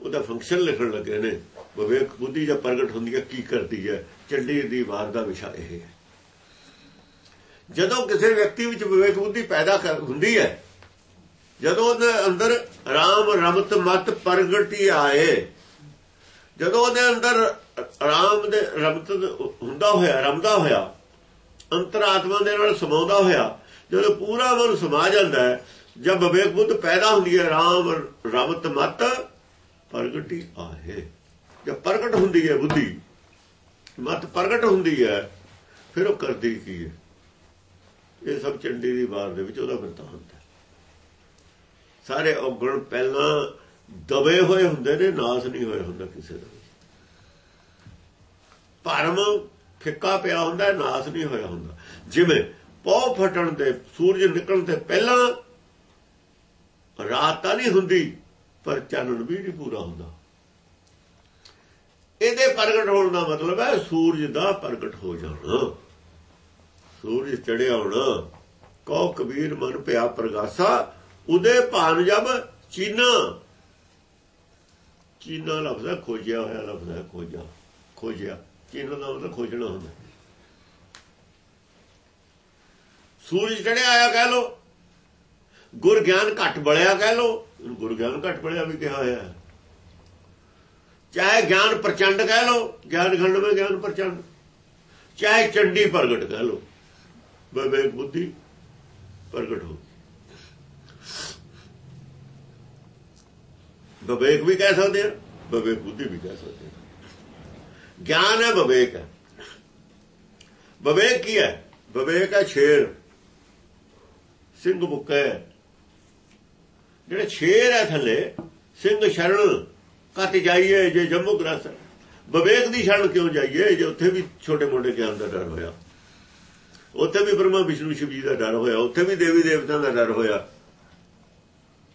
ਉਹਦਾ ਫੰਕਸ਼ਨ ਲਿਖਣ ਲੱਗੇ ਨੇ। ਵਿਵੇਕ ਬੁੱਧੀ ਜਾਂ ਪ੍ਰਗਟ ਹੁੰਦੀ ਹੈ, ਕੀ ਕਰਦੀ ਹੈ? ਚੰਡੀ ਦੀ ਵਾਰ ਦਾ ਵਿਸ਼ਾ ਇਹ ਹੈ। ਜਦੋਂ ਕਿਸੇ ਵਿਅਕਤੀ ਵਿੱਚ ਵਿਵੇਕ ਬੁੱਧੀ ਪੈਦਾ ਹੁੰਦੀ ਹੈ, ਜਦੋਂ ਉਹਦੇ ਅੰਦਰ ਰਾਮ ਰਮਤ ਮਤ ਪ੍ਰਗਟੀ ਆਏ, ਜਦੋਂ ਉਹਦੇ ਅੰਦਰ ਰਾਮ ਦੇ ਰਮਤ ਹੁੰਦਾ ਹੋਇਆ, ਰਮਦਾ ਹੋਇਆ, ਅੰਤਰਾਤਮਾ ਦੇ ਨਾਲ ਸਮਾਉਂਦਾ ਹੋਇਆ, ਜਦੋਂ ਪੂਰਾ ਮਨ ਸਮਾ ਜਾਂਦਾ ਹੈ, ਜਦ ਵਿਵੇਕ ਬੁੱਧ ਪੈਦਾ ਹੁੰਦੀ ਹੈ, ਰਾਮ ਰਮਤ ਮਤ ਪ੍ਰਗਟੀ ਆਏ ਜਦ ਪ੍ਰਗਟ ਹੁੰਦੀ ਹੈ ਬੁੱਧੀ, ਮਤ ਪ੍ਰਗਟ ਹੁੰਦੀ ਹੈ, ਫਿਰ ਉਹ ਕਰਦੀ ਕੀ ਹੈ? ਇਹ ਸਭ ਚੰਡੀ ਦੀ ਬਾਰ ਦੇ ਵਿੱਚ ਉਹਦਾ ਵਰਤਾਂਤ ਹੁੰਦਾ ਸਾਰੇ ਔਗਣ ਪਹਿਲਾਂ ਦਬੇ ਹੋਏ ਹੁੰਦੇ ਨੇ, ਨਾਸ ਨਹੀਂ ਹੋਏ ਹੁੰਦਾ ਕਿਸੇ ਦਾ ਭਰਮ ਫਿੱਕਾ ਪਿਆ ਹੁੰਦਾ ਨਾਸ ਨਹੀਂ ਹੋਇਆ ਹੁੰਦਾ। ਜਿਵੇਂ ਪੌ ਫਟਣ ਤੇ ਸੂਰਜ ਨਿਕਲਣ ਤੇ ਪਹਿਲਾਂ ਰਾਤ ਤਾਂ ਨਹੀਂ ਹੁੰਦੀ ਪਰ ਚਾਨਣ ਵੀ ਨਹੀਂ ਪੂਰਾ ਹੁੰਦਾ। ਇਹਦੇ ਪ੍ਰਗਟ ਹੋਣ ਦਾ ਮਤਲਬ ਹੈ ਸੂਰਜ ਦਾ ਪ੍ਰਗਟ ਹੋ ਜਾਣਾ। ਸੂਰਜ ਚੜਿਆ ਹੋਣਾ ਕਉ ਕਬੀਰ ਮਨ ਪਿਆ ਪ੍ਰਗਾਸਾ, ਉਹਦੇ ਭਾਨ ਜਬ ਚੀਨਾ। ਚੀਨਾ ਲਫ਼ਜ਼ ਹੈ ਖੋਜਿਆ ਹੋਇਆ, ਲਫ਼ਜ਼ ਹੈ ਖੋਜਾ ਖੋਜਿਆ। ਚੀਨਾ ਦਾ ਮਤਲਬ ਖੋਜਣਾ ਹੁੰਦਾ। ਸੂਰਜ ਚੜਿਆ ਆਇਆ ਕਹਿ ਲੋ ਗੁਰ ਗਿਆਨ ਘਟ ਬਲਿਆ ਕਹਿ ਲੋ ਗੁਰ ਗਿਆਨ ਘਟ ਬੜਿਆ ਵੀ ਕਿਹਾ ਹੋਇਆ ਚਾਹੇ ਗਿਆਨ ਪ੍ਰਚੰਡ ਕਹਿ ਲੋ ਗਿਆਨ ਖੰਡ ਵਿੱਚ ਗਿਆਨ ਪ੍ਰਚੰਡ। ਚਾਹੇ ਚੰਡੀ ਪ੍ਰਗਟ ਕਹਿ ਲੋ ਵਿਵੇਕ ਬੁੱਧੀ ਪ੍ਰਗਟ ਹੋ। ਵਿਵੇਕ ਵੀ ਕਹਿ ਸਕਦੇ ਆ, ਵਿਵੇਕ ਬੁੱਧੀ ਵੀ ਕਹਿ ਸਕਦੇ ਆ। ਗਿਆਨ ਹੈ, ਵਿਵੇਕ ਹੈ। ਵਿਵੇਕ ਕੀ ਹੈ? ਵਿਵੇਕ ਹੈ ਛੇਰ ਸਿੰਘ ਬੁੱਕੇ ਜਿਹੜੇ ਛੇਰ ਹੈ ਥੱਲੇ, ਸਿੰਘ ਸ਼ਰਣ ਕੱਟ ਜਾਈਏ ਜੇ ਜੰਮੂ ਗ੍ਰਸਤ ਵਿਵੇਕ ਦੀ ਸ਼ਰਣ ਕਿਉਂ ਜਾਈਏ ਜੇ ਉੱਥੇ ਵੀ ਛੋਟੇ ਮੋਟੇ ਗਿਆਨ ਦਾ ਡਰ ਹੋਇਆ? ਉੱਥੇ ਵੀ ਬ੍ਰਹਮਾ, ਵਿਸ਼ਨੂੰ, ਸ਼ਿਵ ਜੀ ਦਾ ਡਰ ਹੋਇਆ। ਉੱਥੇ ਵੀ ਦੇਵੀ ਦੇਵਤਾਂ ਦਾ ਡਰ ਹੋਇਆ।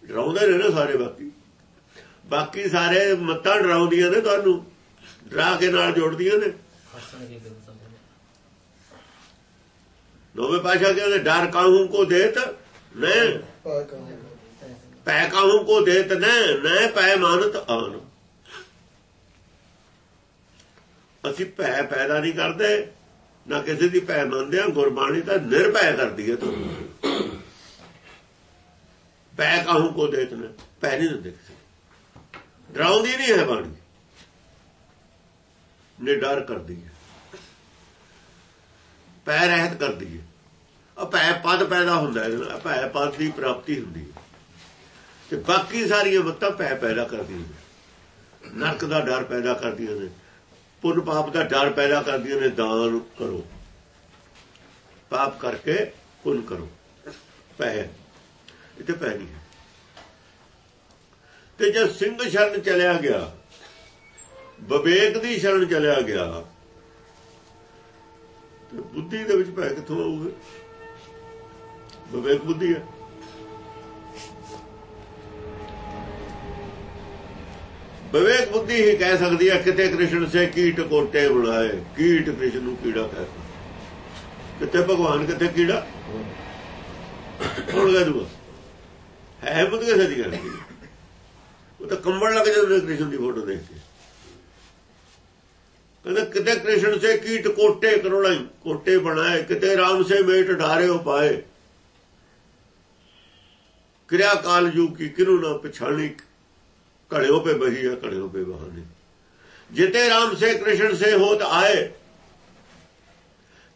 ਡਰਾਉਂਦੇ ਨੇ ਨਾ ਸਾਰੇ ਬਾਕੀ। ਬਾਕੀ ਸਾਰੇ ਮੱਤਾਂ ਡਰਾਉਂਦੀਆਂ ਨੇ ਤੁਹਾਨੂੰ। ਡਰਾ ਕੇ ਨਾਲ ਜੋੜਦੀਆਂ ਨੇ। ਨੋਵੇਂ ਪਾਸ਼ਾ ਕਹਿੰਦੇ, ਡਰ ਕਾਹੂ ਕੋ ਦੇਤ? ਨੇ ਪੈ ਕਾਹੂ ਕੋ ਦੇਤ ਨੇ ਨੇ ਪੈ ਮਾਨਤ ਆਨ। ਅਸੀਂ ਭੈ ਪੈਦਾ ਨਹੀਂ ਕਰਦੇ, ਨਾ ਕਿਸੇ ਦੀ ਭੈ ਮੰਨਦੇ ਆ ਗੁਰਬਾਣੀ ਤਾਂ ਨਿਰਭੈ ਕਰਦੀ ਹੈ ਤੁਹਾਨੂੰ। ਪੈ ਕਾਹੂ ਕੋ ਦੇਤ ਨੇ ਪੈ ਨਹੀਂ ਦਿੰਦੇ ਕਿਸੇ ਡਰਾਉਂਦੀ ਨਹੀਂ ਹੈ ਬਾਣੀ। ਨੇ ਡਰ ਕਰਦੀ ਹੈ। ਪੈ ਰਹਿਤ ਕਰਦੀ ਹੈ। ਆ ਪਦ ਪੈਦਾ ਹੁੰਦਾ ਹੈ ਭੈ ਪਦ ਦੀ ਪ੍ਰਾਪਤੀ ਹੁੰਦੀ ਹੈ। ਤੇ ਬਾਕੀ ਸਾਰੀਆਂ ਮੱਤਾਂ ਪੈ ਪੈਦਾ ਕਰਦੀਆਂ ਨੇ। ਨਰਕ ਦਾ ਡਰ ਪੈਦਾ ਕਰਦੀਆਂ ਨੇ। ਪੁੰਨ ਪਾਪ ਦਾ ਡਰ ਪੈਦਾ ਕਰਦੀਆਂ ਨੇ, ਦਾਨ ਕਰੋ। ਪਾਪ ਕਰਕੇ ਪੁੰਨ ਕਰੋ। ਪੈ। ਇੱਥੇ ਪੈ ਨਹੀਂ ਤੇ ਜੇ ਸਿੰਘ ਸ਼ਰਨ ਚਲਿਆ ਗਿਆ, ਵਿਵੇਕ ਦੀ ਸ਼ਰਨ ਚਲਿਆ ਗਿਆ, ਤੇ ਬੁੱਧੀ ਦੇ ਵਿੱਚ ਪੈ ਕਿੱਥੋਂ ਆਊਗਾ? ਵਿਵੇਕ ਬੁੱਧੀ ਹੈ। ਵਿਵੇਕ ਬੁੱਧੀ ਹੀ ਕਹਿ ਸਕਦੀ ਹੈ, ਕਿਤੇ ਕ੍ਰਿਸ਼ਨ ਸੇ ਕੀਟ ਕੋਟੇ ਬੁਲਾਏ ਕੀਟ ਕ੍ਰਿਸ਼ਨ ਨੂੰ ਕੀੜਾ ਕਹਿ ਕਿਤੇ ਭਗਵਾਨ ਕਿਤੇ ਕੀੜਾ? ਹੁਣ ਗਾ ਹੈ ਬੁੱਧ ਕੇ ਸਦੀ ਕਰਦੀ ਉਹ ਤਾਂ ਕੰਬਣ ਲੱਗ ਜਾਂਦੇ ਕ੍ਰਿਸ਼ਨ ਦੀ ਫੋਟੋ ਦੇਖ ਕੇ। ਕਹਿੰਦਾ ਕਿਤੇ ਕ੍ਰਿਸ਼ਨ ਸੇ ਕੀਟ ਕੋਟੇ ਕਰੋੜਾਂ ਕੋਟੇ ਬਣਾਏ, ਕਿਤੇ ਰਾਮ ਸੇ ਮੇਟ ਢਾਰੇ ਹੋ ਪਾਏ। ਕਿਰਿਆ ਕਾਲ ਜੂ ਕੀ ਕਿਨੂੰ ਨਾ ਪਛਾਣੀ ਘੜਿਓ ਪੇ ਬਹੀ ਹੈ, ਘੜਿਓ ਪੇ ਬਹਾਨੇ। ਜਿਤੇ ਰਾਮ ਸੇ, ਕ੍ਰਿਸ਼ਨ ਸੇ ਹੋਤ ਆਏ,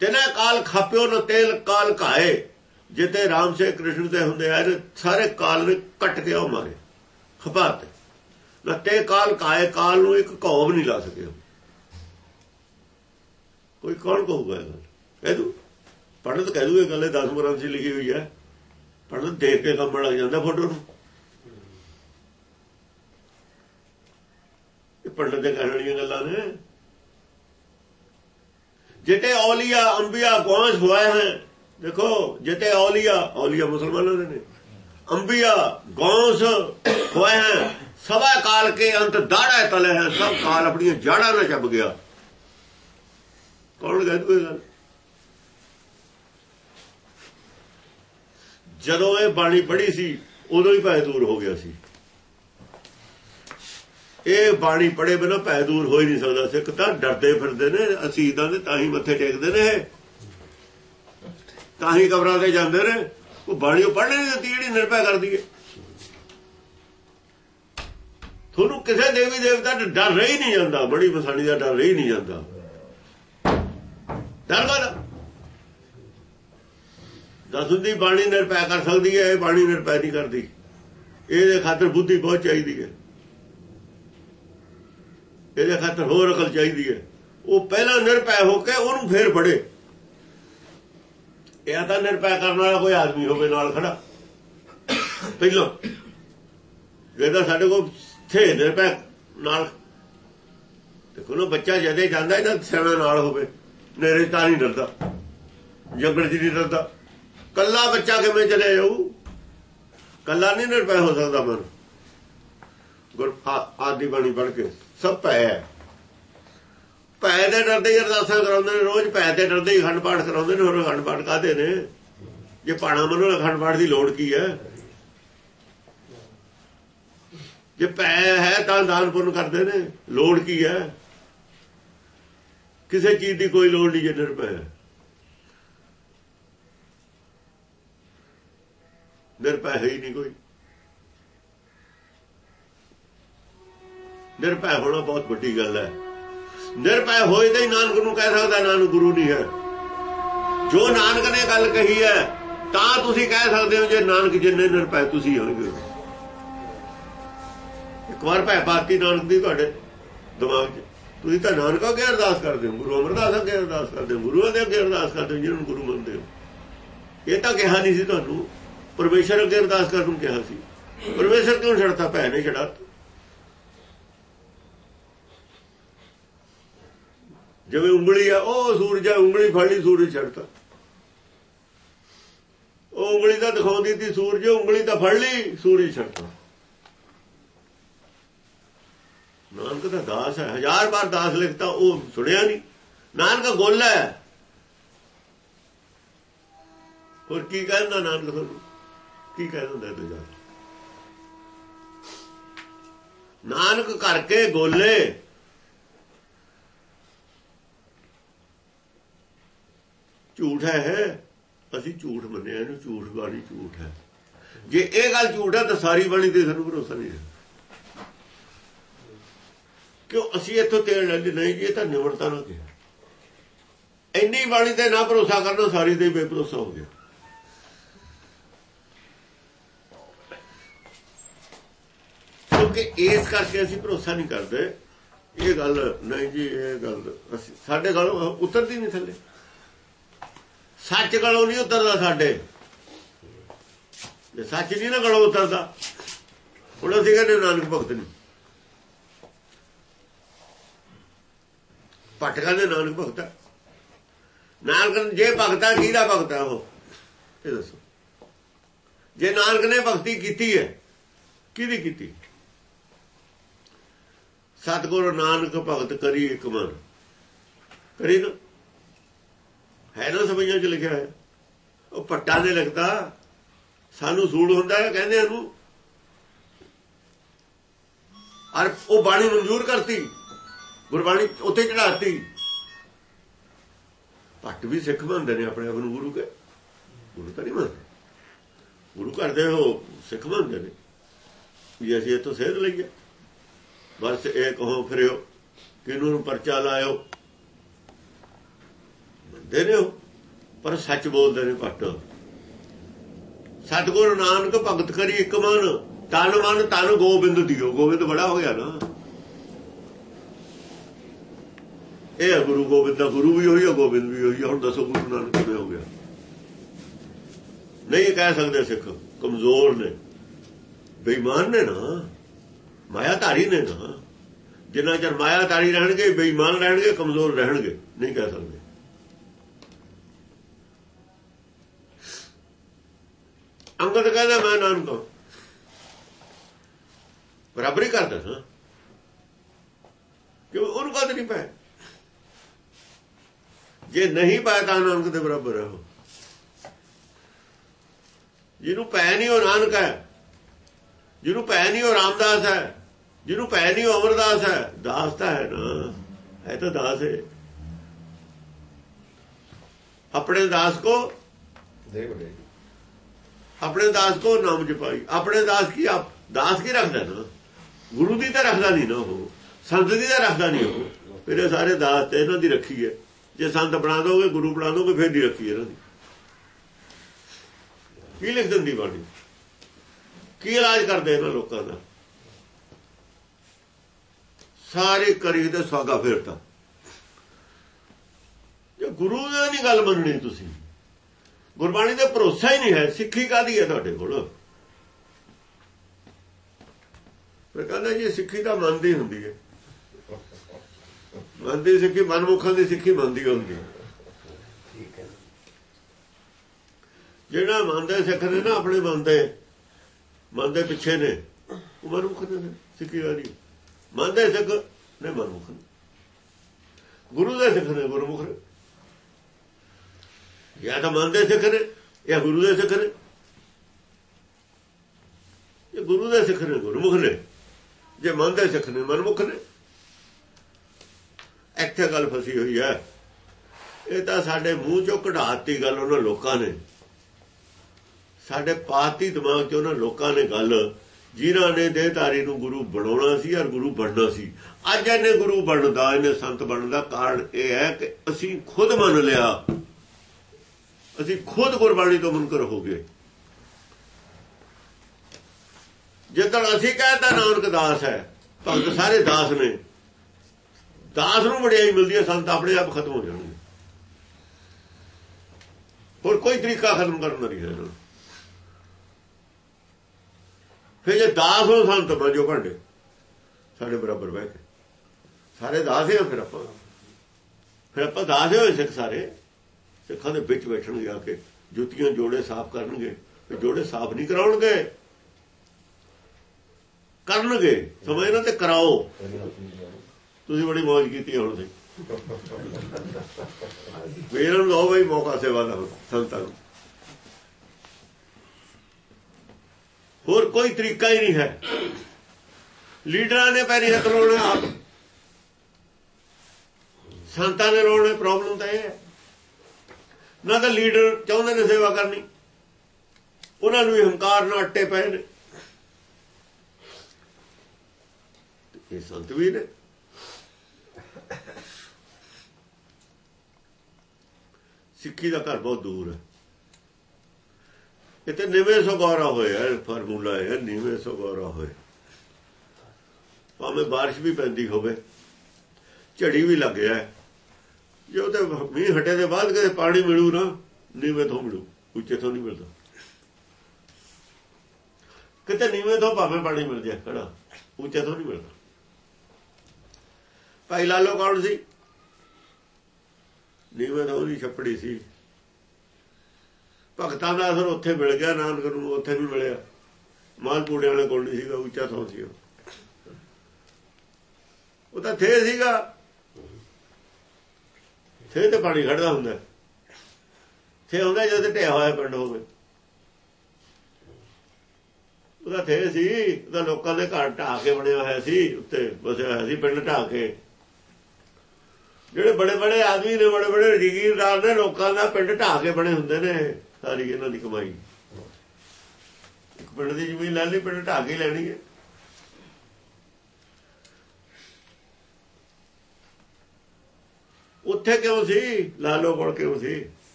ਤਿਨੇ ਕਾਲ ਖਾਪਿਓ ਨ ਤੇਲ ਕਾਲ ਕਾਏ ਜਿਤੇ ਰਾਮ ਸੇ, ਕ੍ਰਿਸ਼ਨ ਦੇ ਹੁੰਦੇ ਆ ਸਾਰੇ ਕਾਲ ਨੇ ਕੱਟ ਕੇ ਉਹ ਮਾਰੇ, ਖਪਾਤੇ। ਨਾ ਤੇ ਕਾਲ ਕਾਏ ਕਾਲ ਨੂੰ ਇੱਕ ਕੌਮ ਨਹੀਂ ਲਾ ਸਕਿਆ ਕੋਈ ਕੌਣ ਕਹੂਗਾ ਇਹ ਗੱਲ? ਕਹਿ ਦੂ। ਪੜ੍ਹਨ ਤਾਂ ਕਹਿ ਦੂ, ਇਹ ਗੱਲ 10 ਮੁਰਾਂ 'ਚ ਲਿਖੀ ਹੋਈ ਹੈ। ਪੜ੍ਹਨ ਦੇਖ ਕੇ ਕੰਮ ਲੱਗ ਜਾਂਦਾ ਫੋਟੋ ਨੂੰ। ਇਹ ਪੰਡਤ ਦੇ ਕਹਿਣ ਵਾਲੀਆਂ ਗੱਲਾਂ ਨੇ। ਜਿਤੇ ਔਲੀਆ, ਅੰਬੀਆ ਗੌਂਸ ਹੋਏ ਹਨ, ਦੇਖੋ ਜਿਤੇ ਔਲੀਆ ਔਲੀਆ ਮੁਸਲਮਾਨਾਂ ਦੇ ਨੇ। ਅੰਬੀਆ ਗੌਂਸ ਹੋਏ ਹਨ ਸਵਾ ਕਾਲ ਕੇ ਅੰਤ ਦਾੜਾ ਤਲੇ ਹੈ ਸਭ ਕਾਲ ਆਪਣੀਆਂ ਜਾੜਾਂ ਨਾਲ ਚੱਬ ਗਿਆ। ਕੌਣ ਕਹਿੰਦਾ ਇਹ ਗੱਲ? ਜਦੋਂ ਇਹ ਬਾਣੀ ਪੜ੍ਹੀ ਸੀ, ਉਦੋਂ ਹੀ ਭੈ ਦੂਰ ਹੋ ਗਿਆ ਸੀ। ਇਹ ਬਾਣੀ ਪੜੇ ਬਿਨਾ ਭੈ ਦੂਰ ਹੋ ਹੀ ਨਹੀਂ ਸਕਦਾ। ਸਿੱਖ ਤਾਂ ਡਰਦੇ ਫਿਰਦੇ ਨੇ ਅਸੀਂ ਅਸੀਦਾਂ ਦੇ ਤਾਂ ਹੀ ਮੱਥੇ ਟੇਕਦੇ ਨੇ ਤਾਂ ਹੀ ਕਬਰਾਂ ਤੇ ਜਾਂਦੇ ਨੇ। ਉਹ ਬਾਣੀ ਉਹ ਪੜ੍ਹਨੇ ਨਹੀਂ ਦਿੱਤੀ, ਜਿਹੜੀ ਨਿਰਭੈ ਕਰਦੀ ਹੈ। ਤੁਹਾਨੂੰ ਕਿਸੇ ਦੇਵੀ ਦੇਵਤਾ ਦਾ ਡਰ ਰਹੀ ਨਹੀਂ ਜਾਂਦਾ। ਬੜੀ ਮਸਾਣੀ ਦਾ ਡਰ ਰਹੀ ਨਹੀਂ ਜਾਂਦਾ। ਡਰ ਕਾ ਦਸੁੰਦੀ ਬਾਣੀ ਨਿਰਭੈ ਕਰ ਸਕਦੀ ਹੈ, ਇਹ ਬਾਣੀ ਨਿਰਭੈ ਨਹੀਂ ਕਰਦੀ। ਇਹਦੇ ਖਾਤਰ ਬੁੱਧੀ ਬਹੁਤ ਚਾਹੀਦੀ ਹੈ। ਇਹਦੇ ਖਾਤਰ ਹੋਰ ਅਕਲ ਚਾਹੀਦੀ ਹੈ। ਉਹ ਪਹਿਲਾਂ ਨਿਰਪੈ ਹੋ ਕੇ ਉਹਨੂੰ ਫੇਰ ਫੜੇ। ਇਹ ਤਾਂ ਨਿਰਪੈ ਕਰਨ ਵਾਲਾ ਕੋਈ ਆਦਮੀ ਹੋਵੇ ਨਾਲ ਖੜਾ। ਪਹਿਲਾਂ ਜਿਹਦਾ ਸਾਡੇ ਕੋਲ ਥੇ ਨਿਰਭੈ ਨਾਲ। ਦੇਖੋ ਨਾ ਬੱਚਾ ਜਦੇ ਜਾਂਦਾ ਇਹਦਾ ਸਿਆਣਾ ਨਾਲ ਹੋਵੇ। ਨੇਰੇ ਤਾਂ ਨਹੀਂ ਡਰਦਾ। ਜੰਗਲ ਜੀ ਨਹੀਂ ਡਰਦਾ। ਕੱਲਾ ਬੱਚਾ ਕਿਵੇਂ ਚਲੇ ਜਾਊ? ਕੱਲਾ ਨਹੀਂ ਨਿਰਪੈ ਹੋ ਸਕਦਾ ਮਨ। ਗੁਰ ਆਦੀ ਬਾਣੀ ਪੜ ਕੇ। ਸਭ ਭੈ ਭੈ ਦੇ ਡਰਦੇ ਹੀ ਅਰਦਾਸਾਂ ਕਰਾਉਂਦੇ ਨੇ, ਰੋਜ਼ ਭੈ ਦੇ ਡਰਦੇ ਹੀ ਖੰਡ ਪਾਠ ਕਰਾਉਂਦੇ ਨੇ, ਹੋਰ ਖੰਡ ਪਾਠ ਕਾਦੇ ਨੇ? ਜੇ ਪਾਣਾ ਮਨੋ ਖੰਡ ਪਾਠ ਦੀ ਲੋੜ ਕੀ ਹੈ? ਜੇ ਭੈ ਹੈ ਤਾਂ ਦਾਨ ਪੁੰਨ ਕਰਦੇ ਨੇ, ਲੋੜ ਕੀ ਹੈ? ਕਿਸੇ ਚੀਜ਼ ਦੀ ਕੋਈ ਲੋੜ ਨਹੀਂ ਜੇ ਨਿਰਭੈ ਨਿਰਭੈ ਹੈ ਹੀ ਨਹੀਂ ਕੋਈ। ਨਿਰਭੈ ਹੋਣਾ ਬਹੁਤ ਵੱਡੀ ਗੱਲ ਹੈ। ਨਿਰਭੈ ਹੋਏ ਤਾਂ ਹੀ ਨਾਨਕ ਨੂੰ ਕਹਿ ਸਕਦਾ, ਨਾਨਕ ਗੁਰੂ ਨਹੀਂ ਹੈ। ਜੋ ਨਾਨਕ ਨੇ ਗੱਲ ਕਹੀ ਹੈ, ਤਾਂ ਤੁਸੀਂ ਕਹਿ ਸਕਦੇ ਹੋ, ਜੇ ਨਾਨਕ ਜਿੰਨੇ ਨਿਰਭੈ ਤੁਸੀਂ ਹੋਗੇ ਇੱਕ ਵਾਰ ਭੈ ਬਾਤੀ ਨਾਨਕ ਦੀ ਤੁਹਾਡੇ ਦਿਮਾਗ 'ਚ। ਤੁਸੀਂ ਤਾਂ ਨਾਨਕ ਅੱਗੇ ਅਰਦਾਸ ਕਰਦੇ ਹੋ, ਗੁਰੂ ਅਮਰਦਾਸ ਅੱਗੇ ਅਰਦਾਸ ਕਰਦੇ ਹੋ, ਗੁਰੂਆਂ ਦੇ ਅੱਗੇ ਅਰਦਾਸ ਕਰਦੇ ਹੋ, ਜਿਹਨੂੰ ਗੁਰੂ ਮੰਨਦੇ ਹੋ। ਇਹ ਤਾਂ ਕਿਹਾ ਨਹੀਂ ਸੀ ਤੁਹਾਨੂੰ। ਪਰਮੇਸ਼ਰ ਅੱਗੇ ਅਰਦਾਸ ਕਰਨ ਨੂੰ ਕਿਹਾ ਸੀ। ਪਰਮੇਸ਼ਰ ਕਿਉਂ ਛੱਡਤਾ? ਭੈ ਨੇ ਛੱਡਾ ਜਿਵੇਂ ਉਂਗਲੀ ਆ, ਉਹ ਸੂਰਜ ਆ, ਉਂਗਲੀ ਫੜ ਲਈ, ਸੂਰਜ ਛੱਡਤਾ। ਉਹ ਉਂਗਲੀ ਤਾਂ ਦਿਖਾਉਂਦੀ ਸੀ ਸੂਰਜ, ਉਂਗਲੀ ਤਾਂ ਫੜ ਲਈ, ਸੂਰਜ ਛੱਡਤਾ। ਨਾਨਕ ਦਾ ਦਾਸ ਹੈ, ਹਜ਼ਾਰ ਵਾਰ ਦਾਸ ਲਿਖਤਾ, ਉਹ ਸੁਣਿਆ ਨਹੀਂ। ਨਾਨਕ ਗੋਲਾ ਹੈ। ਹੋਰ ਕੀ ਕਹਿੰਦਾ ਨਾਨਕ ਤੁਹਾਨੂੰ ਕੀ ਕਹਿੰਦਾ ਦੂਜਾ? ਨਾਨਕ ਕਰਕੇ ਗੋਲੇ। ਝੂਠ ਹੈ ਅਸੀਂ ਝੂਠ ਮੰਨਿਆ, ਇਹਨੂੰ ਝੂਠ ਬਾਣੀ ਝੂਠ ਹੈ। ਜੇ ਇਹ ਗੱਲ ਝੂਠ ਹੈ ਤਾਂ ਸਾਰੀ ਬਾਣੀ ਤੇ ਸਾਨੂੰ ਭਰੋਸਾ ਨਹੀਂ ਹੈ। ਕਿਉਂ? ਅਸੀਂ ਇੱਥੋਂ ਤੇਲ ਲੈਂਦੇ ਨਹੀਂ ਜੀ ਇਹ ਤਾਂ ਨਿਵਰਤਾ ਨਾ ਕਿਹਾ। ਇੰਨੀ ਬਾਣੀ ਤੇ ਨਾ ਭਰੋਸਾ ਕਰਨਾ, ਸਾਰੀ ਤੇ ਬੇਭਰੋਸਾ ਹੋ ਗਿਆ। ਕਿਉਂਕਿ ਇਸ ਕਰਕੇ ਅਸੀਂ ਭਰੋਸਾ ਨਹੀਂ ਕਰਦੇ। ਇਹ ਗੱਲ, ਨਹੀਂ ਜੀ, ਇਹ ਗੱਲ, ਅਸੀਂ ਸਾਡੇ ਗੱਲ ਉਤਰਦੀ ਨਹੀਂ ਥੱਲੇ। ਸੱਚ ਗਲੋਂ ਨਹੀਂ ਉਤਰਦਾ ਸਾਡੇ। ਜੇ ਸੱਚ ਨਹੀਂ ਨਾ ਗਲੋਂ ਉਤਰਦਾ, ਹੁਣ ਅਸੀਂ ਕਹਿੰਦੇ ਨਾਨਕ ਭਗਤ ਨਹੀਂ। ਭਟਕਾ ਦੇ ਨਾਨਕ ਭਗਤ ਹੈ ਨਾਨਕ ਜੇ ਭਗਤਾ ਕਿਹਦਾ ਭਗਤ ਹੈ ਉਹ? ਇਹ ਦੱਸੋ। ਜੇ ਨਾਨਕ ਨੇ ਭਗਤੀ ਕੀਤੀ ਹੈ, ਕਿਹਦੀ ਕੀਤੀ? ਸਤਗੁਰ ਨਾਨਕ ਭਗਤ ਕਰੀ ਇੱਕ ਮਨ। ਕਰੀ ਨਾ। ਹੈ ਨਾ ਸਮਝਾਂ ਚ ਲਿਖਿਆ ਹੈ? ਉਹ ਪੱਟਾ ਨੇ ਲਿਖਦਾ ਸਾਨੂੰ ਸੂੜ ਹੁੰਦਾ ਹੈ, ਕਹਿੰਦੇ ਇਹਨੂੰ ਔਰ ਉਹ ਬਾਣੀ ਮਨਜ਼ੂਰ ਕਰਤੀ। ਗੁਰਬਾਣੀ ਉੱਤੇ ਚੜਾਤੀ ਪੱਟ ਵੀ ਸਿੱਖ ਮੰਨਦੇ ਨੇ ਆਪਣੇ ਆਪ ਨੂੰ, ਗੁਰੂ ਕੇ। ਗੁਰੂ ਤਾਂ ਨਹੀਂ ਮੰਨਦੇ ਗੁਰੂ ਕਰਦੇ ਹੋ ਸਿੱਖ ਮੰਨਦੇ ਨੇ। ਵੀ ਅਸੀਂ ਇਹ ਤੋਂ ਸੇਧ ਲਈਏ। ਬਸ ਇਹ ਕਹੋ, ਫਿਰਿਓ। ਕਿਨੂੰ ਨੂੰ ਪਰਚਾ ਲਾਇਓ? ਮੰਨਦੇ ਨੇ ਪਰ ਸੱਚ ਬੋਲਦੇ ਨੇ ਘੱਟ। ਸਤਗੁਰੂ ਨਾਨਕ ਭਗਤ ਕਰੀ ਇੱਕ ਮਨ, ਤਨ ਮਨ, ਤਨ ਗੋਬਿੰਦ ਦਿਓ। ਗੋਬਿੰਦ ਬੜਾ ਹੋ ਗਿਆ ਨਾ। ਇਹ ਹੈ ਗੁਰੂ ਗੋਬਿੰਦ ਦਾ, ਗੁਰੂ ਵੀ ਹੋਈ ਹੈ ਗੋਬਿੰਦ ਵੀ ਹੋਈ ਹੈ ਹੁਣ ਦੱਸੋ ਗੁਰੂ ਨਾਨਕ ਕਿਵੇਂ ਹੋ ਗਿਆ? ਨਹੀਂ ਕਹਿ ਸਕਦੇ ਸਿੱਖ, ਕਮਜ਼ੋਰ ਨੇ। ਬੇਈਮਾਨ ਨੇ ਨਾ। ਮਾਇਆਧਾਰੀ ਨੇ ਨਾ। ਜਿੰਨਾ ਚਿਰ ਮਾਇਆ ਧਾਰੀ ਰਹਿਣਗੇ, ਬੇਈਮਾਨ ਰਹਿਣਗੇ, ਕਮਜ਼ੋਰ ਰਹਿਣਗੇ। ਨਹੀਂ ਕਹਿ ਸਕਦੇ। ਅੰਗਦ ਕਹਿੰਦਾ ਮੈਂ ਨਾਨਕ ਬਰਾਬਰੀ ਕਰਦਾ ਹਾਂ ਕਿ ਉਹਨੂੰ ਕਦ ਨਹੀਂ ਪੈ ਜੇ ਨਹੀਂ ਪਾਇਆ ਤਾਂ ਨਾਨਕ ਦੇ ਬਰਾਬਰ ਹੈ ਜਿਹਨੂੰ ਪੈ ਨਹੀਂ ਉਹ ਨਾਨਕ ਹੈ ਜਿਹਨੂੰ ਪੈ ਨਹੀਂ ਉਹ ਰਾਮਦਾਸ ਹੈ ਜਿਹਨੂੰ ਪੈ ਨਹੀਂ ਉਹ ਅਮਰਦਾਸ ਹੈ ਦਾਸ ਤਾਂ ਹੈ ਨਾ ਹੈ ਤਾਂ ਦਾਸ ਹੈ ਆਪਣੇ ਦਾਸ ਕੋ ਦੇਖ ਲੈ ਆਪਣੇ ਦਾਸ ਕੋ ਨਾਮ ਜਪਾਈ? ਆਪਣੇ ਦਾਸ ਕੀ ਆਪ? ਦਾਸ ਕੀ ਰੱਖਦਾ ਨਾ? ਗੁਰੂ ਦੀ ਤਾਂ ਰੱਖਦਾ ਨਹੀਂ ਨਾ ਉਹ। ਸੰਤ ਦੀ ਤਾਂ ਰੱਖਦਾ ਨਹੀਂ ਉਹ। ਫਿਰ ਇਹ ਸਾਰੇ ਦਾਸ ਤੇ ਇਹਨਾਂ ਦੀ ਰੱਖੀ ਹੈ। ਜੇ ਸੰਤ ਬਣਾ ਦੋਗੇ, ਗੁਰੂ ਬਣਾ ਦੋਗੇ, ਫਿਰ ਦੀ ਰੱਖੀ ਇਹਨਾਂ ਦੀ। ਕੀ ਲਿਖ ਦਿੰਦੀ ਬਾਣੀ? ਕੀ ਇਲਾਜ ਕਰਦੇ ਇਹਨਾਂ ਲੋਕਾਂ ਦਾ? ਸਾਰੇ ਕਰੀ ਤੇ ਸਵਾਗਾ ਫੇਰਤਾ। ਜੇ ਗੁਰੂ ਦੀ ਨਹੀਂ ਗੱਲ ਮੰਨਣੀ ਤੁਸੀਂ ਗੁਰਬਾਣੀ ਤੇ ਭਰੋਸਾ ਹੀ ਨਹੀਂ ਹੈ ਸਿੱਖੀ ਕਾਦੀ ਹੈ ਤੁਹਾਡੇ ਕੋਲ? ਫਿਰ ਕਹਿੰਦਾ ਜੀ ਸਿੱਖੀ ਤਾਂ ਮੰਨਦੀ ਹੁੰਦੀ ਹੈ। ਮੰਨਦੀ ਸਿੱਖੀ ਮਨਮੁਖਾਂ ਦੀ ਸਿੱਖੀ ਮੰਨਦੀ ਹੁੰਦੀ ਹੈ। ਜਿਹੜਾ ਮੰਨਦੇ ਸਿੱਖ ਨੇ ਨਾ ਆਪਣੇ ਮੰਨਦੇ। ਮੰਨਦੇ ਪਿੱਛੇ ਨੇ। ਉਹ ਮਨਮੁਖ ਨੇ ਸਿੱਖੀ ਵਾਲੀ। ਮੰਨਦੇ ਸਿੱਖ ਨੇ ਮਨਮੁਖ ਗੁਰੂ ਦੇ ਸਿੱਖ ਨੇ ਗੁਰਮੁਖ ਨੇ। ਜਾਂ ਤਾਂ ਮੰਨਦੇ ਸਿੱਖ ਨੇ ਜਾਂ ਗੁਰੂ ਦੇ ਸਿੱਖ ਨੇ ਇਹ ਗੁਰੂ ਦੇ ਸਿੱਖ ਨੇ, ਗੁਰਮੁਖ ਨੇ। ਜੇ ਮੰਨਦੇ ਸਿੱਖ ਨੇ, ਮਨਮੁਖ ਨੇ। ਇੱਥੇ ਗੱਲ ਫਸੀ ਹੋਈ ਹੈ। ਇਹ ਤਾਂ ਸਾਡੇ ਮੂੰਹ ਚੋਂ ਕਢਾਤੀ ਗੱਲ ਉਹਨਾਂ ਲੋਕਾਂ ਨੇ। ਸਾਡੇ ਪਾਤੀ ਦਿਮਾਗ 'ਚ ਉਹਨਾਂ ਲੋਕਾਂ ਨੇ ਗੱਲ। ਜਿਨ੍ਹਾਂ ਨੇ ਦੇਹਧਾਰੀ ਨੂੰ ਗੁਰੂ ਬਣਾਉਣਾ ਸੀ ਔਰ ਗੁਰੂ ਬਣਨਾ ਸੀ। ਅੱਜ ਇਹਨੇ ਗੁਰੂ ਬਣਦਾ, ਇਹਨੇ ਸੰਤ ਬਣਨ ਦਾ ਕਾਰਨ ਇਹ ਹੈ ਕਿ ਅਸੀਂ ਖੁਦ ਮੰਨ ਲਿਆ। ਅਸੀਂ ਖੁਦ ਗੁਰਬਾਣੀ ਤੋਂ ਮੁਨਕਰ ਹੋ ਗਏ। ਜਦੋਂ ਅਸੀਂ ਕਹਿੰਦਾ ਨਾਨਕ ਦਾਸ ਹੈ, ਭਗਤ ਸਾਰੇ ਦਾਸ ਨੇ। ਦਾਸ ਨੂੰ ਵਡਿਆਈ ਮਿਲਦੀ ਹੈ, ਸੰਤ ਆਪਣੇ ਆਪ ਖਤਮ ਹੋ ਜਾਣਗੇ। ਹੋਰ ਕੋਈ ਤਰੀਕਾ ਖਤਮ ਕਰਨ ਦਾ ਨਹੀਂ ਹੈ ਫਿਰ ਜੇ ਦਾਸ ਹੋ ਸੰਤ ਬਜੋ ਭਾਂਡੇ। ਸਾਡੇ ਬਰਾਬਰ ਬਹਿ ਕੇ। ਸਾਰੇ ਦਾਸ ਆ, ਫਿਰ ਆਪਾਂ। ਫਿਰ ਆਪਾਂ ਦਾਸ ਹੋਏ ਸਿੱਖ ਸਾਰੇ। ਸਿੱਖਾਂ ਦੇ ਵਿੱਚ ਬੈਠਣਗੇ ਆ ਕੇ। ਜੁੱਤੀਆਂ ਜੋੜੇ ਸਾਫ਼ ਕਰਨਗੇ ਤੇ ਜੋੜੇ ਸਾਫ਼ ਨਹੀਂ ਕਰਾਉਣਗੇ। ਕਰਨਗੇ। ਸਮਝ ਨਾ ਤੇ ਕਰਾਓ। ਤੁਸੀਂ ਬੜੀ ਮੌਜ ਕੀਤੀ ਹੁਣ ਤੇ ਵੀਰਾਂ ਨੂੰ ਲਓ ਬਈ ਮੌਕਾ ਸੇਵਾ ਦਾ ਸੰਤਾਂ ਨੂੰ। ਹੋਰ ਕੋਈ ਤਰੀਕਾ ਹੀ ਨਹੀਂ ਹੈ। ਲੀਡਰਾਂ ਨੇ ਪੈਰੀ ਹੱਥ ਲਾਉਣਾ ਆਪ ਸੰਤਾਂ ਨੇ ਲਾਉਣੇ ਪ੍ਰੋਬਲਮ ਤਾਂ ਇਹ ਹੈ। ਨਾ ਤਾਂ ਲੀਡਰ ਚਾਹੁੰਦੇ ਨੇ ਸੇਵਾ ਕਰਨੀ ਉਹਨਾਂ ਨੂੰ ਵੀ ਹੰਕਾਰ ਨਾਲ ਅੱਟੇ ਪਏ ਨੇ ਇਹ ਸੰਤ ਵੀ ਨੇ ਸਿੱਖੀ ਦਾ ਘਰ ਬਹੁਤ ਦੂਰ ਹੈ ਇਹ ਤੇ ਨਿਵੇਂ ਸਗੋਰਾ ਹੋਇਆ ਫਾਰਮੂਲਾ ਹੈ ਨਿਵੇਂ ਸਗੋਰਾ ਹੋਇਆ ਭਾਵੇਂ بارش ਵੀ ਪੈਂਦੀ ਹੋਵੇ ਝੜੀ ਵੀ ਲੱਗ ਜਾਏ ਜੇ ਉਹਦੇ ਮੀਂਹ ਹਟੇ ਦੇ ਬਾਅਦ ਕਦੇ ਪਾਣੀ ਮਿਲੂ ਨਾ, ਨੀਵੇਂ ਤੋਂ ਮਿਲੂ, ਉੱਚੇ ਤੋਂ ਨਹੀਂ ਮਿਲਦਾ। ਕਿਤੇ ਨੀਵੇਂ ਤੋਂ ਭਾਵੇਂ ਪਾਣੀ ਮਿਲ ਜਾਏ, ਖੜਾ, ਉੱਚੇ ਤੋਂ ਨਹੀਂ ਮਿਲਦਾ। ਭਾਈ ਲਾਲੋ ਕੌਣ ਸੀ? ਨੀਵੇਂ ਤੋਂ ਉਹਦੀ ਛੱਪੜੀ ਸੀ। ਭਗਤਾਂ ਦਾ ਅਸਰ ਉੱਥੇ ਮਿਲ ਗਿਆ, ਨਾਨਕ ਨੂੰ ਉੱਥੇ ਵੀ ਮਿਲਿਆ। ਮਾਲਪੂੜੇ ਵਾਲੇ ਕੋਲ ਨਹੀਂ ਸੀਗਾ, ਉੱਚਾ ਥਾਂ ਸੀ ਉਹ ਤਾਂ ਥੇ ਸੀਗਾ। ਥੇ ਤੇ ਪਾਣੀ ਖੜਦਾ ਹੁੰਦਾ। ਥੇ ਹੁੰਦਾ ਜਦ ਢਿਆ ਹੋਇਆ ਪਿੰਡ ਹੋਵੇ। ਉਹਦਾ ਥੇ ਸੀ, ਉਹਦਾ ਲੋਕਾਂ ਦੇ ਘਰ ਢਾ ਕੇ ਬਣਿਆ ਹੋਇਆ ਸੀ, ਉੱਤੇ ਬਸਿਆ ਹੋਇਆ ਸੀ ਪਿੰਡ ਢਾ ਕੇ। ਜਿਹੜੇ ਬੜੇ ਬੜੇ ਆਦਮੀ ਨੇ, ਬੜੇ ਬੜੇ ਰਜੀਰਦਾਰ ਨੇ, ਲੋਕਾਂ ਦਾ ਪਿੰਡ ਢਾ ਕੇ ਬਣੇ ਹੁੰਦੇ ਨੇ, ਸਾਰੀ ਇਹਨਾਂ ਦੀ ਕਮਾਈ। ਇੱਕ ਪਿੰਡ ਦੀ ਜ਼ਮੀਨ ਲੈ ਲਈ, ਪਿੰਡ ਢਾ ਕੇ ਲੈਣੀ ਹੈ। ਉੱਥੇ ਕਿਉਂ ਸੀ? ਲਾਲੋ ਕੋਲ ਕਿਉਂ ਸੀ?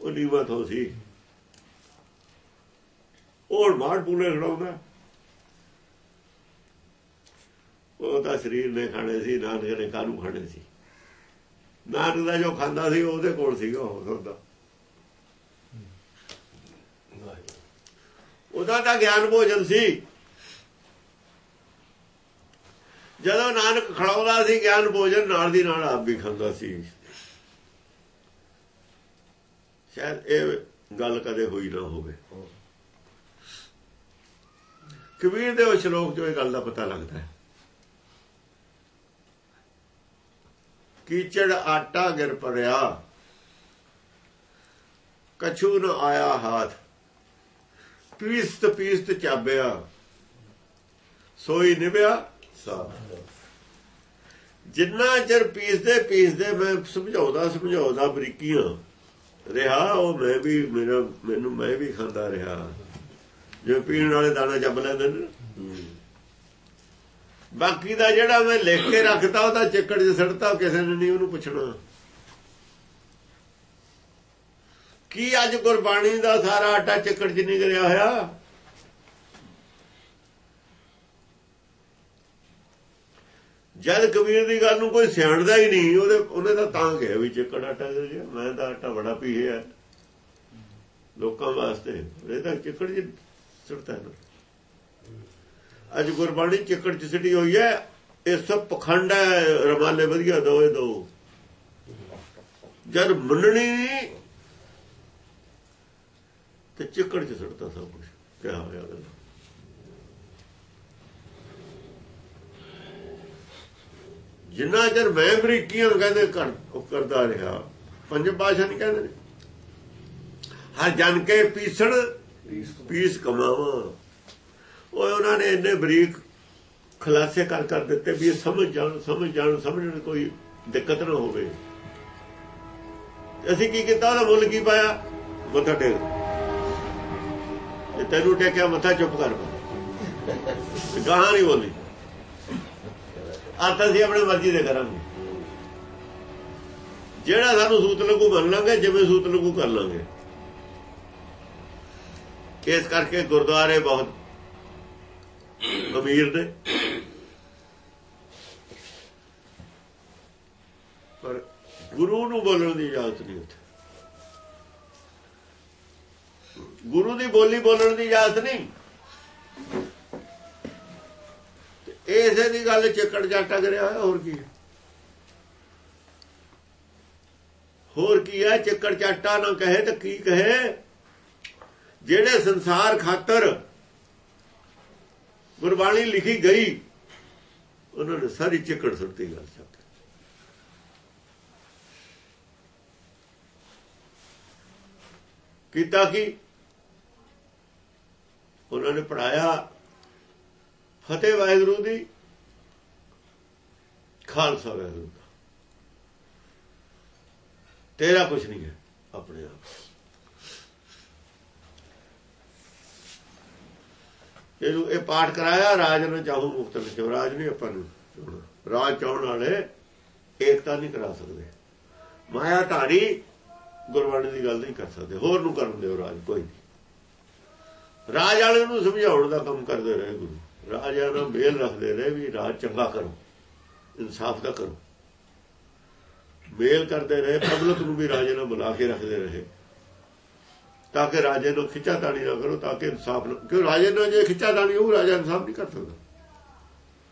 ਉਹ ਨੀਵਾ ਤੋਂ ਸੀ। ਉਹ ਮਾਰ ਪੂਲੇ ਖੜਾਉਂਦਾ। ਉਹ ਤਾਂ ਸਰੀਰ ਨੇ ਖਾਣੇ ਸੀ ਨਾਨਕ ਨੇ ਕਾਨੂੰ ਖਾਣੇ ਸੀ? ਨਾਨਕ ਦਾ ਜੋ ਖਾਂਦਾ ਸੀ ਉਹਦੇ ਕੋਲ ਸੀਗਾ ਉਹ ਸੌਦਾ ਉਹਦਾ ਤਾਂ ਗਿਆਨ ਭੋਜਨ ਸੀ। ਜਦੋਂ ਨਾਨਕ ਖੜਾਉਂਦਾ ਸੀ, ਗਿਆਨ ਭੋਜਨ ਨਾਲ ਦੀ ਨਾਲ ਆਪ ਵੀ ਖਾਂਦਾ ਸੀ। ਸ਼ਾਇਦ ਇਹ ਗੱਲ ਕਦੇ ਹੋਈ ਨਾ ਹੋਵੇ। ਕਬੀਰ ਦੇ ਉਹ ਸ਼ਲੋਕ ਚੋਂ ਇਹ ਗੱਲ ਦਾ ਪਤਾ ਲੱਗਦਾ ਹੈ। ਕੀਚੜ ਆਟਾ ਗਿਰ ਪਰਿਆ ਕਛੂ ਨ ਆਇਆ ਹਾਥ। ਪੀਸਤ ਪੀਸਤ ਚਾਬਿਆ, ਸੋਈ ਨਿਭਿਆ ਜਿੰਨਾ ਚਿਰ ਪੀਸਦੇ ਪੀਸਦੇ ਮੈਂ ਸਮਝਾਉਂਦਾ ਸਮਝਾਉਂਦਾ ਬਰੀਕੀਆਂ, ਰਿਹਾ ਉਹ ਮੈਂ ਵੀ ਮੇਰਾ, ਮੈਨੂੰ ਮੈਂ ਵੀ ਖਾਂਦਾ ਰਿਹਾ। ਜੋ ਪੀਣ ਵਾਲੇ ਦਾਣਾ ਚੱਬ ਲੈਂਦੇ ਨੇ। ਬਾਕੀ ਦਾ ਜਿਹੜਾ ਮੈਂ ਲਿਖ ਕੇ ਰੱਖਤਾ, ਉਹਦਾ ਚਿੱਕੜ 'ਚ ਸੜਤਾ, ਕਿਸੇ ਨੇ ਨਹੀਂ ਉਹਨੂੰ ਪੁੱਛਣਾ। ਕੀ ਅੱਜ ਗੁਰਬਾਣੀ ਦਾ ਸਾਰਾ ਆਟਾ ਚਿੱਕੜ 'ਚ ਨਹੀਂ ਗਿਰਿਆ ਹੋਇਆ? ਜਦ ਕਬੀਰ ਦੀ ਗੱਲ ਨੂੰ ਕੋਈ ਸਿਆਣਦਾ ਹੀ ਨਹੀਂ, ਉਹਦੇ ਉਹਨੇ ਤਾਂ ਤਾਂ ਕਿਹਾ ਵੀ ਚਿੱਕੜ ਆਟਾ ਗਿਆ ਮੈਂ ਤਾਂ ਆਟਾ ਬੜਾ ਪੀਇਆ ਲੋਕਾਂ ਵਾਸਤੇ, ਇਹ ਤਾਂ ਚੱਕੜ 'ਚ ਸੜਤਾ ਹੈ ਅੱਜ ਗੁਰਬਾਣੀ ਚਿੱਕੜ 'ਚ ਸਿੱਟੀ ਹੋਈ ਹੈ, ਇਹ ਸਭ ਪਖੰਡ ਹੈ, ਰਮਾਲੇ ਵਧੀਆ ਦੋਏ ਦੋ। ਜਦ ਮੰਨਣੀ ਤੇ ਚਿੱਕੜ 'ਚ ਸੜਤਾ ਸਭ ਕੁਝ ਕਿਹਾ ਹੋਇਆ ਗੱਲ ਜਿੰਨਾ ਚਿਰ ਮੈਂ ਬਰੀਕੀਆਂ ਨੂੰ ਕਹਿੰਦੇ ਕਰ ਉਹ ਕਰਦਾ ਰਿਹਾ। ਪੰਜ ਪਾਸ਼ਾ ਨਹੀਂ ਕਹਿੰਦੇ ਨੇ। ਹਰ ਜਨ ਕੇ ਪੀਸਣ, ਪੀਸ ਕਮਾਵਾ। ਉਹ ਉਹਨਾਂ ਨੇ ਇੰਨੇ ਬਰੀਕ ਖਲਾਸੇ ਕਰ ਕਰ ਦਿੱਤੇ ਵੀ ਇਹ ਸਮਝ ਜਾਣ ਸਮਝ ਜਾਣ, ਸਮਝਣ ਕੋਈ ਦਿੱਕਤ ਨਾ ਹੋਵੇ। ਅਸੀਂ ਕੀ ਕੀਤਾ? ਉਹਦਾ ਮੁੱਲ ਕੀ ਪਾਇਆ? ਮੱਥਾ ਟੇਕ। ਤੇ ਤੈਨੂੰ ਟੇਕਿਆ, ਮੱਥਾ ਚੁੱਪ ਕਰ। ਗਾਹਾਂ ਨਹੀਂ ਬੋਲੀ। ਅਰਥ ਅਸੀਂ ਆਪਣੀ ਮਰਜ਼ੀ ਦੇ ਕਰਾਂਗੇ। ਜਿਹੜਾ ਸਾਨੂੰ ਸੂਤ ਲੱਗੂ ਮੰਨ ਲਾਂਗੇ, ਜਿਵੇਂ ਸੂਤ ਲੱਗੂ ਕਰ ਲਾਂਗੇ। ਇਸ ਕਰਕੇ ਗੁਰਦੁਆਰੇ ਬਹੁਤ ਅਮੀਰ ਨੇ। ਪਰ ਗੁਰੂ ਨੂੰ ਬੋਲਣ ਦੀ ਇਜਾਜ਼ਤ ਨਹੀਂ ਉੱਥੇ। ਗੁਰੂ ਦੀ ਬੋਲੀ ਬੋਲਣ ਦੀ ਇਜਾਜ਼ਤ ਨਹੀਂ। ਇਸੇ ਦੀ ਗੱਲ ਚਿੱਕੜ ਜਾਟਾ ਕਰਿਆ ਹੋਇਆ, ਹੋਰ ਕੀ ਹੈ? ਹੋਰ ਕੀ ਹੈ? ਚਿੱਕੜ ਚਾਟਾ ਨਾ ਕਹੇ ਤਾਂ ਕੀ ਕਹੇ? ਜਿਹੜੇ ਸੰਸਾਰ ਖਾਤਰ ਗੁਰਬਾਣੀ ਲਿਖੀ ਗਈ, ਉਹਨਾਂ ਨੇ ਸਾਰੀ ਚਿੱਕੜ ਸੁਣਤੀ ਗੱਲ ਸਭ ਕੀਤਾ ਕੀ? ਉਹਨਾਂ ਨੇ ਪੜਾਇਆ ਫਤਿਹ ਵਾਹਿਗੁਰੂ ਦੀ, ਖਾਲਸਾ ਵਾਹਿਗੁਰੂ ਦਾ। ਤੇਰਾ ਕੁਝ ਨਹੀਂ ਹੈ, ਆਪਣੇ ਆਪ। ਇਹਨੂੰ ਇਹ ਪਾਠ ਕਰਾਇਆ, ਰਾਜ ਨੂੰ ਚਾਹੂ ਮੁਕਤ ਵਿੱਚ ਰਾਜ ਨਹੀਂ ਆਪਾਂ ਨੂੰ ਰਾਜ ਚਾਹਣ ਵਾਲੇ ਏਕਤਾ ਨਹੀਂ ਕਰਾ ਸਕਦੇ। ਮਾਇਆ ਧਾਰੀ ਗੁਰਬਾਣੀ ਦੀ ਗੱਲ ਨਹੀਂ ਕਰ ਸਕਦੇ। ਹੋਰ ਨੂੰ ਕਰਨ ਦਿਓ ਰਾਜ, ਕੋਈ ਨਹੀਂ। ਰਾਜ ਵਾਲੇ ਨੂੰ ਸਮਝਾਉਣ ਦਾ ਕੰਮ ਕਰਦੇ ਰਹੇ ਗੁਰੂ। ਰਾਜਾ ਨਾਲ ਮੇਲ ਰੱਖਦੇ ਰਹੇ ਵੀ ਰਾਜ ਚੰਗਾ ਕਰੋ, ਇਨਸਾਫ ਦਾ ਕਰੋ। ਮੇਲ ਕਰਦੇ ਰਹੇ, ਪਬਲਿਕ ਨੂੰ ਵੀ ਰਾਜੇ ਨਾਲ ਬੁਲਾ ਕੇ ਰੱਖਦੇ ਰਹੇ। ਤਾਂ ਕਿ ਰਾਜੇ ਨੂੰ ਖਿੱਚਾ ਤਾਣੀ ਨਾ ਕਰੋ, ਤਾਂ ਕਿ ਇਨਸਾਫ ਕਿਉਂ ਰਾਜੇ ਨਾਲ ਜੇ ਖਿੱਚਾ ਤਾਣੀ ਉਹ ਰਾਜਾ ਇਨਸਾਫ ਨਹੀਂ ਕਰ ਸਕਦਾ।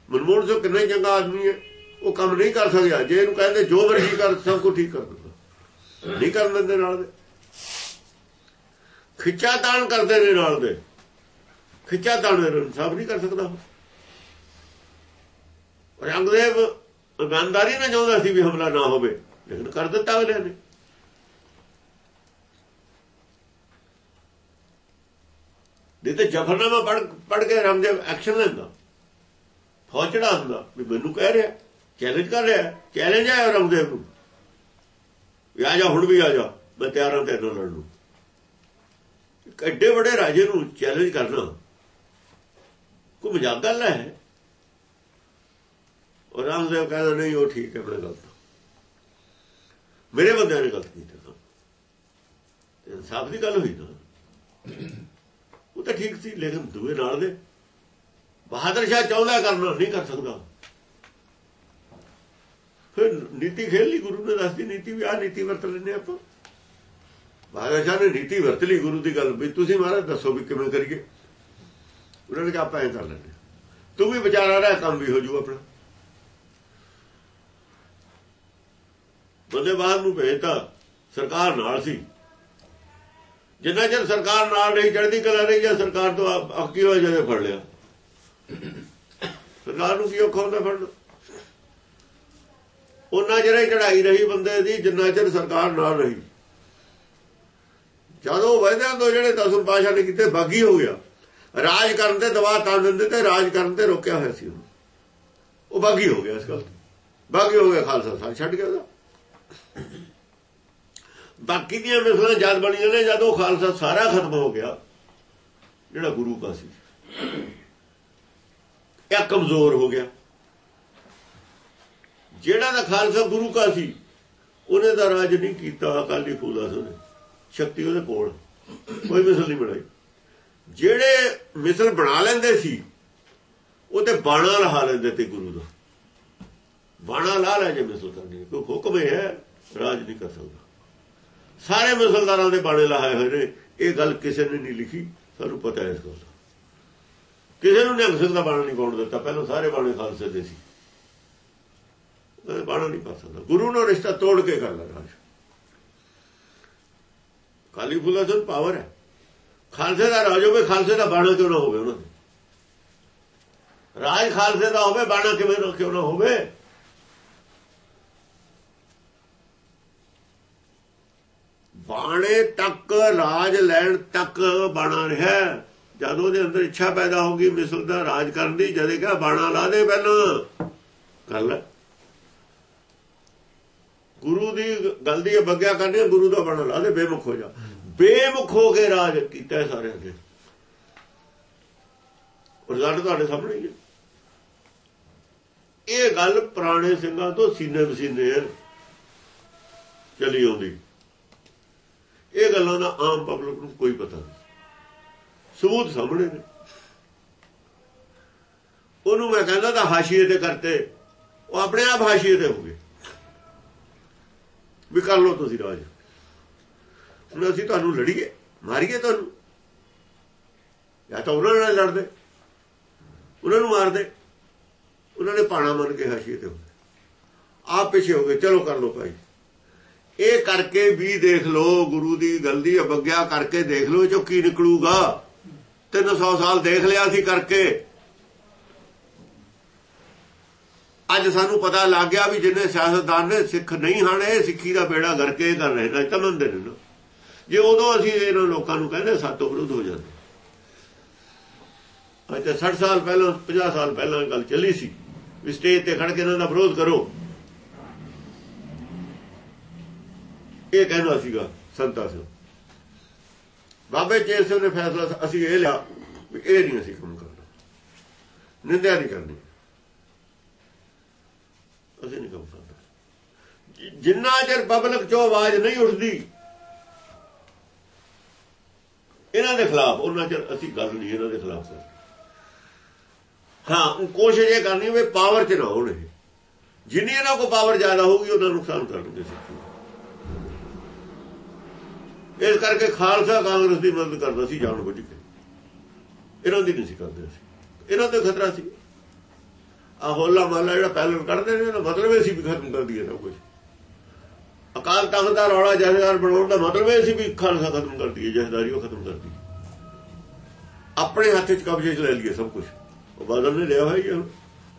ਮਨਮੋਹਨ ਸਿੰਘ ਕਿੰਨਾ ਚੰਗਾ ਆਦਮੀ ਹੈ, ਉਹ ਕੰਮ ਨਹੀਂ ਕਰ ਸਕਿਆ। ਜੇ ਇਹਨੂੰ ਕਹਿੰਦੇ ਜੋ ਮਰਜ਼ੀ ਕਰ, ਸਭ ਕੁਝ ਠੀਕ ਕਰ ਦਿੰਦਾ। ਨਹੀਂ ਕਰਨ ਦਿੰਦੇ ਨਾਲ ਦੇ। ਖਿੱਚਾ ਤਾਣ ਕਰਦੇ ਨੇ ਨਾਲ ਦੇ। ਖਿੱਚਾ ਤਾਣ ਦੇ ਇਨਸਾਫ ਨਹੀਂ ਕਰ ਸਕਦਾ। ਰੰਗਦੇਵ ਇਮਾਨਦਾਰੀ ਨਾਲ ਚਾਹੁੰਦਾ ਸੀ ਵੀ ਹਮਲਾ ਨਾ ਹੋਵੇ, ਲੇਕਿਨ ਕਰ ਦਿੱਤਾ ਉਹਨੇ ਨੇ। ਦੇ ਤੇ ਜਫਰਨਾਮਾ ਪੜ ਪੜ ਕੇ ਰੰਗਦੇਵ ਐਕਸ਼ਨ ਲੈਂਦਾ। ਫੌਜ ਚੜਾ ਹੁੰਦਾ ਵੀ ਮੈਨੂੰ ਕਹਿ ਰਿਹਾ ਚੈਲੰਜ ਕਰ ਰਿਹਾ ਚੈਲੰਜ ਆਇਆ ਰੰਗਦੇਵ ਨੂੰ। ਵੀ ਆ ਜਾ, ਹੁਣ ਵੀ ਆ ਜਾ, ਮੈਂ ਤਿਆਰ ਹਾਂ ਤੇਰੇ ਨਾਲ ਲੜਨ ਨੂੰ। ਐਡੇ ਵੱਡੇ ਰਾਜੇ ਨੂੰ ਚੈਲੰਜ ਕਰਨਾ। ਕੋਈ ਮਜ਼ਾਕ ਗੱਲ ਹੈ ਔਰ ਰਾਮਦੇਵ ਕਹਿੰਦਾ, ਨਹੀਂ, ਉਹ ਠੀਕ ਹੈ ਬੜਾ ਗਲਤ ਮੇਰੇ ਬੰਦਿਆਂ ਨੇ ਗਲਤ ਕੀਤਾ ਇਨਸਾਫ ਦੀ ਗੱਲ ਹੋਈ ਨਾ ਉਹ ਤਾਂ ਠੀਕ ਸੀ, ਲੇਕਿਨ ਦੂਏ ਨਾਲ ਦੇ ਬਹਾਦਰ ਸ਼ਾਹ ਚਾਹੁੰਦਾ ਕਰਨਾ, ਨਹੀਂ ਕਰ ਸਕਦਾ। ਫਿਰ ਨੀਤੀ ਖੇਲ ਲਈ, ਗੁਰੂ ਨੇ ਦੱਸਦੀ ਨੀਤੀ ਵੀ ਆ ਨੀਤੀ ਵਰਤ ਲੈਨੇ ਆਪਾਂ। ਬਹਾਦਰ ਸ਼ਾਹ ਨੇ ਨੀਤੀ ਵਰਤ ਲਈ ਗੁਰੂ ਦੀ ਗੱਲ, ਵੀ ਤੁਸੀਂ ਮਹਾਰਾਜ ਦੱਸੋ ਵੀ ਕਿਵੇਂ ਕਰੀਏ। ਉਹਨਾਂ ਨੇ ਕਿਹਾ ਆਪਾਂ ਇਹ ਕਰ ਲੈਂਦੇ ਤੂੰ ਵੀ ਵਿਚਾਰਾ ਰਹਿ, ਕੰਮ ਵੀ ਹੋ ਜੂ ਆਪਣਾ। ਬੰਦੇ ਬਾਹਰ ਨੂੰ ਭੇਜਤਾ ਸਰਕਾਰ ਨਾਲ ਸੀ। ਜਿੰਨਾ ਚਿਰ ਸਰਕਾਰ ਨਾਲ ਨਹੀਂ ਚੜਦੀ ਕਲਾ ਰਹੀ ਜਾਂ ਸਰਕਾਰ ਤੋਂ ਅੱਕੀ ਹੋਇਆ ਜਦੇ ਫੜ ਲਿਆ। ਸਰਕਾਰ ਨੂੰ ਕੀ ਔਖਾ ਹੁੰਦਾ ਫੜਨਾ ਉਹਨਾਂ ਜਿਹੜਾ ਚੜਾਈ ਰਹੀ ਬੰਦੇ ਦੀ, ਜਿੰਨਾ ਚਿਰ ਸਰਕਾਰ ਨਾਲ ਰਹੀ। ਜਦੋਂ ਵੈਦਿਆਂ ਤੋਂ ਜਿਹੜੇ ਦਸਮ ਪਾਸ਼ਾ ਨੇ ਕੀਤੇ, ਬਾਗੀ ਹੋ ਗਿਆ। ਰਾਜ ਕਰਨ ਤੇ ਦਬਾਅ ਤਾਂ ਦਿੰਦੇ ਤੇ ਰਾਜ ਕਰਨ ਤੇ ਰੋਕਿਆ ਹੋਇਆ ਸੀ ਉਹਨੂੰ। ਉਹ ਬਾਗੀ ਹੋ ਗਿਆ ਇਸ ਗੱਲ ਤੇ। ਬਾਗੀ ਹੋ ਗਿਆ ਖਾਲਸਾ ਸਾਹਿਬ, ਛੱਡ ਗਿਆ ਉਹਦਾ। ਬਾਕੀ ਦੀਆਂ ਮਿਸਲਾਂ ਜਦ ਬਣੀਆਂ ਨੇ, ਜਦੋਂ ਖਾਲਸਾ ਸਾਰਾ ਖਤਮ ਹੋ ਗਿਆ, ਜਿਹੜਾ ਗੁਰੂ ਕਾ ਸੀ। ਇਹ ਕਮਜ਼ੋਰ ਹੋ ਗਿਆ। ਜਿਹੜਾ ਦਾ ਖਾਲਸਾ ਗੁਰੂ ਕਾ ਸੀ ਉਹਨੇ ਦਾ ਰਾਜ ਨਹੀਂ ਕੀਤਾ, ਅਕਾਲੀ ਫੂਲਾ ਸੋਨੇ। ਸ਼ਕਤੀ ਉਹਦੇ ਕੋਲ। ਕੋਈ ਮਿਸਲ ਨਹੀਂ ਬਣਾਈ। ਜਿਹੜੇ ਮਿਸਲ ਬਣਾ ਲੈਂਦੇ ਸੀ, ਉਹ ਤੇ ਬਾਣਾ ਲਹਾ ਲੈਂਦੇ ਤੇ ਗੁਰੂ ਦਾ। ਬਾਣਾ ਲਾ ਲੈ ਜੇ ਮਿਸਲ ਕਰਨੀ ਕੋਈ ਹੁਕਮ ਹੈ, ਰਾਜ ਨਹੀਂ ਕਰ ਸਕਦਾ। ਸਾਰੇ ਮਿਸਲਦਾਰਾਂ ਦੇ ਬਾਣੇ ਲਾਏ ਹੋਏ ਨੇ, ਇਹ ਗੱਲ ਕਿਸੇ ਨੇ ਨਹੀਂ ਲਿਖੀ, ਸਾਨੂੰ ਪਤਾ ਹੈ ਇਸ ਗੱਲ ਦਾ। ਕਿਸੇ ਨੂੰ ਨਿਹੰਗ ਸਿੰਘ ਦਾ ਬਾਣਾ ਨਹੀਂ ਪਾਉਣ ਦਿੱਤਾ, ਪਹਿਲਾਂ ਸਾਰੇ ਬਾਣੇ ਖਾਲਸੇ ਦੇ ਸੀ। ਬਾਣਾ ਨਹੀਂ ਪਾ ਸਕਦਾ। ਗੁਰੂ ਨਾਲ ਰਿਸ਼ਤਾ ਤੋੜ ਕੇ ਕਰ ਰਾਜ। ਕਾਲੀ ਫੁਲਾ ਤੋਂ ਪਾਵਰ ਹੈ। ਖਾਲਸੇ ਦਾ ਰਾਜ ਹੋਵੇ, ਖਾਲਸੇ ਦਾ ਬਾਣਾ ਕਿਉਂ ਨਾ ਹੋਵੇ ਉਹਨਾਂ ਦੇ? ਰਾਜ ਖਾਲਸੇ ਦਾ ਹੋਵੇ, ਬਾਣਾ ਕਿਵੇਂ ਨਾ ਕਿਉਂ ਨਾ ਹੋਵੇ? ਬਾਣੇ ਤੱਕ, ਰਾਜ ਲੈਣ ਤੱਕ ਬਾਣਾ ਰਿਹਾ। ਜਦੋਂ ਉਹਦੇ ਅੰਦਰ ਇੱਛਾ ਪੈਦਾ ਹੋ ਗਈ, ਮਿਸਲ ਦਾ ਰਾਜ ਕਰਨ ਦੀ, ਜਦੇ ਕਿਹਾ ਬਾਣਾ ਲਾ ਦੇ ਪਹਿਲਾਂ। ਕਰ ਲੈ ਗੁਰੂ ਦੀ ਗੱਲ ਦੀ ਬੱਗਿਆ ਕਰਨੀ ਗੁਰੂ ਦਾ ਬਾਣਾ ਲਾ ਦੇ, ਬੇਮੁਖ ਹੋ ਜਾ। ਬੇਮੁਖ ਹੋ ਕੇ ਰਾਜ ਕੀਤਾ ਸਾਰਿਆਂ ਦੇ। ਰਿਜ਼ਲਟ ਤੁਹਾਡੇ ਸਾਹਮਣੇ ਹੀ ਹੈ। ਇਹ ਗੱਲ ਪੁਰਾਣੇ ਸਿੰਘਾਂ ਤੋਂ ਸੀਨੇ ਵਸੀਨੇ ਚਲੀ ਆਉਂਦੀ। ਇਹ ਗੱਲਾਂ ਦਾ ਆਮ ਪਬਲਿਕ ਨੂੰ ਕੋਈ ਪਤਾ ਨਹੀਂ। ਸਬੂਤ ਸਾਹਮਣੇ ਨੇ। ਉਹਨੂੰ ਮੈਂ ਕਹਿੰਦਾ ਤਾਂ ਹਾਸ਼ੀਏ ਤੇ ਕਰਤੇ। ਉਹ ਆਪਣੇ ਆਪ ਹਾਸ਼ੀਏ ਤੇ ਹੋ ਗਏ। ਵੀ ਕਰ ਲਓ ਤੁਸੀਂ ਰਾਜ। ਹੁਣ ਅਸੀਂ ਤੁਹਾਨੂੰ ਲੜੀਏ, ਮਾਰੀਏ ਤੁਹਾਨੂੰ। ਜਾਂ ਤਾਂ ਉਹਨਾਂ ਨਾਲ ਲੜਦੇ, ਉਹਨਾਂ ਨੂੰ ਮਾਰਦੇ। ਉਹਨਾਂ ਨੇ ਪਾਣਾ ਮੰਨ ਕੇ ਹਾਸ਼ੀਏ ਤੇ ਹੋ ਗਏ ਆਪ ਪਿੱਛੇ ਹੋ ਗਏ, ਚਲੋ ਕਰ ਲਓ ਭਾਈ। ਇਹ ਕਰਕੇ ਵੀ ਦੇਖ ਲੋ ਗੁਰੂ ਦੀ ਗਲਦੀ ਅਵਗਿਆ ਕਰਕੇ ਦੇਖ ਲੋ ਜੋ ਕੀ ਨਿਕਲੂਗਾ। 300 ਸਾਲ ਦੇਖ ਲਿਆ ਸੀ ਕਰਕੇ। ਅੱਜ ਸਾਨੂੰ ਪਤਾ ਲੱਗ ਗਿਆ ਵੀ ਜਿੰਨੇ ਸਿਆਸਤਦਾਨ ਨੇ, ਸਿੱਖ ਨਹੀਂ ਹਾਣੇ ਇਹ ਸਿੱਖੀ ਦਾ ਬੇੜਾ ਕਰਕੇ ਕਰ ਰਹੇ ਨੇ ਤਾਂ ਮੰਨਦੇ ਨੇ। ਜੇ ਉਦੋਂ ਅਸੀਂ ਇਹਨਾਂ ਲੋਕਾਂ ਨੂੰ ਕਹਿੰਦੇ ਸਾਤੋਂ ਵਿਰੋਧ ਹੋ ਜਾਂਦੇ। ਅੱਜ ਤਾਂ 60 ਸਾਲ ਪਹਿਲਾਂ 50 ਸਾਲ ਪਹਿਲਾਂ ਗੱਲ ਚੱਲੀ ਸੀ ਵੀ ਸਟੇਜ ਤੇ ਖੜ ਕੇ ਇਹਨਾਂ ਦਾ ਵਿਰੋਧ ਕਰੋ। ਇਹ ਕਹਿੰਦਾ ਸੀਗਾ ਸੰਤਾ ਸਿੰਘ। ਬਾਬੇ ਚੇਤ ਸਿੰਘ ਨੇ ਫੈਸਲਾ ਅਸੀਂ ਇਹ ਲਿਆ ਵੀ ਇਹ ਨਹੀਂ ਅਸੀਂ ਕੰਮ ਕਰਨਾ। ਨਿੰਦਿਆ ਨਹੀਂ ਕਰਨੀ। ਅਸੀਂ ਨਹੀਂ ਕੰਮ ਕਰਨਾ। ਜਿੰਨਾ ਚਿਰ ਪਬਲਿਕ ਚੋਂ ਆਵਾਜ਼ ਨਹੀਂ ਉੱਠਦੀ ਇਹਨਾਂ ਦੇ ਖਿਲਾਫ, ਉਹਨਾਂ ਚਿਰ ਅਸੀਂ ਗੱਲ ਨਹੀਂ ਇਹਨਾਂ ਦੇ ਖਿਲਾਫ ਕਰਨੀ ਹਾਂ ਕੋਸ਼ਿਸ਼ ਇਹ ਕਰਨੀ ਵੀ ਪਾਵਰ 'ਚ ਨਾ ਹੋਣ ਜਿੰਨੀ ਇਹਨਾਂ ਕੋ ਪਾਵਰ ਜ਼ਿਆਦਾ ਹੋਊਗੀ ਉਹਨਾਂ ਨੁਕਸਾਨ ਕਰਨਗੇ ਸਿੱਖੀ। ਇਸ ਕਰਕੇ ਖਾਲਸਾ ਕਾਂਗਰਸ ਦੀ ਮਦਦ ਕਰਦਾ ਸੀ ਜਾਣ ਬੁੱਝ ਕੇ। ਇਹਨਾਂ ਦੀ ਨਹੀਂ ਸੀ ਕਰਦੇ ਸੀ ਇਹਨਾਂ ਤੇ ਖਤਰਾ ਸੀ। ਆ ਹੋਲਾ ਮਹੱਲਾ ਜਿਹੜਾ ਪਹਿਲਾਂ ਕੱਢਦੇ ਨੇ, ਉਹਦਾ ਮਤਲਬ ਇਹ ਸੀ ਵੀ ਖਤਮ ਕਰ ਦਈਏ ਸਭ ਕੁਝ ਅਕਾਲ ਤਖਤ ਦਾ ਰੌਲਾ ਜਥੇਦਾਰ ਬਣਾਉਣ ਦਾ ਮਤਲਬ ਇਹ ਸੀ ਵੀ ਖਾਲਸਾ ਖਤਮ ਕਰਦੀ ਹੈ ਜਥੇਦਾਰੀ ਉਹ ਖਤਮ ਕਰਦੀ ਦਈਏ। ਆਪਣੇ ਹੱਥ 'ਚ ਕਬਜ਼ੇ 'ਚ ਲੈ ਲਈਏ ਸਭ ਕੁਝ ਉਹ ਬਾਦਲ ਨੇ ਲਿਆ ਹੋਇਆ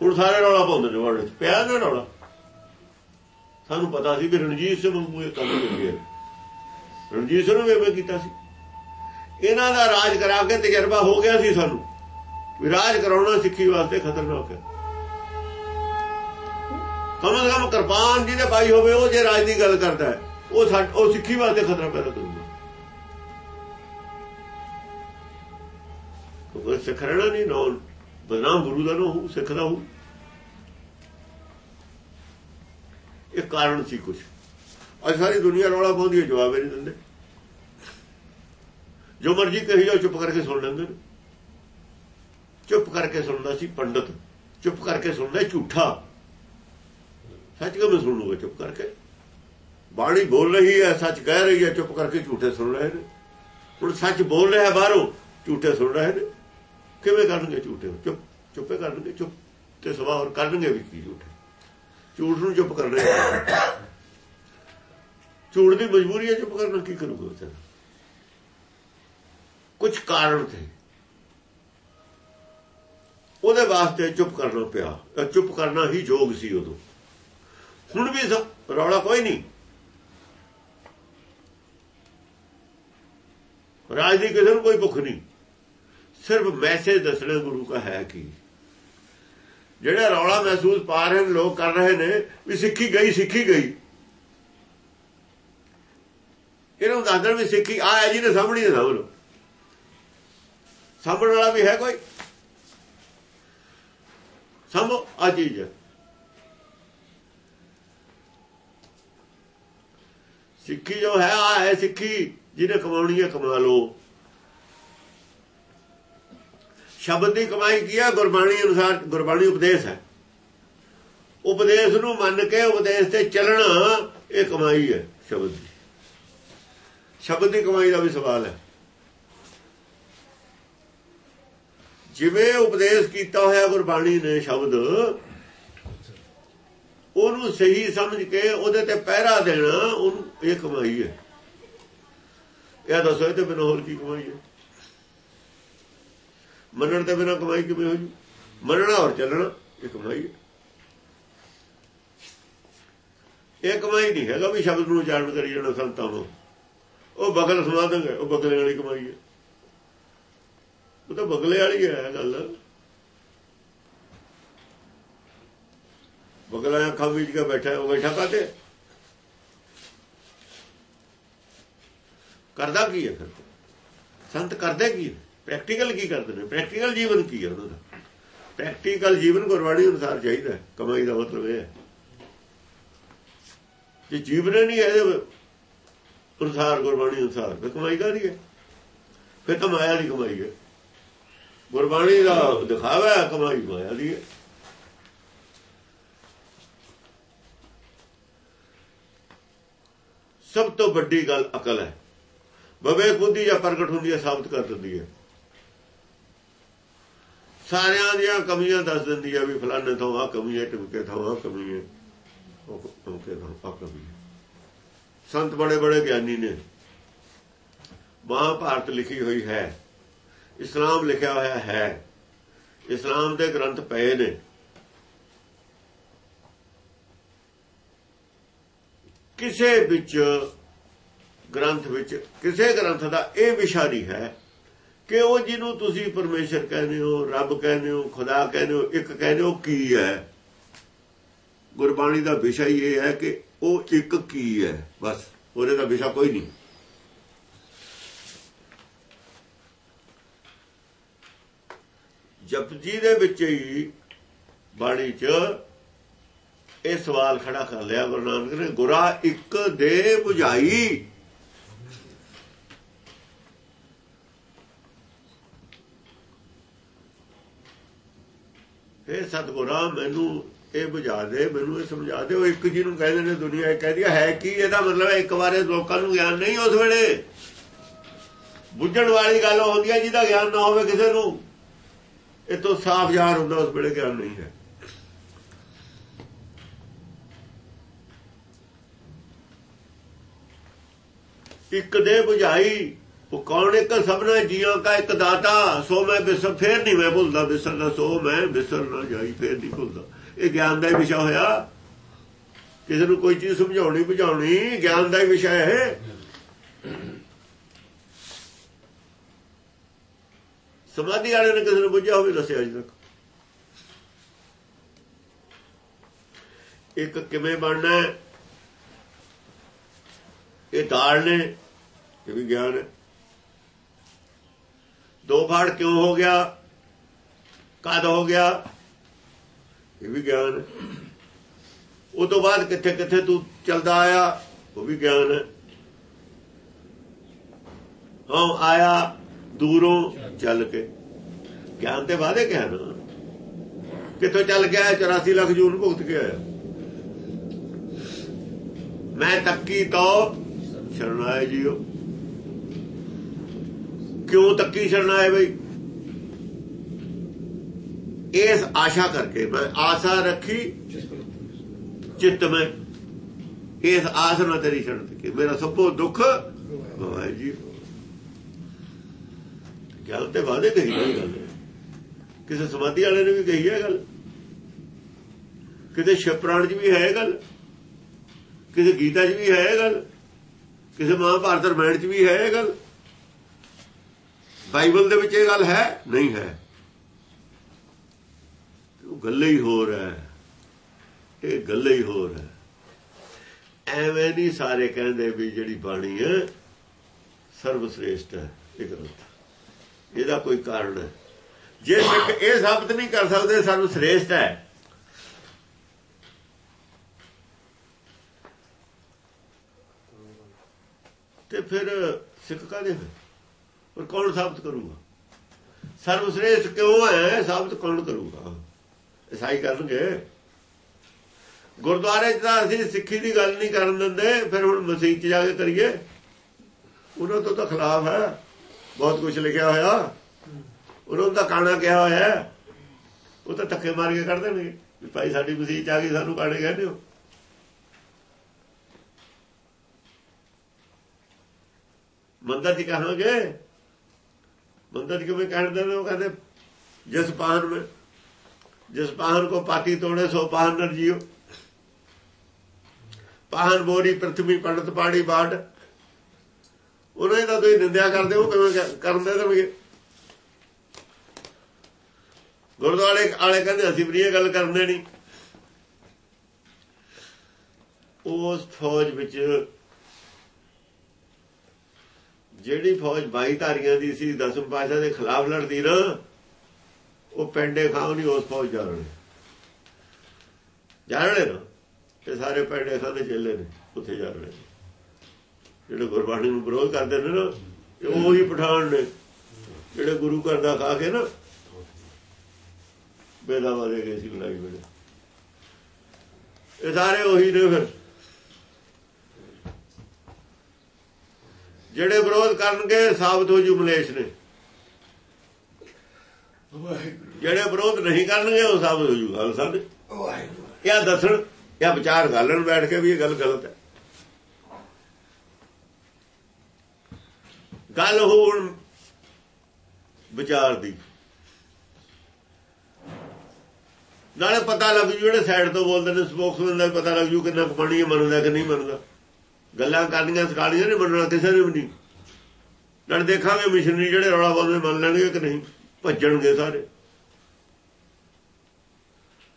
ਹੁਣ ਸਾਰੇ ਰੌਲਾ ਪਾਉਂਦੇ ਨੇ ਵਾੜੇ 'ਚ। ਪਿਆ ਨਾ ਰੌਲਾ। ਸਾਨੂੰ ਪਤਾ ਸੀ ਵੀ ਰਣਜੀਤ ਸਿੰਘ ਨੂੰ ਇਹ ਕੰਮ ਹੋ ਰਣਜੀਤ ਸਿੰਘ ਨੂੰ ਵੀ ਕੀਤਾ ਸੀ। ਇਹਨਾਂ ਦਾ ਰਾਜ ਕਰਾ ਕੇ ਤਜਰਬਾ ਹੋ ਗਿਆ ਸੀ ਸਾਨੂੰ। ਵੀ ਰਾਜ ਕਰਾਉਣਾ ਸਿੱਖੀ ਵਾਸਤੇ ਖਤਰਨਾਕ ਹੈ। ਕਮ ਸੇ ਕਮ ਕਿਰਪਾਨ ਜਿਹਦੇ ਪਾਈ ਹੋਵੇ, ਉਹ ਜੇ ਰਾਜ ਦੀ ਗੱਲ ਕਰਦਾ ਹੈ, ਉਹ ਉਹ ਸਿੱਖੀ ਵਾਸਤੇ ਖਤਰਾ ਪੈਦਾ ਕਰੂਗਾ। ਉਹ ਸਿੱਖ ਰਹਿਣਾ ਨਹੀਂ, ਨਾ ਬਦਨਾਮ ਗੁਰੂ ਦਾ ਨੋ ਸਿੱਖ ਦਾ ਹੋ ਇਹ ਕਾਰਨ ਸੀ ਕੁਝ ਅੱਜ ਸਾਰੀ ਦੁਨੀਆ ਰੌਲਾ ਪਾਉਂਦੀ ਹੈ, ਜਵਾਬ ਨਹੀਂ ਦਿੰਦੇ। ਜੋ ਮਰਜ਼ੀ ਕਹੀ ਜਾਓ, ਚੁੱਪ ਕਰਕੇ ਸੁਣ ਲੈਂਦੇ ਨੇ। ਚੁੱਪ ਕਰਕੇ ਸੁਣਦਾ ਸੀ ਪੰਡਤ, ਚੁੱਪ ਕਰਕੇ ਸੁਣਦਾ ਝੂਠਾ। ਸੱਚ ਕਿਵੇਂ ਸੁਣ ਲੂਗਾ ਚੁੱਪ ਕਰਕੇ। ਬਾਣੀ ਬੋਲ ਰਹੀ ਹੈ, ਸੱਚ ਕਹਿ ਰਹੀ ਹੈ, ਚੁੱਪ ਕਰਕੇ ਝੂਠੇ ਸੁਣ ਰਹੇ ਨੇ। ਹੁਣ ਸੱਚ ਬੋਲ ਰਿਹਾ ਬਾਹਰੋਂ, ਝੂਠੇ ਸੁਣ ਰਹੇ ਨੇ। ਕਿਵੇਂ ਕਰਨਗੇ ਝੂਠੇ? ਚੁੱਪ, ਚੁੱਪੇ ਕਰਨਗੇ, ਚੁੱਪ ਤੇ ਸਵਾ ਹੋਰ ਕਰਨਗੇ ਵੀ ਕੀ ਝੂਠੇ? ਝੂਠ ਨੂੰ ਚੁੱਪ ਕਰ ਰਹੇ ਝੂਠ ਦੀ ਮਜਬੂਰੀ ਹੈ ਚੁੱਪ ਕਰਨਾ, ਕੀ ਕਰੂਗਾ ਵਿਚਾਰਾ? ਕੁਝ ਕਾਰਨ ਤੇ। ਉਹਦੇ ਵਾਸਤੇ ਚੁੱਪ ਕਰਨਾ ਪਿਆ। ਚੁੱਪ ਕਰਨਾ ਹੀ ਯੋਗ ਸੀ ਉਦੋਂ। ਹੁਣ ਵੀ ਰੌਲਾ ਕੋਈ ਨਹੀਂ। ਰਾਜ ਦੀ ਕਿਸੇ ਨੂੰ ਕੋਈ ਭੁੱਖ ਨਹੀਂ। ਸਿਰਫ ਮੈਸੇਜ ਦੱਸਣਾ ਗੁਰੂ ਕਾ ਹੈ ਕਿ। ਜਿਹੜਾ ਰੌਲਾ ਮਹਿਸੂਸ ਪਾ ਰਹੇ ਲੋਕ ਕਰ ਰਹੇ ਨੇ, ਵੀ ਸਿੱਖੀ ਗਈ ਸਿੱਖੀ ਗਈ। ਇਹਨੂੰ ਦੱਸਣ ਵੀ ਸਿੱਖੀ, ਆ ਹੈ ਜਿਹਨੇ ਸਾਹਮਣੇ ਦੇ ਸਾਹਮਣੇ ਸਾਹਮਣ ਵਾਲਾ ਵੀ ਹੈ ਕੋਈ। ਸਮੋ ਆ ਚੀਜ਼। ਹੈ ਸਿੱਖੀ ਜੋ ਹੈ ਆ ਹੈ ਸਿੱਖੀ, ਜਿਹਨੇ ਕਮਾਉਣੀ ਹੈ ਕਮਾ ਲੋ ਸ਼ਬਦ ਦੀ ਕਮਾਈ ਕੀ ਹੈ? ਗੁਰਬਾਣੀ ਅਨੁਸਾਰ, ਗੁਰਬਾਣੀ ਉਪਦੇਸ਼ ਹੈ। ਉਪਦੇਸ਼ ਨੂੰ ਮੰਨ ਕੇ ਉਪਦੇਸ਼ ਤੇ ਚੱਲਣਾ, ਇਹ ਕਮਾਈ ਹੈ ਸ਼ਬਦ ਦੀ। ਸ਼ਬਦ ਦੀ ਕਮਾਈ ਦਾ ਵੀ ਸਵਾਲ ਹੈ। ਜਿਵੇਂ ਉਪਦੇਸ਼ ਕੀਤਾ ਹੋਇਆ ਗੁਰਬਾਣੀ ਨੇ ਸ਼ਬਦ ਉਹਨੂੰ ਸਹੀ ਸਮਝ ਕੇ ਉਹਦੇ ਤੇ ਪਹਿਰਾ ਦੇਣਾ, ਉਹਨੂੰ ਇਹ ਕਮਾਈ ਹੈ। ਇਹ ਦੱਸੋ, ਇਹ ਤੇ ਬਿਨਾਂ ਹੋਰ ਕੀ ਕਮਾਈ ਹੈ? ਮੰਨਣ ਤੇ ਬਿਨਾਂ ਕਮਾਈ ਕਿਵੇਂ ਹੋ ਜੂ ਮੰਨਣਾ ਔਰ ਚੱਲਣਾ, ਇਹ ਕਮਾਈ ਹੈ। ਇਹ ਕਮਾਈ ਨਹੀਂ ਹੈਗਾ ਵੀ ਸ਼ਬਦ ਨੂੰ ਉਚਾਰਨ ਕਰੀ ਜਾਣਾ ਸੰਤਾਂ ਨੂੰ। ਉਹ ਬਗਲ ਸੁਣਾ ਹੈ, ਉਹ ਬਗਲੇ ਵਾਲੀ ਕਮਾਈ ਹੈ। ਉਹ ਤਾਂ ਬਗਲੇ ਵਾਲੀ ਹੈ ਗੱਲ। ਬਗਲਾ ਅੱਖਾਂ ਵਿੱਚ ਕੇ ਬੈਠਾ ਉਹ ਬੈਠਾ ਕਾਤੇ ਕਰਦਾ ਕੀ ਹੈ ਫਿਰ ਸੰਤ ਕਰਦੇ ਕੀ ਪ੍ਰੈਕਟੀਕਲ ਕੀ ਕਰਦੇ ਨੇ? ਪ੍ਰੈਕਟੀਕਲ ਜੀਵਨ ਕੀ ਹੈ ਉਹਨਾਂ ਦਾ? ਪ੍ਰੈਕਟੀਕਲ ਜੀਵਨ ਗੁਰਬਾਣੀ ਅਨੁਸਾਰ ਚਾਹੀਦਾ ਕਮਾਈ ਦਾ ਮਤਲਬ ਇਹ ਹੈ। ਜੇ ਜੀਵਨ ਨਹੀਂ ਇਹਦੇ ਅਨੁਸਾਰ, ਗੁਰਬਾਣੀ ਅਨੁਸਾਰ, ਫਿਰ ਕਮਾਈ ਕਾਦੀ ਹੈ? ਫਿਰ ਤਾਂ ਮਾਇਆ ਦੀ ਕਮਾਈ ਹੈ। ਗੁਰਬਾਣੀ ਦਾ ਦਿਖਾਵਾ ਕਮਾਈ ਮਾਇਆ ਦੀ ਹੈ। ਸਭ ਤੋਂ ਵੱਡੀ ਗੱਲ ਅਕਲ ਹੈ। ਬਵੇ ਬੁੱਧੀ ਜਾਂ ਪ੍ਰਗਟ ਹੁੰਦੀ ਹੈ, ਸਾਬਤ ਕਰ ਦਿੰਦੀ ਹੈ। ਸਾਰਿਆਂ ਦੀਆਂ ਕਮੀਆਂ ਦੱਸ ਦਿੰਦੀ ਹੈ ਵੀ ਫਲਾਣੇ ਤੋਂ ਆ ਕਮੀ ਹੈ ਟਿਮਕੇ ਤੋਂ ਆ ਕਮੀ ਹੈ, ਉਹ ਟਿਮਕੇ ਆ ਕਮੀ ਸੰਤ ਬੜੇ ਬੜੇ ਗਿਆਨੀ ਨੇ। ਮਹਾਭਾਰਤ ਲਿਖੀ ਹੋਈ ਹੈ। ਇਸਲਾਮ ਲਿਖਿਆ ਹੋਇਆ ਹੈ। ਇਸਲਾਮ ਦੇ ਗ੍ਰੰਥ ਪਏ ਨੇ। ਕਿਸੇ ਵਿੱਚ ਗ੍ਰੰਥ ਵਿੱਚ, ਕਿਸੇ ਗ੍ਰੰਥ ਦਾ ਇਹ ਵਿਸ਼ਾ ਨਹੀਂ ਹੈ ਕਿ ਉਹ ਜਿਹਨੂੰ ਤੁਸੀਂ ਪਰਮੇਸ਼ਰ ਕਹਿੰਦੇ ਹੋ, ਰੱਬ ਕਹਿੰਦੇ ਹੋ, ਖੁਦਾ ਕਹਿੰਦੇ ਹੋ, ਇੱਕ ਕਹਿੰਦੇ ਹੋ, ਕੀ ਹੈ? ਗੁਰਬਾਣੀ ਦਾ ਵਿਸ਼ਾ ਹੀ ਇਹ ਹੈ ਕਿ ਉਹ ਇੱਕ ਕੀ ਹੈ, ਬਸ। ਉਹਦੇ ਦਾ ਵਿਸ਼ਾ ਕੋਈ ਨਹੀਂ। ਜਪਜੀ ਦੇ ਵਿੱਚ ਹੀ ਬਾਣੀ 'ਚ ਇਹ ਸਵਾਲ ਖੜਾ ਕਰ ਲਿਆ ਗੁਰੂ ਨਾਨਕ ਨੇ, ਗੁਰਾ ਇੱਕ ਦੇ 부ਝਾਈ ਇਹ ਸਤਗੁਰਾ, ਮੈਨੂੰ ਇਹ ਬੁਝਾ ਦੇ, ਮੈਨੂੰ ਇਹ ਸਮਝਾ ਦੇ। ਉਹ ਇੱਕ ਜੀ ਨੂੰ ਕਹਿੰਦੇ ਨੇ ਦੁਨੀਆ, ਇਹ ਕਹਿੰਦੀ ਹੈ ਕੀ ਇਹਦਾ ਮਤਲਬ ਇੱਕ ਵਾਰੇ ਲੋਕਾਂ ਨੂੰ ਗਿਆਨ ਨਹੀਂ ਉਸ ਵੇਲੇ। ਬੁੱਝਣ ਵਾਲੀ ਗੱਲ ਹੁੰਦੀ ਹੈ ਜਿਹਦਾ ਗਿਆਨ ਨਾ ਹੋਵੇ ਕਿਸੇ ਨੂੰ। ਇਹ ਤੋਂ ਸਾਫ਼ ਜ਼ਾਹਰ ਹੁੰਦਾ ਉਸ ਵੇਲੇ ਗਿਆਨ ਨਹੀਂ ਹੈ। ਇੱਕ ਦੇ 부ਝਾਈ ਉਹ ਕੌਣ ਇੱਕ ਸਭਨਾ ਜੀਵਾਂ ਦਾ ਇੱਕ ਦਾਤਾ? ਸੋ ਮੈਂ ਬਿਸਰ, ਫੇਰ ਨਹੀਂ ਮੈਂ ਭੁੱਲਦਾ ਬਿਸਰਨਾ ਸੋ ਮੈਂ ਬਿਸਰ ਨਾ ਜਾਈ, ਫੇਰ ਨਹੀਂ ਭੁੱਲਦਾ। ਇਹ ਗਿਆਨ ਦਾ ਹੀ ਵਿਸ਼ਾ ਹੋਇਆ। ਕਿਸੇ ਨੂੰ ਕੋਈ ਚੀਜ਼ ਸਮਝਾਉਣੀ, ਬੁਝਾਉਣੀ, ਗਿਆਨ ਦਾ ਹੀ ਵਿਸ਼ਾ ਹੈ ਸਮਾਧੀ ਵਾਲੇ ਨੇ ਕਿਸੇ ਨੂੰ ਬੁੱਝਿਆ ਹੋਵੇ, ਦੱਸਿਆ ਅਜੇ ਤੱਕ। ਇੱਕ ਕਿਵੇਂ ਬਣਨਾ ਇਹ ਦਾਲ ਨੇ ਇਹ ਵੀ ਗਿਆਨ ਹੈ। ਦੋ ਫਾੜ ਕਿਉਂ ਹੋ ਗਿਆ? ਕਦ ਹੋ ਗਿਆ? ਇਹ ਵੀ ਗਿਆਨ ਹੈ। ਉਹ ਤੋਂ ਬਾਅਦ ਕਿੱਥੇ ਕਿੱਥੇ ਤੂੰ ਚਲਦਾ ਆਇਆ, ਉਹ ਵੀ ਗਿਆਨ ਹੈ। ਹਾਂ, ਆਇਆ, ਦੂਰੋਂ ਚੱਲ ਕੇ। ਗਿਆਨ ਤੇ ਵਾਦੇ ਗਿਆਨ ਨਾ ਕਿੱਥੋਂ ਚੱਲ ਗਿਆ 84 ਲੱਖ ਜੂਨ ਭੁਗਤ ਕੇ ਆਇਆ। ਮੈਂ ਤੱਕੀ ਤੋ ਸ਼ਰਨਾਏ ਜੀਓ। ਕਿਉਂ ਤੱਕੀ ਸ਼ਰਨਾਏ ਬਈ? ਇਸ ਆਸ਼ਾ ਕਰਕੇ ਮੈਂ ਆਸਾ ਰੱਖੀ, ਚਿੱਤ ਮੈਂ। ਇਸ ਆਸ ਨਾਲ ਤੇਰੀ ਸ਼ਰਨ ਤੇ ਮੇਰਾ ਸਭੋ ਦੁੱਖ ਹੋਏ ਜੀ। ਗੱਲ ਤੇ ਵਾਦੇ ਕਹੀ ਗਈ ਗੱਲ। ਕਿਸੇ ਸਮਾਧੀ ਵਾਲੇ ਨੇ ਵੀ ਕਹੀ ਹੈ ਗੱਲ। ਕਿਤੇ ਸ਼ਪਰਾਣ 'ਚ ਵੀ ਹੈ ਗੱਲ। ਕਿਸੇ ਗੀਤਾ 'ਚ ਵੀ ਹੈ ਗੱਲ। ਕਿਸੇ ਮਹਾਭਾਰਤ ਰਮਾਇਣ 'ਚ ਵੀ ਹੈ ਗੱਲ। ਬਾਈਬਲ ਦੇ ਵਿੱਚ ਇਹ ਗੱਲ ਹੈ, ਨਹੀਂ ਹੈ। ਉਹ ਗੱਲੇ ਹੀ ਹੋਰ ਹੈ। ਇਹ ਗੱਲ ਹੀ ਹੋਰ ਹੈ। ਐਵੇਂ ਨਹੀਂ ਸਾਰੇ ਕਹਿੰਦੇ ਵੀ ਜਿਹੜੀ ਬਾਣੀ ਹੈ ਸਰਵ ਸ੍ਰੇਸ਼ਟ ਹੈ, ਇਹ ਗ੍ਰੰਥ ਇਹਦਾ ਕੋਈ ਕਾਰਨ ਹੈ। ਜੇ ਸਿੱਖ ਇਹ ਸਾਬਤ ਨਹੀਂ ਕਰ ਸਕਦੇ ਸਰਵ ਸ੍ਰੇਸ਼ਟ ਹੈ। ਤੇ ਫਿਰ ਸਿੱਖ ਕਾਦੇ ਹੋਏ ਪਰ ਕੌਣ ਸਾਬਤ ਕਰੂਗਾ? ਸਰਵ ਸ੍ਰੇਸ਼ਟ ਕਿਉਂ ਹੈ? ਸਾਬਤ ਕੌਣ ਕਰੂਗਾ? ਇਸਾਈ ਕਰਨਗੇ। ਗੁਰਦੁਆਰੇ 'ਚ ਤਾਂ ਅਸੀਂ ਸਿੱਖੀ ਦੀ ਗੱਲ ਨਹੀਂ ਕਰਨ ਦਿੰਦੇ, ਫਿਰ ਹੁਣ ਮਸੀਤ 'ਚ ਜਾ ਕੇ ਕਰੀਏ। ਉਹਨਾਂ ਤੋਂ ਤਾਂ ਖਿਲਾਫ ਹੈ। ਬਹੁਤ ਕੁਝ ਲਿਖਿਆ ਹੋਇਆ। ਉਹਨਾਂ ਦਾ ਕਾਣਾ ਕਿਹਾ ਹੋਇਆ ਉਹ ਤਾਂ ਧੱਕੇ ਮਾਰ ਕੇ ਕੱਢ ਦੇਣਗੇ ਵੀ ਭਾਈ ਸਾਡੀ ਮਸੀਤ 'ਚ ਆ ਗਈ, ਸਾਨੂੰ ਕਾਣੇ ਕਹਿੰਦੇ ਹੋ। ਮੰਦਰ ਦੀ ਕਹਾਂਗੇ ਮੰਦਤ ਕਿਵੇਂ ਕਹਿੰਦੇ ਨੇ? ਉਹ ਕਹਿੰਦੇ, ਜਿਸ ਪਾਹਨ ਵਿੱਚ, ਜਿਸ ਪਾਹਨ ਕੋ ਪਾਤੀ ਤੋੜੇ, ਸੋ ਪਾਹਨ ਨਰ ਜੀਓ। ਪਾਹਨ ਬੋਰੀ ਪ੍ਰਥਮੀ ਪੰਡਤ ਪਾੜੀ ਬਾੜ। ਉਹਨਾਂ ਦਾ ਤੁਸੀਂ ਨਿੰਦਿਆ ਕਰਦੇ ਹੋ ਕਿਵੇਂ ਕਰਦੇ ਤਮਗੇ ਗੁਰਦੁਆਰੇ ਆਲੇ ਕਹਿੰਦੇ, ਅਸੀਂ ਵੀ ਇਹ ਗੱਲ ਕਰਨੇ ਨਹੀਂ ਉਸ ਫੌਜ ਵਿੱਚ ਜਿਹੜੀ ਫੌਜ ਬਾਈ ਧਾਰੀਆਂ ਦੀ ਸੀ, ਦਸਮ ਪਾਸ਼ਾ ਦੇ ਖਿਲਾਫ ਲੜਦੀ ਨਾ, ਉਹ ਪੈਂਡੇ ਖਾਂ ਨਹੀਂ ਉਸ ਫੌਜ ਜਾ ਰਹੇ ਜਾ ਰਹੇ ਨਾ? ਤੇ ਸਾਰੇ ਪੈਂਡੇ ਖਾਂ ਦੇ ਚੱਲੇ ਨੇ, ਉੱਥੇ ਜਾ ਰਹੇ ਜਿਹੜੇ ਗੁਰਬਾਣੀ ਨੂੰ ਵਿਰੋਧ ਕਰਦੇ ਨੇ ਨਾ ਉਹ ਹੀ ਪਠਾਨ ਨੇ, ਜਿਹੜੇ ਗੁਰੂ ਘਰ ਦਾ ਖਾ ਕੇ ਨਾ, ਬੇਲਾ ਵਾਲੇ ਗਏ ਸੀ ਲੜਾਈ ਵੇਲੇ। ਇਹ ਸਾਰੇ ਉਹੀ ਨੇ ਫਿਰ। ਜਿਹੜੇ ਵਿਰੋਧ ਕਰਨਗੇ ਸਾਬਤ ਹੋ ਜੂ ਮਲੇਸ਼ ਨੇ। ਜਿਹੜੇ ਵਿਰੋਧ ਨਹੀਂ ਕਰਨਗੇ ਉਹ ਸਾਬਤ ਹੋ ਜੂ ਗੱਲ ਸਾਡੇ ਇਹ ਦੱਸਣ ਇਹ ਵਿਚਾਰ ਗਾਲਣ ਬੈਠ ਕੇ ਵੀ ਇਹ ਗੱਲ ਗਲਤ ਹੈ। ਗੱਲ ਹੋਣ ਵਿਚਾਰ ਦੀ। ਨਾਲੇ ਪਤਾ ਲੱਗ ਜੂ ਜਿਹੜੇ ਸਾਈਡ ਤੋਂ ਬੋਲਦੇ ਨੇ ਸਪੋਕਸਮੈਨ ਦਾ ਪਤਾ ਲੱਗ ਜੂ ਕਿੰਨਾ ਪਾਣੀ ਮੰਨਦਾ ਕਿ ਨਹੀਂ ਮੰਨਦਾ। ਗੱਲਾਂ ਕਰਨੀਆਂ ਸਿਖਾਣੀਆਂ ਨੇ ਮੰਨਣਾ ਕਿਸੇ ਨੇ ਵੀ ਨਹੀਂ। ਨਾਲੇ ਦੇਖਾਂਗੇ ਮਿਸ਼ਨਰੀ ਜਿਹੜੇ ਰੌਲਾ ਪਾਉਂਦੇ ਮੰਨ ਲੈਣਗੇ ਕਿ ਨਹੀਂ। ਭੱਜਣਗੇ ਸਾਰੇ।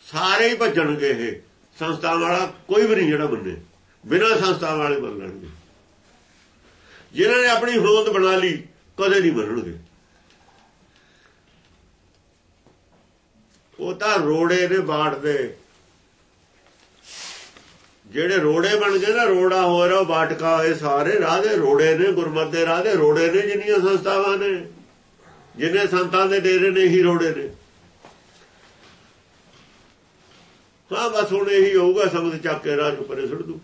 ਸਾਰੇ ਹੀ ਭੱਜਣਗੇ ਇਹ। ਸੰਸਥਾ ਵਾਲਾ ਕੋਈ ਵੀ ਨਹੀਂ ਜਿਹੜਾ ਮੰਨੇ ਬਿਨਾਂ ਸੰਸਥਾ ਵਾਲੇ ਮੰਨ ਲੈਣਗੇ। ਜਿਨ੍ਹਾਂ ਨੇ ਆਪਣੀ ਹੋਂਦ ਬਣਾ ਲਈ, ਕਦੇ ਨਹੀਂ ਮੰਨਣਗੇ। ਉਹ ਤਾਂ ਰੋੜੇ ਨੇ ਬਾੜਦੇ ਜਿਹੜੇ ਰੋੜੇ ਬਣ ਗਏ ਨਾ, ਰੋੜਾ ਹੋ ਰਿਹਾ ਬਾਟਕਾ ਇਹ ਸਾਰੇ ਰਾਹ ਦੇ ਰੋੜੇ ਨੇ, ਗੁਰਮਤ ਦੇ ਰਾਹ ਦੇ ਰੋੜੇ ਨੇ ਜਿੰਨੀਆਂ ਸੰਸਥਾਵਾਂ ਨੇ। ਜਿੰਨੇ ਸੰਤਾਂ ਦੇ ਡੇਰੇ ਨੇ ਹੀ ਰੋੜੇ ਨੇ। ਹਾਂ, ਬਸ ਹੁਣ ਇਹੀ ਹੋਊਗਾ ਸੰਗਤ ਚੱਕ ਕੇ ਰਾਹ ਰਾਜ ਪਰੇ ਸੁੱਟ ਦੂ।